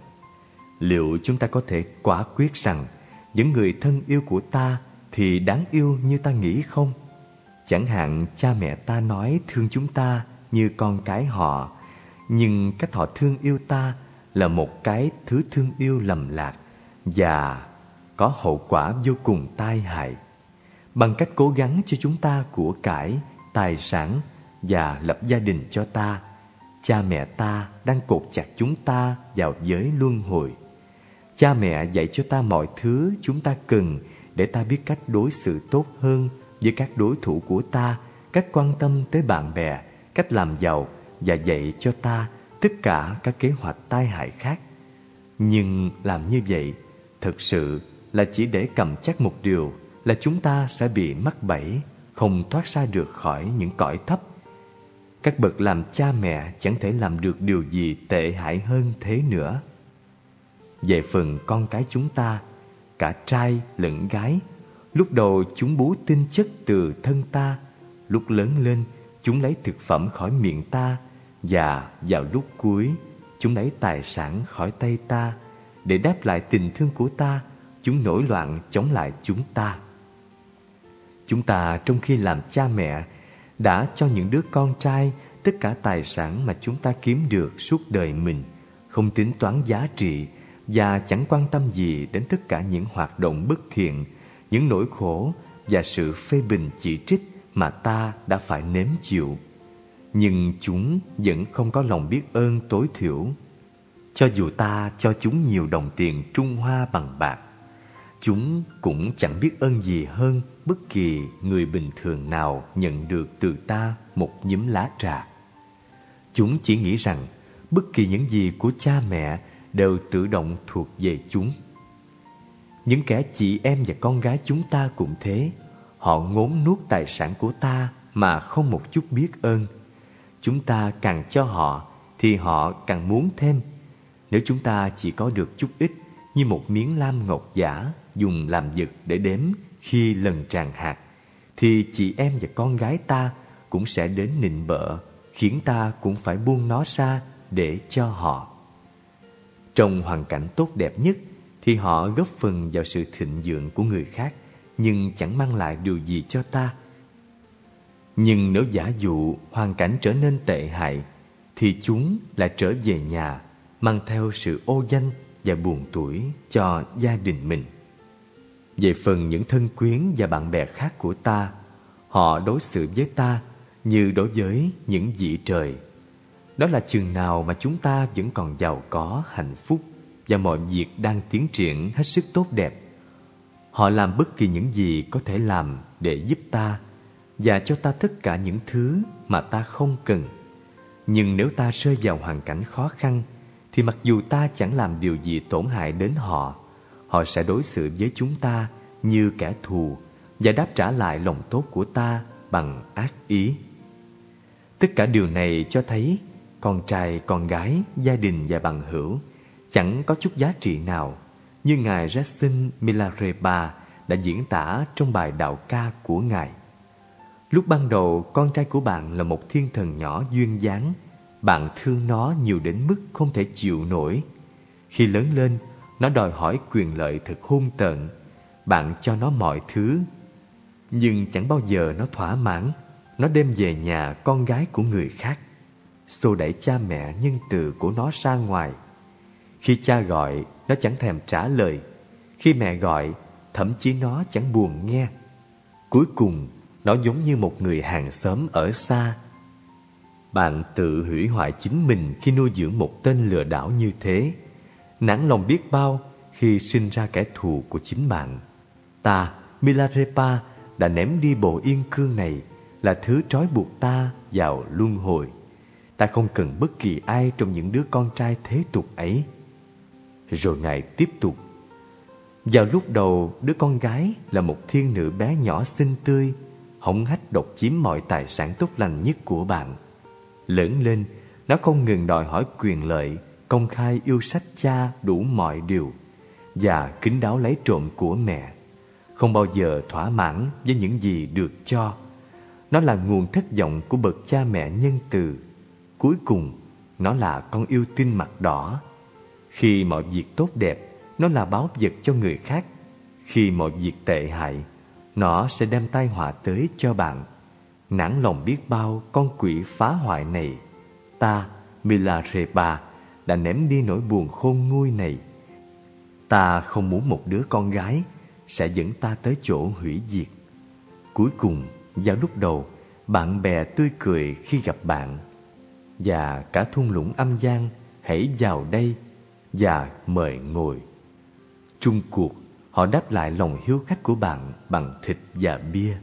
A: Liệu chúng ta có thể quả quyết rằng những người thân yêu của ta thì đáng yêu như ta nghĩ không? Chẳng hạn, cha mẹ ta nói thương chúng ta như con cái họ, nhưng cách họ thương yêu ta là một cái thứ thương yêu lầm lạc và có hậu quả vô cùng tai hại bằng cách cố gắng cho chúng ta của cải, tài sản và lập gia đình cho ta. Cha mẹ ta đang cột chặt chúng ta vào giới luân hồi. Cha mẹ dạy cho ta mọi thứ chúng ta cần để ta biết cách đối xử tốt hơn với các đối thủ của ta, cách quan tâm tới bạn bè, cách làm giàu và dạy cho ta tất cả các kế hoạch tai hại khác. Nhưng làm như vậy thực sự là chỉ để cầm chắc một điều là chúng ta sẽ bị mắc bẫy, không thoát ra được khỏi những cõi thấp. Các bậc làm cha mẹ chẳng thể làm được điều gì tệ hại hơn thế nữa. Về phần con cái chúng ta, cả trai lẫn gái, lúc đầu chúng bú tinh chất từ thân ta, lúc lớn lên chúng lấy thực phẩm khỏi miệng ta và vào lúc cuối chúng lấy tài sản khỏi tay ta để đáp lại tình thương của ta chúng nổi loạn chống lại chúng ta Chúng ta trong khi làm cha mẹ đã cho những đứa con trai tất cả tài sản mà chúng ta kiếm được suốt đời mình, không tính toán giá trị và chẳng quan tâm gì đến tất cả những hoạt động bất thiện, những nỗi khổ và sự phê bình chỉ trích mà ta đã phải nếm chịu. Nhưng chúng vẫn không có lòng biết ơn tối thiểu. cho dù ta cho chúng nhiều đồng tiền Trung Hoa bằng bạc, chúng cũng chẳng biết ơn gì hơn bất kỳ người bình thường nào nhận được từ ta một nhúm lá trà. Chúng chỉ nghĩ rằng bất kỳ những gì của cha mẹ đều tự động thuộc về chúng. Những kẻ chị em và con gái chúng ta cũng thế, họ ngốn nuốt tài sản của ta mà không một chút biết ơn. Chúng ta càng cho họ thì họ càng muốn thêm. Nếu chúng ta chỉ có được chút ít như một miếng lam ngọc giả dùng làm vật để đếm khi lần tràn hạt, thì chị em và con gái ta cũng sẽ đến nịnh bợ, khiến ta cũng phải buông nó ra để cho họ. Trong hoàn cảnh tốt đẹp nhất thì họ góp phần vào sự thịnh vượng của người khác nhưng chẳng mang lại điều gì cho ta. Nhưng nếu giả dụ hoàn cảnh trở nên tệ hại thì chúng lại trở về nhà mang theo sự ô danh và buồn tuổi cho gia đình mình. Về phần những thân quyến và bạn bè khác của ta, họ đối xử với ta như đối với những vị trời. Đó là chừng nào mà chúng ta vẫn còn giàu có, hạnh phúc và mọi việc đang tiến triển hết sức tốt đẹp. Họ làm bất kỳ những gì có thể làm để giúp ta và cho ta tất cả những thứ mà ta không cần. Nhưng nếu ta rơi vào hoàn cảnh khó khăn, thì mặc dù ta chẳng làm điều gì tổn hại đến họ, họ sẽ đối xử với chúng ta như kẻ thù và đáp trả lại lòng tốt của ta bằng ác ý. Tất cả điều này cho thấy con trai, con gái, gia đình và bằng hữu chẳng có chút giá trị nào như Ngài Rasin Milarepa đã diễn tả trong bài đạo ca của Ngài. Lúc ban đầu, con trai của bạn là một thiên thần nhỏ duyên dáng. Bạn thương nó nhiều đến mức không thể chịu nổi. Khi lớn lên, nó đòi hỏi quyền lợi thật hung tợn. Bạn cho nó mọi thứ. Nhưng chẳng bao giờ nó thỏa mãn. Nó đem về nhà con gái của người khác. Xô đẩy cha mẹ nhân từ của nó ra ngoài. Khi cha gọi, nó chẳng thèm trả lời. Khi mẹ gọi, thậm chí nó chẳng buồn nghe. Cuối cùng, nó giống như một người hàng xóm ở xa. Bạn tự hủy hoại chính mình khi nuôi dưỡng một tên lừa đảo như thế. Nản lòng biết bao khi sinh ra kẻ thù của chính bạn. Ta, Milarepa, đã ném đi bộ yên cương này là thứ trói buộc ta vào luân hồi. Ta không cần bất kỳ ai trong những đứa con trai thế tục ấy. Rồi Ngài tiếp tục. Vào lúc đầu, đứa con gái là một thiên nữ bé nhỏ xinh tươi, hỏng hách độc chiếm mọi tài sản tốt lành nhất của bạn. Lớn lên, nó không ngừng đòi hỏi quyền lợi, công khai yêu sách cha đủ mọi điều và kính đáo lấy trộm của mẹ. Không bao giờ thỏa mãn với những gì được cho. Nó là nguồn thất vọng của bậc cha mẹ nhân từ. Cuối cùng, nó là con yêu tinh mặt đỏ. Khi mọi việc tốt đẹp, nó là báo vật cho người khác. Khi mọi việc tệ hại, nó sẽ đem tai họa tới cho bạn. Nản lòng biết bao con quỷ phá hoại này. Ta, Milarepa, đã ném đi nỗi buồn khôn nguôi này. Ta không muốn một đứa con gái sẽ dẫn ta tới chỗ hủy diệt. Cuối cùng, vào lúc đầu, bạn bè tươi cười khi gặp bạn. Và cả thung lũng âm gian hãy vào đây và mời ngồi. Trung cuộc, họ đáp lại lòng hiếu khách của bạn bằng thịt và bia.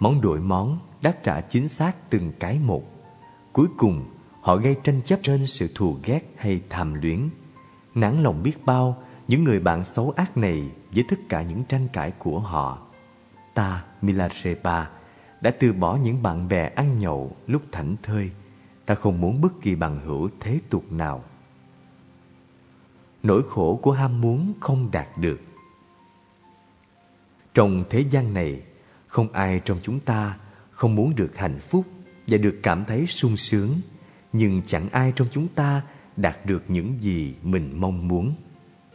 A: Món đổi món đáp trả chính xác từng cái một. Cuối cùng, họ gây tranh chấp trên sự thù ghét hay tham luyến. Nản lòng biết bao những người bạn xấu ác này với tất cả những tranh cãi của họ. Ta, Milarepa, đã từ bỏ những bạn bè ăn nhậu lúc thảnh thơi. Ta không muốn bất kỳ bằng hữu thế tục nào. Nỗi khổ của ham muốn không đạt được trong thế gian này, không ai trong chúng ta không muốn được hạnh phúc và được cảm thấy sung sướng, nhưng chẳng ai trong chúng ta đạt được những gì mình mong muốn.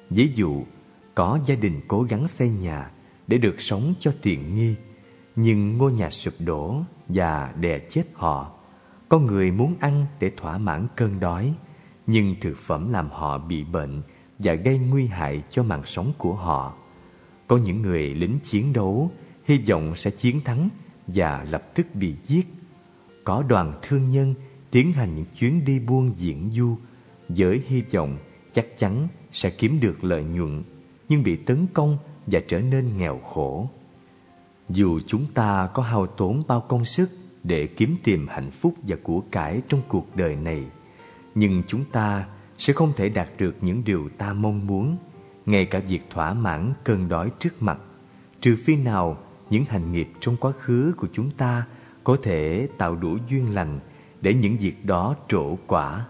A: Ví dụ, có gia đình cố gắng xây nhà để được sống cho tiện nghi, nhưng ngôi nhà sụp đổ và đè chết họ. Có người muốn ăn để thỏa mãn cơn đói, nhưng thực phẩm làm họ bị bệnh và gây nguy hại cho mạng sống của họ. Có những người lính chiến đấu hy vọng sẽ chiến thắng và lập tức bị giết. Có đoàn thương nhân tiến hành những chuyến đi buôn diễn du với hy vọng chắc chắn sẽ kiếm được lợi nhuận, nhưng bị tấn công và trở nên nghèo khổ. Dù chúng ta có hao tốn bao công sức để kiếm tìm hạnh phúc và của cải trong cuộc đời này, nhưng chúng ta sẽ không thể đạt được những điều ta mong muốn, ngay cả việc thỏa mãn cơn đói trước mặt, trừ phi nào những hành nghiệp trong quá khứ của chúng ta có thể tạo đủ duyên lành để những việc đó trổ quả.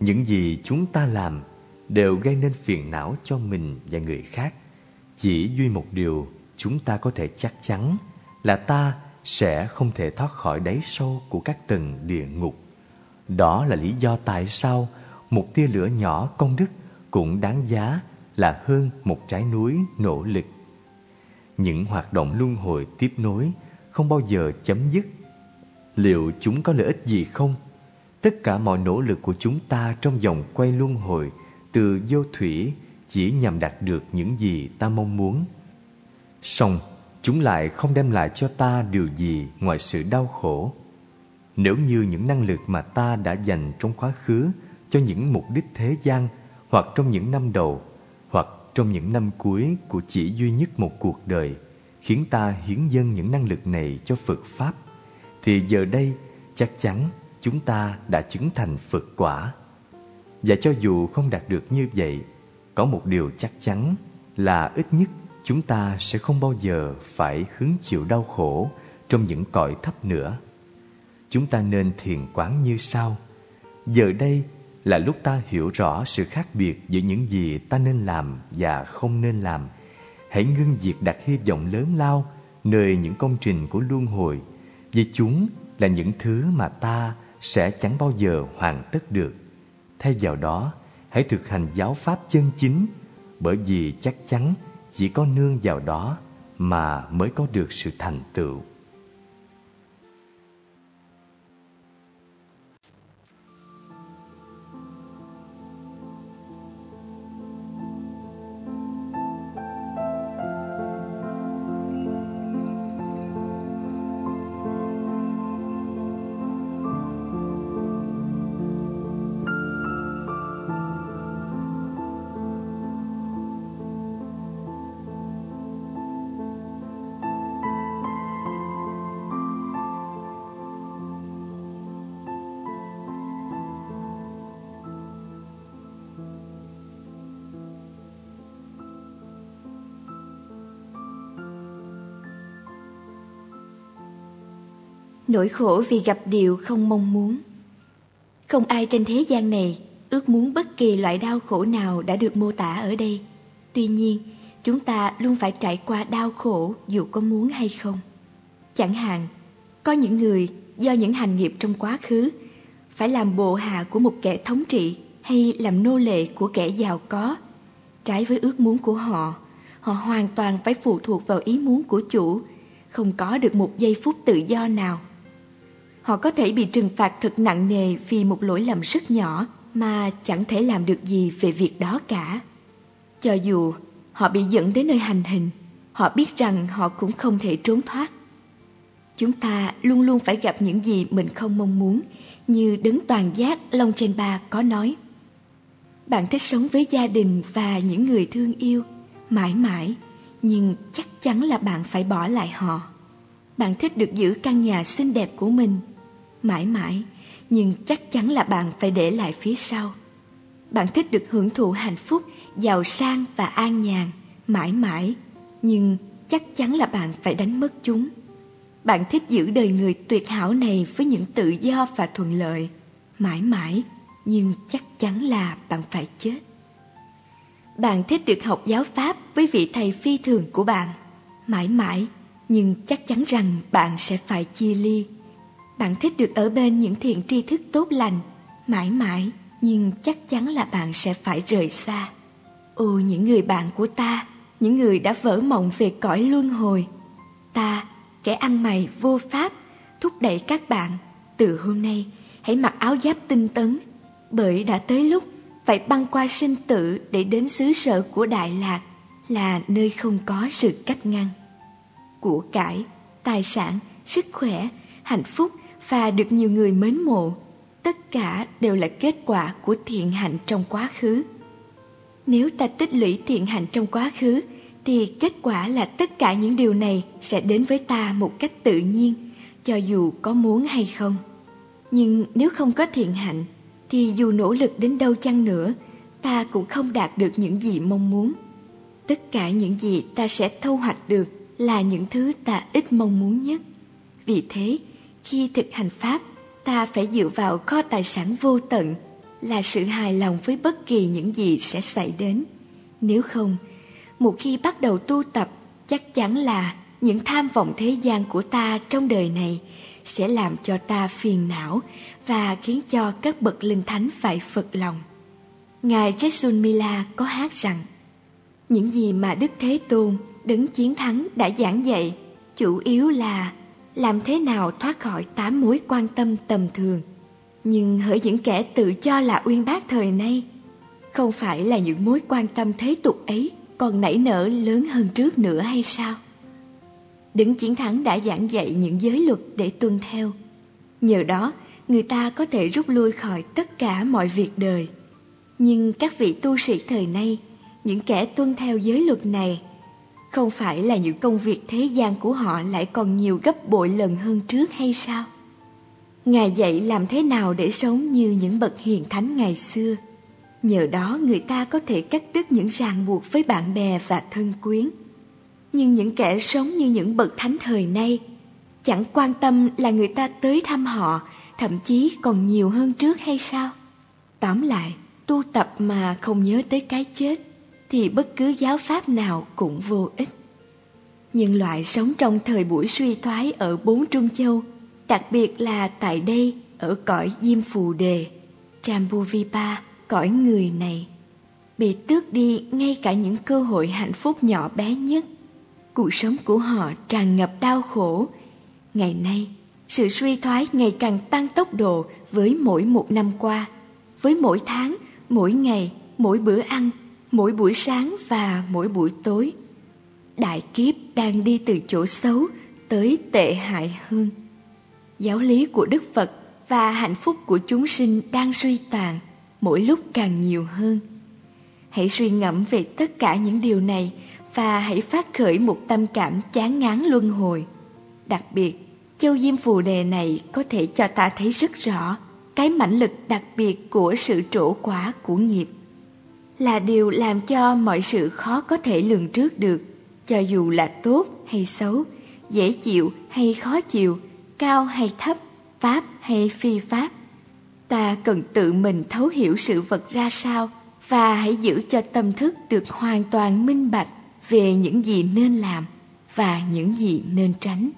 A: Những gì chúng ta làm đều gây nên phiền não cho mình và người khác. Chỉ duy một điều chúng ta có thể chắc chắn là ta sẽ không thể thoát khỏi đáy sâu của các tầng địa ngục. Đó là lý do tại sao một tia lửa nhỏ công đức cũng đáng giá là hơn một trái núi nỗ lực. Những hoạt động luân hồi tiếp nối không bao giờ chấm dứt. Liệu chúng có lợi ích gì không? Tất cả mọi nỗ lực của chúng ta trong vòng quay luân hồi từ vô thủy chỉ nhằm đạt được những gì ta mong muốn. Song, chúng lại không đem lại cho ta điều gì ngoài sự đau khổ. Nếu như những năng lực mà ta đã dành trong quá khứ cho những mục đích thế gian hoặc trong những năm đầu hoặc trong những năm cuối của chỉ duy nhất một cuộc đời khiến ta hiến dâng những năng lực này cho Phật Pháp thì giờ đây chắc chắn chúng ta đã chứng thành Phật quả. Và cho dù không đạt được như vậy, có một điều chắc chắn là ít nhất chúng ta sẽ không bao giờ phải hứng chịu đau khổ trong những cõi thấp nữa. Chúng ta nên thiền quán như sau. Giờ đây là lúc ta hiểu rõ sự khác biệt giữa những gì ta nên làm và không nên làm. Hãy ngưng việc đặt hy vọng lớn lao nơi những công trình của luân hồi vì chúng là những thứ mà ta sẽ chẳng bao giờ hoàn tất được. Thay vào đó, hãy thực hành giáo pháp chân chính bởi vì chắc chắn chỉ có nương vào đó mà mới có được sự thành tựu.
B: Nỗi khổ vì gặp điều không mong muốn. Không ai trên thế gian này ước muốn bất kỳ loại đau khổ nào đã được mô tả ở đây. Tuy nhiên, chúng ta luôn phải trải qua đau khổ dù có muốn hay không. Chẳng hạn, có những người do những hành nghiệp trong quá khứ phải làm bộ hạ của một kẻ thống trị hay làm nô lệ của kẻ giàu có. Trái với ước muốn của họ, họ hoàn toàn phải phụ thuộc vào ý muốn của chủ, không có được một giây phút tự do nào họ có thể bị trừng phạt thật nặng nề vì một lỗi lầm rất nhỏ mà chẳng thể làm được gì về việc đó cả. Cho dù họ bị dẫn đến nơi hành hình, họ biết rằng họ cũng không thể trốn thoát. Chúng ta luôn luôn phải gặp những gì mình không mong muốn, như đấng toàn giác Long trên ba có nói. Bạn thích sống với gia đình và những người thương yêu, mãi mãi, nhưng chắc chắn là bạn phải bỏ lại họ. Bạn thích được giữ căn nhà xinh đẹp của mình, mãi mãi, nhưng chắc chắn là bạn phải để lại phía sau. Bạn thích được hưởng thụ hạnh phúc, giàu sang và an nhàn, mãi mãi, nhưng chắc chắn là bạn phải đánh mất chúng. Bạn thích giữ đời người tuyệt hảo này với những tự do và thuận lợi, mãi mãi, nhưng chắc chắn là bạn phải chết. Bạn thích được học giáo pháp với vị thầy phi thường của bạn, mãi mãi, nhưng chắc chắn rằng bạn sẽ phải chia ly. Bạn thích được ở bên những thiện tri thức tốt lành, mãi mãi, nhưng chắc chắn là bạn sẽ phải rời xa. Ô những người bạn của ta, những người đã vỡ mộng về cõi luân hồi. Ta, kẻ ăn mày vô pháp, thúc đẩy các bạn, từ hôm nay hãy mặc áo giáp tinh tấn, bởi đã tới lúc phải băng qua sinh tử để đến xứ sở của Đại Lạc là nơi không có sự cách ngăn. Của cải, tài sản, sức khỏe, hạnh phúc và được nhiều người mến mộ. tất cả đều là kết quả của thiện hạnh trong quá khứ. Nếu ta tích lũy thiện hạnh trong quá khứ, thì kết quả là tất cả những điều này sẽ đến với ta một cách tự nhiên, cho dù có muốn hay không. Nhưng nếu không có thiện hạnh, thì dù nỗ lực đến đâu chăng nữa, ta cũng không đạt được những gì mong muốn. Tất cả những gì ta sẽ thu hoạch được là những thứ ta ít mong muốn nhất. Vì thế, khi thực hành Pháp, ta phải dựa vào kho tài sản vô tận là sự hài lòng với bất kỳ những gì sẽ xảy đến. Nếu không, một khi bắt đầu tu tập, chắc chắn là những tham vọng thế gian của ta trong đời này sẽ làm cho ta phiền não và khiến cho các bậc linh thánh phải phật lòng. Ngài Jason Mila có hát rằng Những gì mà Đức Thế Tôn, đấng chiến thắng đã giảng dạy chủ yếu là làm thế nào thoát khỏi tám mối quan tâm tầm thường. Nhưng hỡi những kẻ tự cho là uyên bác thời nay, không phải là những mối quan tâm thế tục ấy còn nảy nở lớn hơn trước nữa hay sao? Đứng chiến thắng đã giảng dạy những giới luật để tuân theo. Nhờ đó, người ta có thể rút lui khỏi tất cả mọi việc đời. Nhưng các vị tu sĩ thời nay, những kẻ tuân theo giới luật này, không phải là những công việc thế gian của họ lại còn nhiều gấp bội lần hơn trước hay sao? Ngài dạy làm thế nào để sống như những bậc hiền thánh ngày xưa. Nhờ đó người ta có thể cắt đứt những ràng buộc với bạn bè và thân quyến. Nhưng những kẻ sống như những bậc thánh thời nay chẳng quan tâm là người ta tới thăm họ, thậm chí còn nhiều hơn trước hay sao? Tóm lại, tu tập mà không nhớ tới cái chết thì bất cứ giáo pháp nào cũng vô ích. Nhân loại sống trong thời buổi suy thoái ở bốn trung châu, đặc biệt là tại đây ở cõi Diêm Phù Đề, Chambuvipa, cõi người này, bị tước đi ngay cả những cơ hội hạnh phúc nhỏ bé nhất. Cuộc sống của họ tràn ngập đau khổ. Ngày nay, sự suy thoái ngày càng tăng tốc độ với mỗi một năm qua, với mỗi tháng, mỗi ngày, mỗi bữa ăn, mỗi buổi sáng và mỗi buổi tối. Đại kiếp đang đi từ chỗ xấu tới tệ hại hơn. Giáo lý của Đức Phật và hạnh phúc của chúng sinh đang suy tàn mỗi lúc càng nhiều hơn. Hãy suy ngẫm về tất cả những điều này và hãy phát khởi một tâm cảm chán ngán luân hồi. Đặc biệt, châu diêm phù đề này có thể cho ta thấy rất rõ cái mãnh lực đặc biệt của sự trổ quả của nghiệp. Là điều làm cho mọi sự khó có thể lường trước được, cho dù là tốt hay xấu, dễ chịu hay khó chịu, cao hay thấp, pháp hay phi pháp ta cần tự mình thấu hiểu sự vật ra sao và hãy giữ cho tâm thức được hoàn toàn minh bạch về những gì nên làm và những gì nên tránh.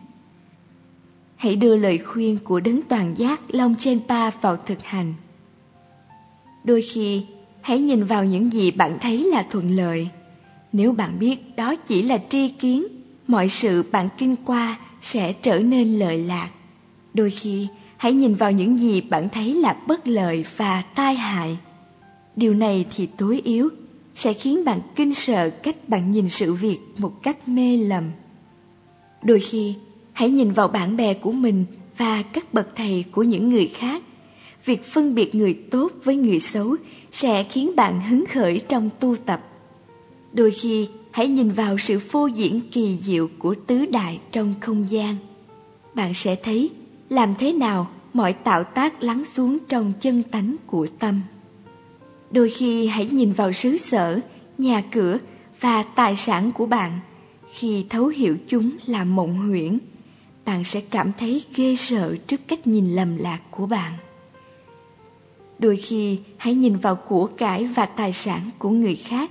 B: Hãy đưa lời khuyên của đấng toàn giác Long Chenpa vào thực hành. Đôi khi, hãy nhìn vào những gì bạn thấy là thuận lợi. Nếu bạn biết đó chỉ là tri kiến, mọi sự bạn kinh qua sẽ trở nên lợi lạc. Đôi khi, hãy nhìn vào những gì bạn thấy là bất lợi và tai hại. Điều này thì tối yếu, sẽ khiến bạn kinh sợ cách bạn nhìn sự việc một cách mê lầm. Đôi khi, hãy nhìn vào bạn bè của mình và các bậc thầy của những người khác. Việc phân biệt người tốt với người xấu sẽ khiến bạn hứng khởi trong tu tập. Đôi khi, hãy nhìn vào sự phô diễn kỳ diệu của tứ đại trong không gian. Bạn sẽ thấy làm thế nào mọi tạo tác lắng xuống trong chân tánh của tâm. Đôi khi hãy nhìn vào xứ sở, nhà cửa và tài sản của bạn. Khi thấu hiểu chúng là mộng huyễn, bạn sẽ cảm thấy ghê sợ trước cách nhìn lầm lạc của bạn. Đôi khi hãy nhìn vào của cải và tài sản của người khác.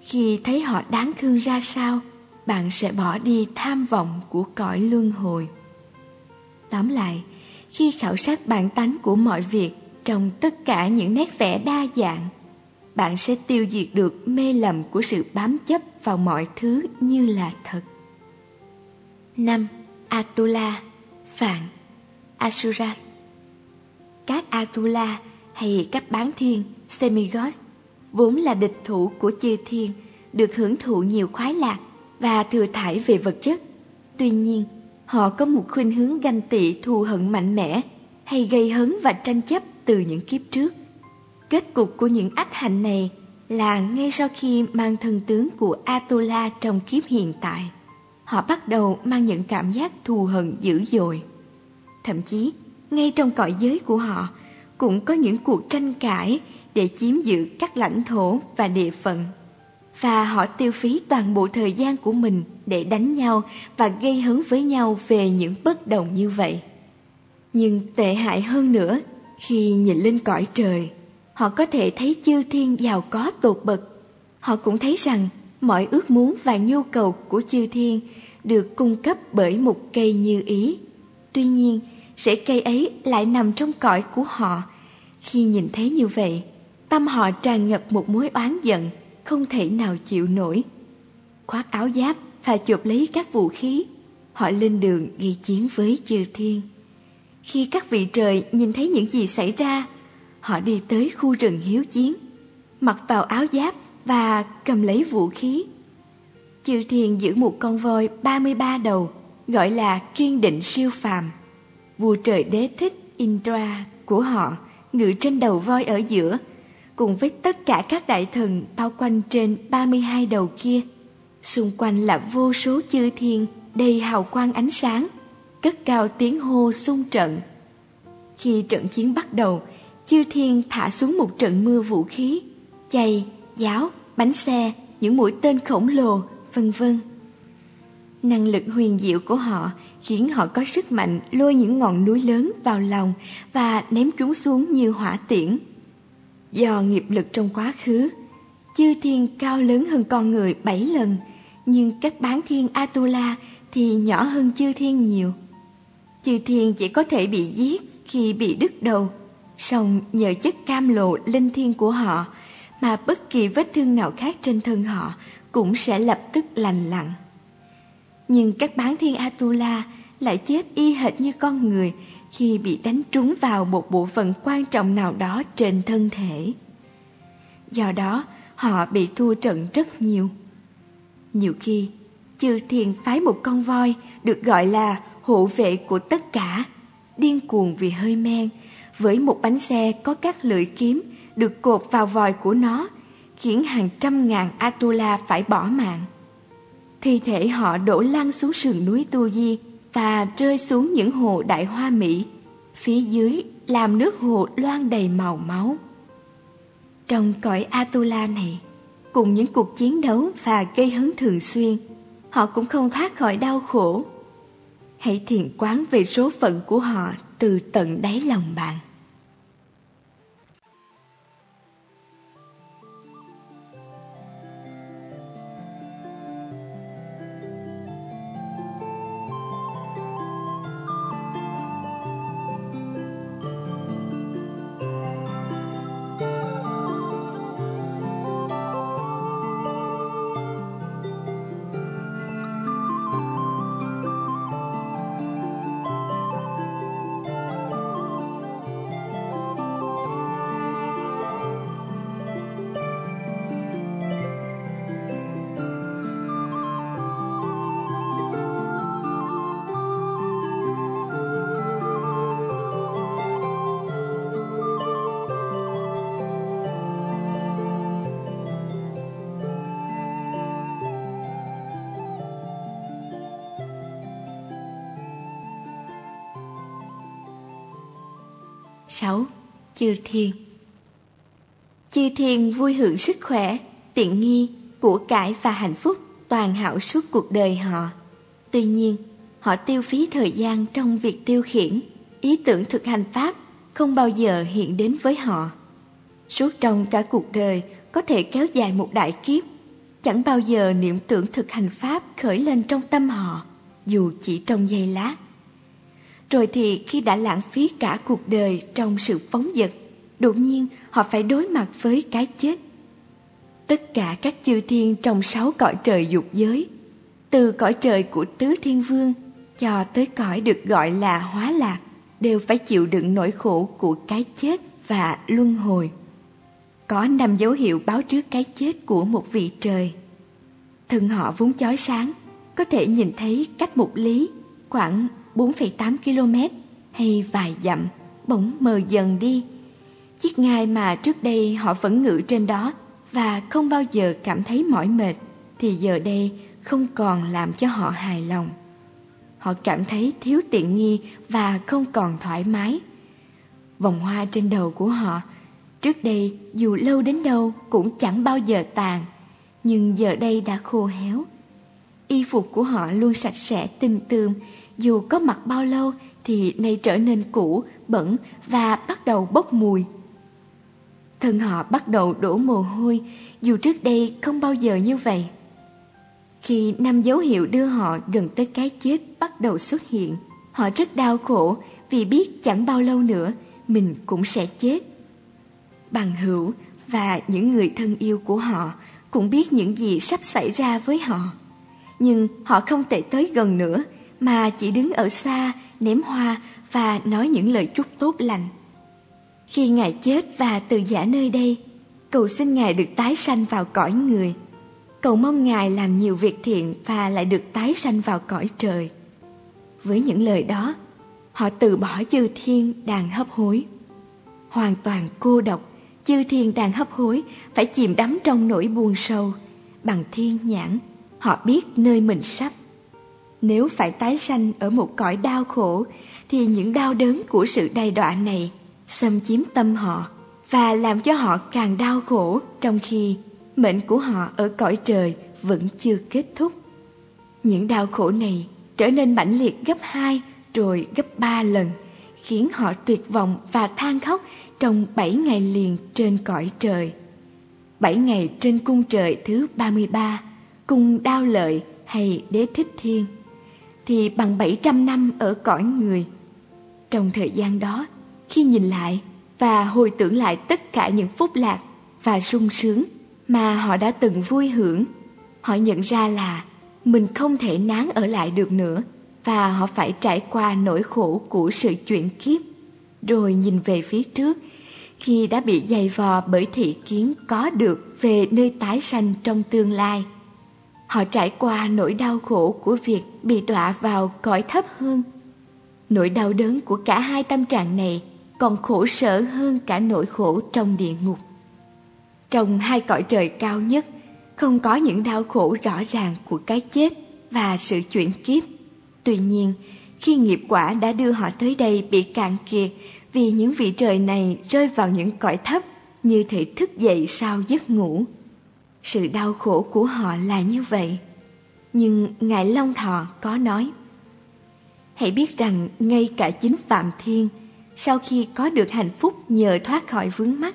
B: Khi thấy họ đáng thương ra sao, bạn sẽ bỏ đi tham vọng của cõi luân hồi. Tóm lại, khi khảo sát bản tánh của mọi việc trong tất cả những nét vẽ đa dạng, bạn sẽ tiêu diệt được mê lầm của sự bám chấp vào mọi thứ như là thật. 5. Atula Phạn Asuras Các Atula hay các bán thiên Semigods vốn là địch thủ của chư thiên được hưởng thụ nhiều khoái lạc và thừa thải về vật chất. Tuy nhiên, Họ có một khuynh hướng ganh tị thù hận mạnh mẽ hay gây hấn và tranh chấp từ những kiếp trước. Kết cục của những ách hạnh này là ngay sau khi mang thân tướng của Atula trong kiếp hiện tại, họ bắt đầu mang những cảm giác thù hận dữ dội. Thậm chí, ngay trong cõi giới của họ cũng có những cuộc tranh cãi để chiếm giữ các lãnh thổ và địa phận. Và họ tiêu phí toàn bộ thời gian của mình để đánh nhau và gây hấn với nhau về những bất đồng như vậy. Nhưng tệ hại hơn nữa, khi nhìn lên cõi trời, họ có thể thấy chư thiên giàu có tột bậc. Họ cũng thấy rằng mọi ước muốn và nhu cầu của chư thiên được cung cấp bởi một cây như ý. Tuy nhiên, rễ cây ấy lại nằm trong cõi của họ. Khi nhìn thấy như vậy, tâm họ tràn ngập một mối oán giận, không thể nào chịu nổi. Khoác áo giáp và chụp lấy các vũ khí, họ lên đường ghi chiến với chư thiên. Khi các vị trời nhìn thấy những gì xảy ra, họ đi tới khu rừng hiếu chiến, mặc vào áo giáp và cầm lấy vũ khí. Chư thiên giữ một con voi 33 đầu, gọi là kiên định siêu phàm. Vua trời đế thích Indra của họ ngự trên đầu voi ở giữa, cùng với tất cả các đại thần bao quanh trên 32 đầu kia. Xung quanh là vô số chư thiên đầy hào quang ánh sáng, cất cao tiếng hô xung trận. Khi trận chiến bắt đầu, chư thiên thả xuống một trận mưa vũ khí, chày, giáo, bánh xe, những mũi tên khổng lồ, vân vân. Năng lực huyền diệu của họ khiến họ có sức mạnh lôi những ngọn núi lớn vào lòng và ném chúng xuống như hỏa tiễn. Do nghiệp lực trong quá khứ, chư thiên cao lớn hơn con người bảy lần, nhưng các bán thiên Atula thì nhỏ hơn chư thiên nhiều. Chư thiên chỉ có thể bị giết khi bị đứt đầu, song nhờ chất cam lộ linh thiên của họ mà bất kỳ vết thương nào khác trên thân họ cũng sẽ lập tức lành lặn. Nhưng các bán thiên Atula lại chết y hệt như con người khi bị đánh trúng vào một bộ phận quan trọng nào đó trên thân thể. Do đó, họ bị thua trận rất nhiều. Nhiều khi, chư thiền phái một con voi được gọi là hộ vệ của tất cả, điên cuồng vì hơi men, với một bánh xe có các lưỡi kiếm được cột vào vòi của nó, khiến hàng trăm ngàn Atula phải bỏ mạng. Thi thể họ đổ lăn xuống sườn núi Tu Di và rơi xuống những hồ đại hoa mỹ, phía dưới làm nước hồ loang đầy màu máu. Trong cõi Atula này, cùng những cuộc chiến đấu và gây hấn thường xuyên, họ cũng không thoát khỏi đau khổ. Hãy thiền quán về số phận của họ từ tận đáy lòng bạn. 6. Chư Thiên Chư Thiên vui hưởng sức khỏe, tiện nghi, của cải và hạnh phúc toàn hảo suốt cuộc đời họ. Tuy nhiên, họ tiêu phí thời gian trong việc tiêu khiển, ý tưởng thực hành Pháp không bao giờ hiện đến với họ. Suốt trong cả cuộc đời có thể kéo dài một đại kiếp, chẳng bao giờ niệm tưởng thực hành Pháp khởi lên trong tâm họ, dù chỉ trong giây lát. Rồi thì khi đã lãng phí cả cuộc đời trong sự phóng dật, đột nhiên họ phải đối mặt với cái chết. Tất cả các chư thiên trong sáu cõi trời dục giới, từ cõi trời của tứ thiên vương cho tới cõi được gọi là hóa lạc, đều phải chịu đựng nỗi khổ của cái chết và luân hồi. Có năm dấu hiệu báo trước cái chết của một vị trời. Thân họ vốn chói sáng, có thể nhìn thấy cách một lý, khoảng 4,8 km hay vài dặm bỗng mờ dần đi, Chiếc ngai mà trước đây họ vẫn ngự trên đó và không bao giờ cảm thấy mỏi mệt thì giờ đây không còn làm cho họ hài lòng. Họ cảm thấy thiếu tiện nghi và không còn thoải mái. Vòng hoa trên đầu của họ trước đây dù lâu đến đâu cũng chẳng bao giờ tàn, nhưng giờ đây đã khô héo. Y phục của họ luôn sạch sẽ tinh tươm, dù có mặc bao lâu thì nay trở nên cũ, bẩn và bắt đầu bốc mùi. Thân họ bắt đầu đổ mồ hôi, dù trước đây không bao giờ như vậy. Khi năm dấu hiệu đưa họ gần tới cái chết bắt đầu xuất hiện, họ rất đau khổ vì biết chẳng bao lâu nữa mình cũng sẽ chết. Bằng hữu và những người thân yêu của họ cũng biết những gì sắp xảy ra với họ. Nhưng họ không thể tới gần nữa mà chỉ đứng ở xa ném hoa và nói những lời chúc tốt lành. Khi Ngài chết và từ giả nơi đây, cầu xin Ngài được tái sanh vào cõi người. Cầu mong Ngài làm nhiều việc thiện và lại được tái sanh vào cõi trời. Với những lời đó, họ từ bỏ chư thiên đang hấp hối. Hoàn toàn cô độc, chư thiên đang hấp hối phải chìm đắm trong nỗi buồn sâu. Bằng thiên nhãn, họ biết nơi mình sắp. Nếu phải tái sanh ở một cõi đau khổ, thì những đau đớn của sự đầy đọa này xâm chiếm tâm họ và làm cho họ càng đau khổ trong khi mệnh của họ ở cõi trời vẫn chưa kết thúc. Những đau khổ này trở nên mãnh liệt gấp hai rồi gấp ba lần, khiến họ tuyệt vọng và than khóc trong bảy ngày liền trên cõi trời. Bảy ngày trên cung trời thứ 33, cung đao lợi hay đế thích thiên, thì bằng 700 năm ở cõi người. Trong thời gian đó, khi nhìn lại và hồi tưởng lại tất cả những phúc lạc và sung sướng mà họ đã từng vui hưởng, họ nhận ra là mình không thể nán ở lại được nữa và họ phải trải qua nỗi khổ của sự chuyển kiếp. Rồi nhìn về phía trước, khi đã bị dày vò bởi thị kiến có được về nơi tái sanh trong tương lai. Họ trải qua nỗi đau khổ của việc bị đọa vào cõi thấp hơn. Nỗi đau đớn của cả hai tâm trạng này còn khổ sở hơn cả nỗi khổ trong địa ngục. Trong hai cõi trời cao nhất, không có những đau khổ rõ ràng của cái chết và sự chuyển kiếp. Tuy nhiên, khi nghiệp quả đã đưa họ tới đây bị cạn kiệt vì những vị trời này rơi vào những cõi thấp như thể thức dậy sau giấc ngủ. Sự đau khổ của họ là như vậy. Nhưng Ngài Long Thọ có nói Hãy biết rằng ngay cả chính Phạm Thiên sau khi có được hạnh phúc nhờ thoát khỏi vướng mắc,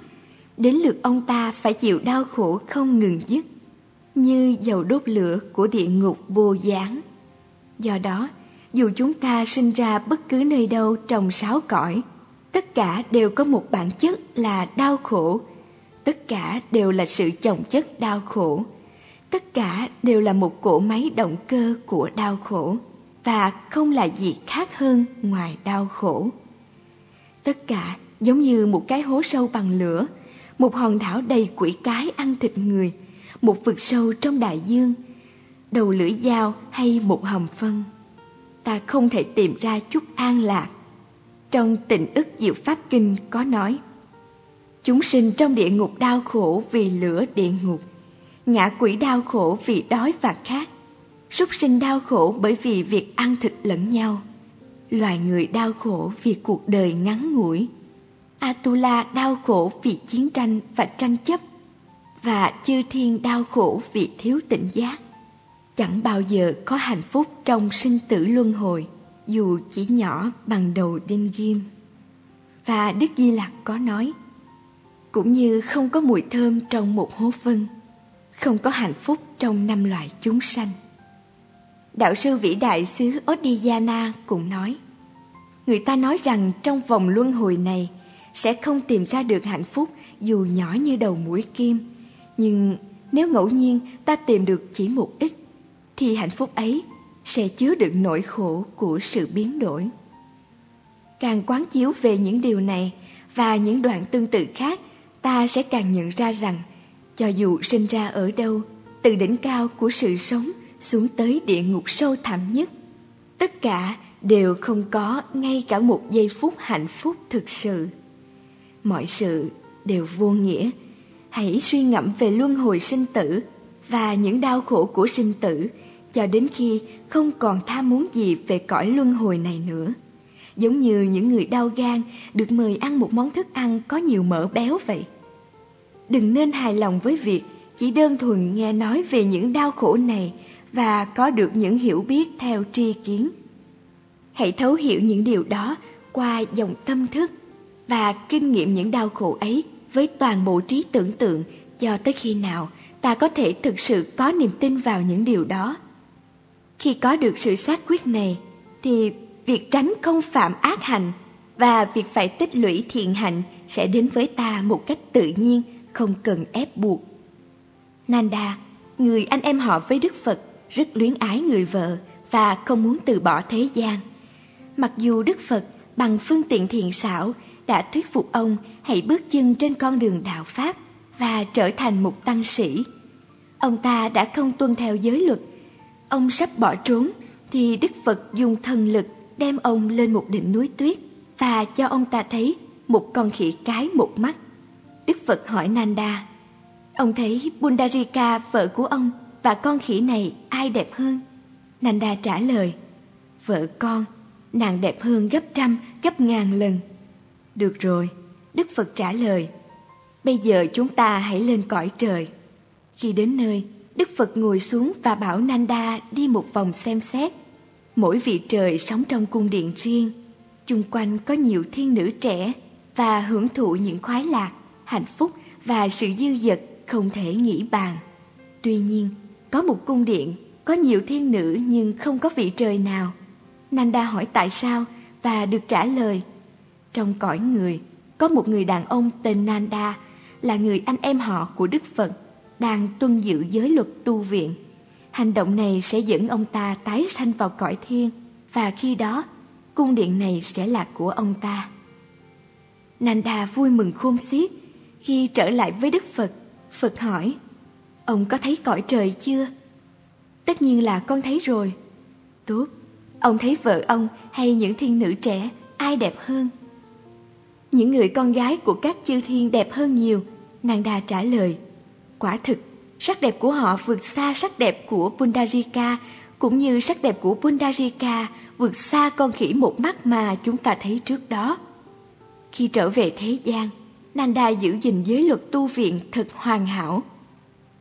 B: đến lượt ông ta phải chịu đau khổ không ngừng dứt, như dầu đốt lửa của địa ngục vô gián. Do đó, dù chúng ta sinh ra bất cứ nơi đâu trong sáu cõi, tất cả đều có một bản chất là đau khổ, tất cả đều là sự chồng chất đau khổ, tất cả đều là một cỗ máy động cơ của đau khổ và không là gì khác hơn ngoài đau khổ. Tất cả giống như một cái hố sâu bằng lửa, một hòn đảo đầy quỷ cái ăn thịt người, một vực sâu trong đại dương, đầu lưỡi dao hay một hầm phân. Ta không thể tìm ra chút an lạc. Trong tình ức diệu pháp kinh có nói, Chúng sinh trong địa ngục đau khổ vì lửa địa ngục, ngã quỷ đau khổ vì đói và khát, súc sinh đau khổ bởi vì việc ăn thịt lẫn nhau loài người đau khổ vì cuộc đời ngắn ngủi. Atula đau khổ vì chiến tranh và tranh chấp, và chư thiên đau khổ vì thiếu tỉnh giác. Chẳng bao giờ có hạnh phúc trong sinh tử luân hồi, dù chỉ nhỏ bằng đầu đinh ghim. Và Đức Di Lặc có nói, cũng như không có mùi thơm trong một hố phân, không có hạnh phúc trong năm loại chúng sanh. Đạo sư vĩ đại xứ Odiyana cũng nói Người ta nói rằng trong vòng luân hồi này Sẽ không tìm ra được hạnh phúc dù nhỏ như đầu mũi kim Nhưng nếu ngẫu nhiên ta tìm được chỉ một ít Thì hạnh phúc ấy sẽ chứa đựng nỗi khổ của sự biến đổi Càng quán chiếu về những điều này Và những đoạn tương tự khác Ta sẽ càng nhận ra rằng, Cho dù sinh ra ở đâu, Từ đỉnh cao của sự sống xuống tới địa ngục sâu thẳm nhất. Tất cả đều không có ngay cả một giây phút hạnh phúc thực sự. mọi sự đều vô nghĩa. Hãy suy ngẫm về luân hồi sinh tử và những đau khổ của sinh tử cho đến khi không còn tham muốn gì về cõi luân hồi này nữa. Giống như những người đau gan được mời ăn một món thức ăn có nhiều mỡ béo vậy. Đừng nên hài lòng với việc chỉ đơn thuần nghe nói về những đau khổ này và có được những hiểu biết theo tri kiến. Hãy thấu hiểu những điều đó qua dòng tâm thức và kinh nghiệm những đau khổ ấy với toàn bộ trí tưởng tượng cho tới khi nào ta có thể thực sự có niềm tin vào những điều đó. Khi có được sự xác quyết này, thì việc tránh không phạm ác hành và việc phải tích lũy thiện hạnh sẽ đến với ta một cách tự nhiên, không cần ép buộc. Nanda, người anh em họ với Đức Phật, rất luyến ái người vợ và không muốn từ bỏ thế gian. Mặc dù Đức Phật bằng phương tiện thiện xảo đã thuyết phục ông hãy bước chân trên con đường đạo Pháp và trở thành một tăng sĩ. Ông ta đã không tuân theo giới luật. Ông sắp bỏ trốn thì Đức Phật dùng thần lực đem ông lên một đỉnh núi tuyết và cho ông ta thấy một con khỉ cái một mắt. Đức Phật hỏi Nanda, ông thấy Bundarika vợ của ông và con khỉ này ai đẹp hơn? Nanda trả lời, vợ con, nàng đẹp hơn gấp trăm, gấp ngàn lần. Được rồi, Đức Phật trả lời, bây giờ chúng ta hãy lên cõi trời. Khi đến nơi, Đức Phật ngồi xuống và bảo Nanda đi một vòng xem xét. Mỗi vị trời sống trong cung điện riêng, chung quanh có nhiều thiên nữ trẻ và hưởng thụ những khoái lạc, hạnh phúc và sự dư dật không thể nghĩ bàn. Tuy nhiên, có một cung điện có nhiều thiên nữ nhưng không có vị trời nào. Nanda hỏi tại sao và được trả lời. Trong cõi người, có một người đàn ông tên Nanda là người anh em họ của Đức Phật đang tuân giữ giới luật tu viện. Hành động này sẽ dẫn ông ta tái sanh vào cõi thiên và khi đó cung điện này sẽ là của ông ta. Nanda vui mừng khôn xiết khi trở lại với Đức Phật. Phật hỏi, ông có thấy cõi trời chưa? Tất nhiên là con thấy rồi. Tốt, ông thấy vợ ông hay những thiên nữ trẻ ai đẹp hơn? Những người con gái của các chư thiên đẹp hơn nhiều, Nanda trả lời. Quả thực, sắc đẹp của họ vượt xa sắc đẹp của Pundarika, cũng như sắc đẹp của Pundarika vượt xa con khỉ một mắt mà chúng ta thấy trước đó. Khi trở về thế gian, Nanda giữ gìn giới luật tu viện thật hoàn hảo.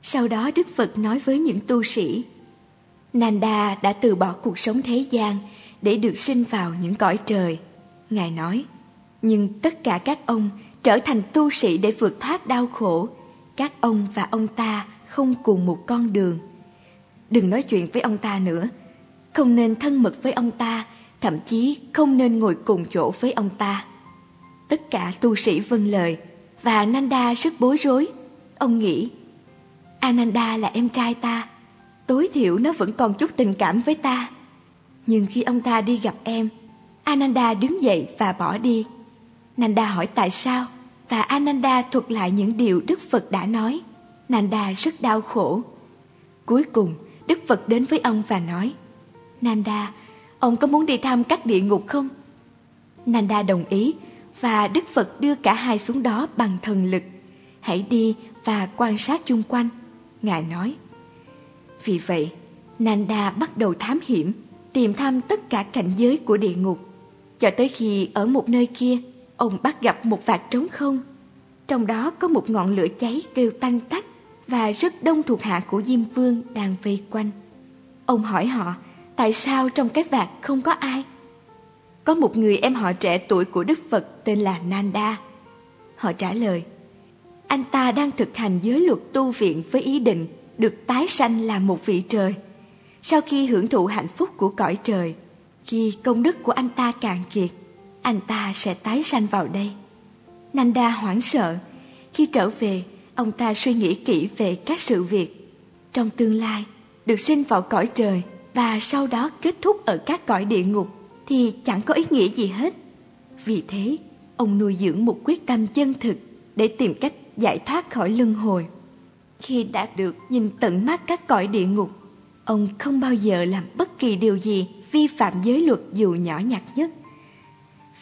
B: Sau đó Đức Phật nói với những tu sĩ, Nanda đã từ bỏ cuộc sống thế gian để được sinh vào những cõi trời. Ngài nói, nhưng tất cả các ông trở thành tu sĩ để vượt thoát đau khổ. Các ông và ông ta không cùng một con đường. Đừng nói chuyện với ông ta nữa. Không nên thân mật với ông ta, thậm chí không nên ngồi cùng chỗ với ông ta. Tất cả tu sĩ vâng lời và Nanda rất bối rối. Ông nghĩ, Ananda là em trai ta, tối thiểu nó vẫn còn chút tình cảm với ta. Nhưng khi ông ta đi gặp em, Ananda đứng dậy và bỏ đi. Nanda hỏi tại sao và Ananda thuật lại những điều Đức Phật đã nói. Nanda rất đau khổ. Cuối cùng, Đức Phật đến với ông và nói Nanda, ông có muốn đi thăm các địa ngục không? Nanda đồng ý và Đức Phật đưa cả hai xuống đó bằng thần lực. Hãy đi và quan sát chung quanh. Ngài nói. Vì vậy, Nanda bắt đầu thám hiểm, tìm thăm tất cả cảnh giới của địa ngục. Cho tới khi ở một nơi kia, ông bắt gặp một vạt trống không. Trong đó có một ngọn lửa cháy kêu tanh tách và rất đông thuộc hạ của Diêm Vương đang vây quanh. Ông hỏi họ, tại sao trong cái vạt không có ai? Có một người em họ trẻ tuổi của Đức Phật tên là Nanda. Họ trả lời, anh ta đang thực hành giới luật tu viện với ý định được tái sanh làm một vị trời. Sau khi hưởng thụ hạnh phúc của cõi trời, khi công đức của anh ta cạn kiệt, anh ta sẽ tái sanh vào đây. Nanda hoảng sợ. Khi trở về, ông ta suy nghĩ kỹ về các sự việc. Trong tương lai, được sinh vào cõi trời và sau đó kết thúc ở các cõi địa ngục thì chẳng có ý nghĩa gì hết. Vì thế, ông nuôi dưỡng một quyết tâm chân thực để tìm cách giải thoát khỏi luân hồi. Khi đạt được nhìn tận mắt các cõi địa ngục, ông không bao giờ làm bất kỳ điều gì vi phạm giới luật dù nhỏ nhặt nhất.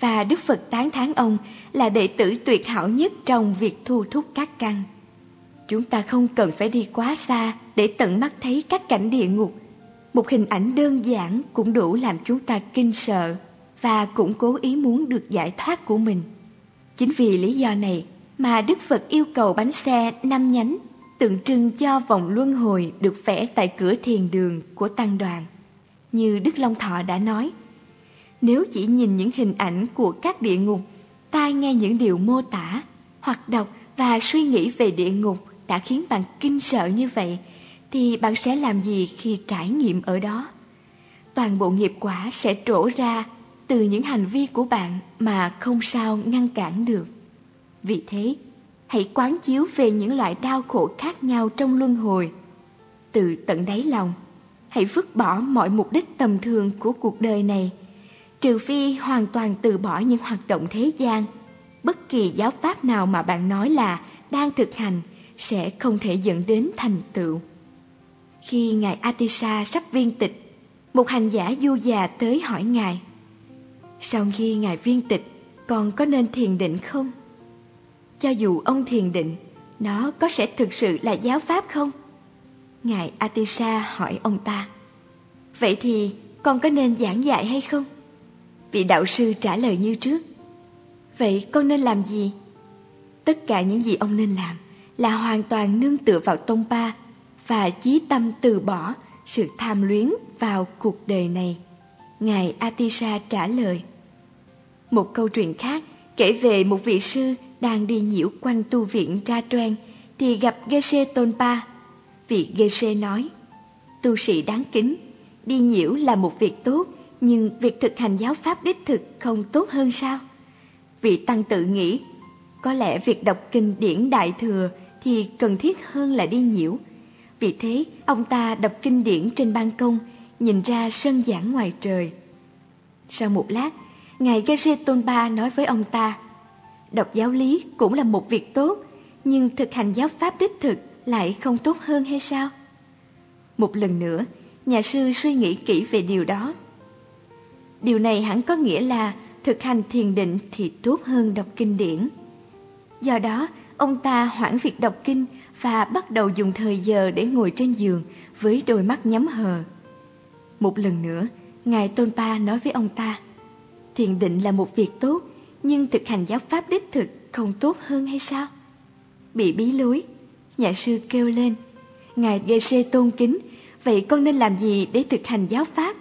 B: và Đức Phật tán thán ông là đệ tử tuyệt hảo nhất trong việc thu thúc các căn. Chúng ta không cần phải đi quá xa để tận mắt thấy các cảnh địa ngục. Một hình ảnh đơn giản cũng đủ làm chúng ta kinh sợ và cũng cố ý muốn được giải thoát của mình. Chính vì lý do này mà Đức Phật yêu cầu bánh xe năm nhánh tượng trưng cho vòng luân hồi được vẽ tại cửa thiền đường của tăng đoàn. Như Đức Long Thọ đã nói, nếu chỉ nhìn những hình ảnh của các địa ngục, tai nghe những điều mô tả, hoặc đọc và suy nghĩ về địa ngục đã khiến bạn kinh sợ như vậy, thì bạn sẽ làm gì khi trải nghiệm ở đó? Toàn bộ nghiệp quả sẽ trổ ra từ những hành vi của bạn mà không sao ngăn cản được. Vì thế, hãy quán chiếu về những loại đau khổ khác nhau trong luân hồi. Từ tận đáy lòng, hãy vứt bỏ mọi mục đích tầm thường của cuộc đời này, trừ phi hoàn toàn từ bỏ những hoạt động thế gian. Bất kỳ giáo pháp nào mà bạn nói là đang thực hành sẽ không thể dẫn đến thành tựu. Khi Ngài Atisa sắp viên tịch, một hành giả du già tới hỏi Ngài, sau khi Ngài viên tịch, còn có nên thiền định không? Cho dù ông thiền định, nó có sẽ thực sự là giáo pháp không? Ngài Atisa hỏi ông ta. Vậy thì con có nên giảng dạy hay không? Vị đạo sư trả lời như trước. Vậy con nên làm gì? Tất cả những gì ông nên làm là hoàn toàn nương tựa vào Tông Ba và chí tâm từ bỏ sự tham luyến vào cuộc đời này. Ngài atisha trả lời. Một câu chuyện khác kể về một vị sư đang đi nhiễu quanh tu viện Tra trang thì gặp Geshe Tonpa. Vị Geshe nói, tu sĩ đáng kính, đi nhiễu là một việc tốt, nhưng việc thực hành giáo pháp đích thực không tốt hơn sao? Vị tăng tự nghĩ, có lẽ việc đọc kinh điển Đại Thừa thì cần thiết hơn là đi nhiễu. Vì thế, ông ta đọc kinh điển trên ban công, nhìn ra sân giảng ngoài trời. Sau một lát, Ngài Geshe Tonpa nói với ông ta, Đọc giáo lý cũng là một việc tốt, nhưng thực hành giáo pháp đích thực lại không tốt hơn hay sao? Một lần nữa, nhà sư suy nghĩ kỹ về điều đó. Điều này hẳn có nghĩa là thực hành thiền định thì tốt hơn đọc kinh điển. Do đó, ông ta hoãn việc đọc kinh và bắt đầu dùng thời giờ để ngồi trên giường với đôi mắt nhắm hờ. Một lần nữa, Ngài Tôn Pa nói với ông ta, thiền định là một việc tốt, nhưng thực hành giáo pháp đích thực không tốt hơn hay sao? Bị bí lối, nhà sư kêu lên, Ngài Geshe tôn kính, vậy con nên làm gì để thực hành giáo pháp?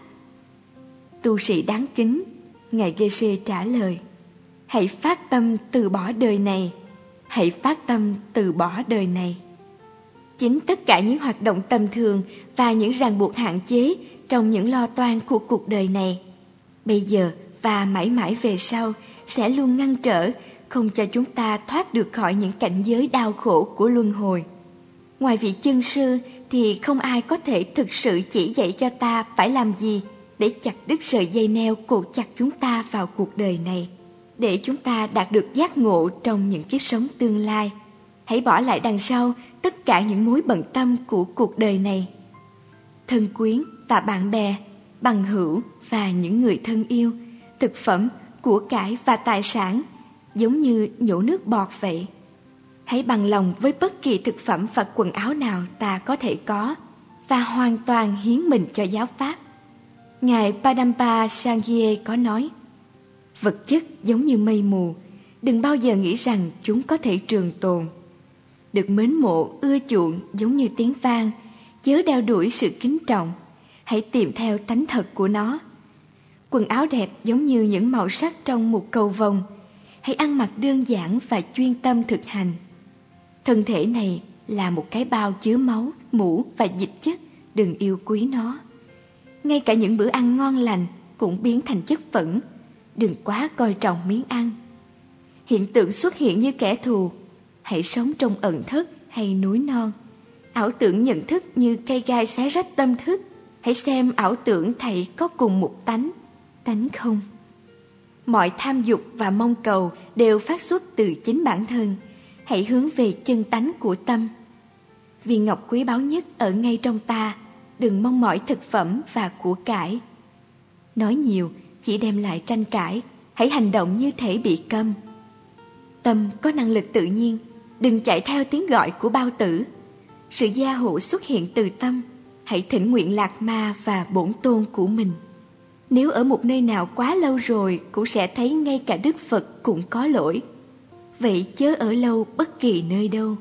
B: Tu sĩ đáng kính, Ngài Geshe trả lời, hãy phát tâm từ bỏ đời này, hãy phát tâm từ bỏ đời này. Chính tất cả những hoạt động tầm thường và những ràng buộc hạn chế trong những lo toan của cuộc đời này, bây giờ và mãi mãi về sau sẽ luôn ngăn trở, không cho chúng ta thoát được khỏi những cảnh giới đau khổ của luân hồi. Ngoài vị chân sư thì không ai có thể thực sự chỉ dạy cho ta phải làm gì để chặt đứt sợi dây neo cột chặt chúng ta vào cuộc đời này, để chúng ta đạt được giác ngộ trong những kiếp sống tương lai. Hãy bỏ lại đằng sau tất cả những mối bận tâm của cuộc đời này. Thân quyến và bạn bè, bằng hữu và những người thân yêu, thực phẩm của cải và tài sản, giống như nhổ nước bọt vậy. Hãy bằng lòng với bất kỳ thực phẩm và quần áo nào ta có thể có và hoàn toàn hiến mình cho giáo pháp. Ngài Padampa Sangye có nói, vật chất giống như mây mù, đừng bao giờ nghĩ rằng chúng có thể trường tồn. Được mến mộ, ưa chuộng giống như tiếng vang, chớ đeo đuổi sự kính trọng, hãy tìm theo tánh thật của nó Quần áo đẹp giống như những màu sắc trong một cầu vồng. Hãy ăn mặc đơn giản và chuyên tâm thực hành. Thân thể này là một cái bao chứa máu, mũ và dịch chất, đừng yêu quý nó. Ngay cả những bữa ăn ngon lành cũng biến thành chất phẫn, đừng quá coi trọng miếng ăn. Hiện tượng xuất hiện như kẻ thù, hãy sống trong ẩn thức hay núi non. Ảo tưởng nhận thức như cây gai xé rách tâm thức, hãy xem ảo tưởng thầy có cùng một tánh tánh không. Mọi tham dục và mong cầu đều phát xuất từ chính bản thân, hãy hướng về chân tánh của tâm. Viên ngọc quý báu nhất ở ngay trong ta, đừng mong mỏi thực phẩm và của cải. Nói nhiều chỉ đem lại tranh cãi, hãy hành động như thể bị câm. Tâm có năng lực tự nhiên, đừng chạy theo tiếng gọi của bao tử. Sự gia hộ xuất hiện từ tâm, hãy thỉnh nguyện lạc ma và bổn tôn của mình. Nếu ở một nơi nào quá lâu rồi cũng sẽ thấy ngay cả Đức Phật cũng có lỗi. Vậy chớ ở lâu bất kỳ nơi đâu.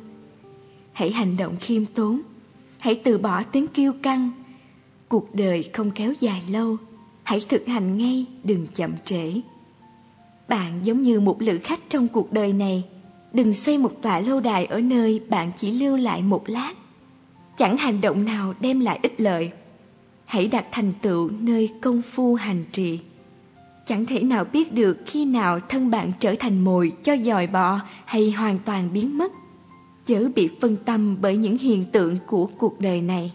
B: Hãy hành động khiêm tốn, hãy từ bỏ tiếng kiêu căng. Cuộc đời không kéo dài lâu, hãy thực hành ngay, đừng chậm trễ. Bạn giống như một lữ khách trong cuộc đời này, đừng xây một tòa lâu đài ở nơi bạn chỉ lưu lại một lát. Chẳng hành động nào đem lại ích lợi hãy đặt thành tựu nơi công phu hành trì. Chẳng thể nào biết được khi nào thân bạn trở thành mồi cho dòi bọ hay hoàn toàn biến mất. Chớ bị phân tâm bởi những hiện tượng của cuộc đời này.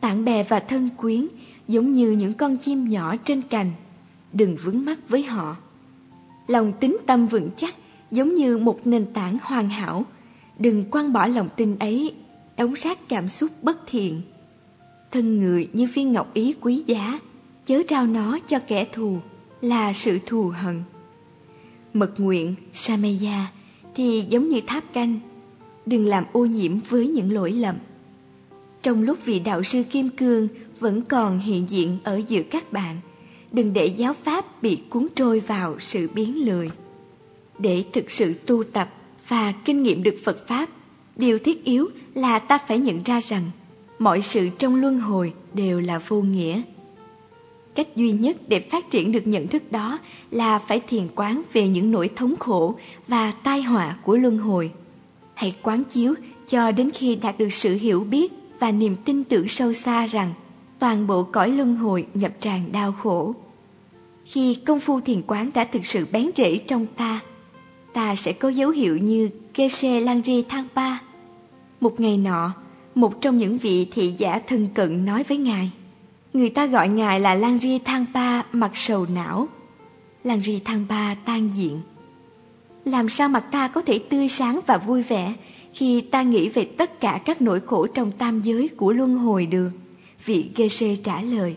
B: Bạn bè và thân quyến giống như những con chim nhỏ trên cành, đừng vướng mắc với họ. Lòng tính tâm vững chắc giống như một nền tảng hoàn hảo, đừng quăng bỏ lòng tin ấy, đóng sát cảm xúc bất thiện thân người như viên ngọc ý quý giá, chớ trao nó cho kẻ thù, là sự thù hận. Mật nguyện, samaya thì giống như tháp canh, đừng làm ô nhiễm với những lỗi lầm. Trong lúc vị đạo sư Kim Cương vẫn còn hiện diện ở giữa các bạn, đừng để giáo pháp bị cuốn trôi vào sự biến lười. Để thực sự tu tập và kinh nghiệm được Phật Pháp, điều thiết yếu là ta phải nhận ra rằng mọi sự trong luân hồi đều là vô nghĩa. Cách duy nhất để phát triển được nhận thức đó là phải thiền quán về những nỗi thống khổ và tai họa của luân hồi. Hãy quán chiếu cho đến khi đạt được sự hiểu biết và niềm tin tưởng sâu xa rằng toàn bộ cõi luân hồi ngập tràn đau khổ. Khi công phu thiền quán đã thực sự bén rễ trong ta, ta sẽ có dấu hiệu như Geshe Langri Thangpa. Một ngày nọ, một trong những vị thị giả thân cận nói với ngài. Người ta gọi ngài là Langri Thangpa Thang Pa mặt sầu não. Langri Thangpa Thang Pa tan diện. Làm sao mặt ta có thể tươi sáng và vui vẻ khi ta nghĩ về tất cả các nỗi khổ trong tam giới của luân hồi được? Vị Geshe trả lời.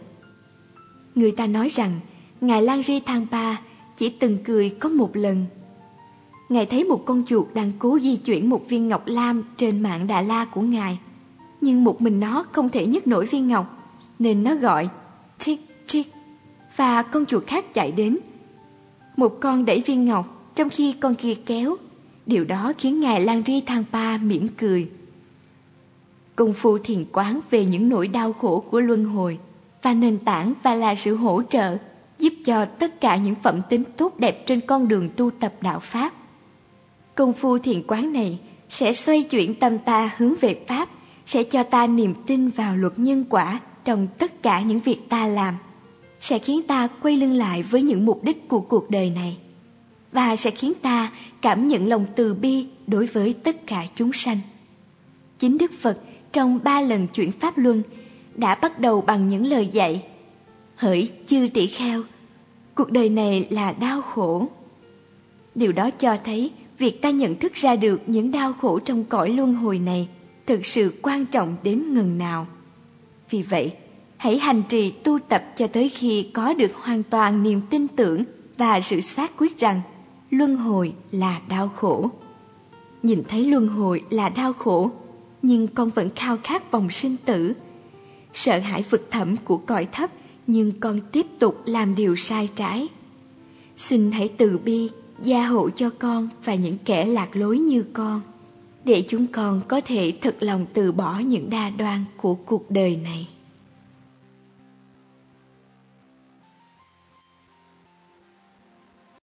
B: Người ta nói rằng Ngài Langri Thangpa Thang Pa chỉ từng cười có một lần. Ngài thấy một con chuột đang cố di chuyển một viên ngọc lam trên mạng Đà La của Ngài nhưng một mình nó không thể nhấc nổi viên ngọc, nên nó gọi chick chick và con chuột khác chạy đến. Một con đẩy viên ngọc, trong khi con kia kéo. Điều đó khiến ngài Lan Ri Thang Pa mỉm cười. Công phu thiền quán về những nỗi đau khổ của luân hồi và nền tảng và là sự hỗ trợ giúp cho tất cả những phẩm tính tốt đẹp trên con đường tu tập đạo Pháp. Công phu thiền quán này sẽ xoay chuyển tâm ta hướng về Pháp sẽ cho ta niềm tin vào luật nhân quả trong tất cả những việc ta làm, sẽ khiến ta quay lưng lại với những mục đích của cuộc đời này và sẽ khiến ta cảm nhận lòng từ bi đối với tất cả chúng sanh. Chính Đức Phật trong ba lần chuyển Pháp Luân đã bắt đầu bằng những lời dạy Hỡi chư tỷ kheo, cuộc đời này là đau khổ. Điều đó cho thấy việc ta nhận thức ra được những đau khổ trong cõi luân hồi này – thực sự quan trọng đến ngừng nào. Vì vậy, hãy hành trì tu tập cho tới khi có được hoàn toàn niềm tin tưởng và sự xác quyết rằng luân hồi là đau khổ. Nhìn thấy luân hồi là đau khổ, nhưng con vẫn khao khát vòng sinh tử. Sợ hãi vực thẳm của cõi thấp, nhưng con tiếp tục làm điều sai trái. Xin hãy từ bi, gia hộ cho con và những kẻ lạc lối như con, để chúng con có thể thật lòng từ bỏ những đa đoan của cuộc đời này.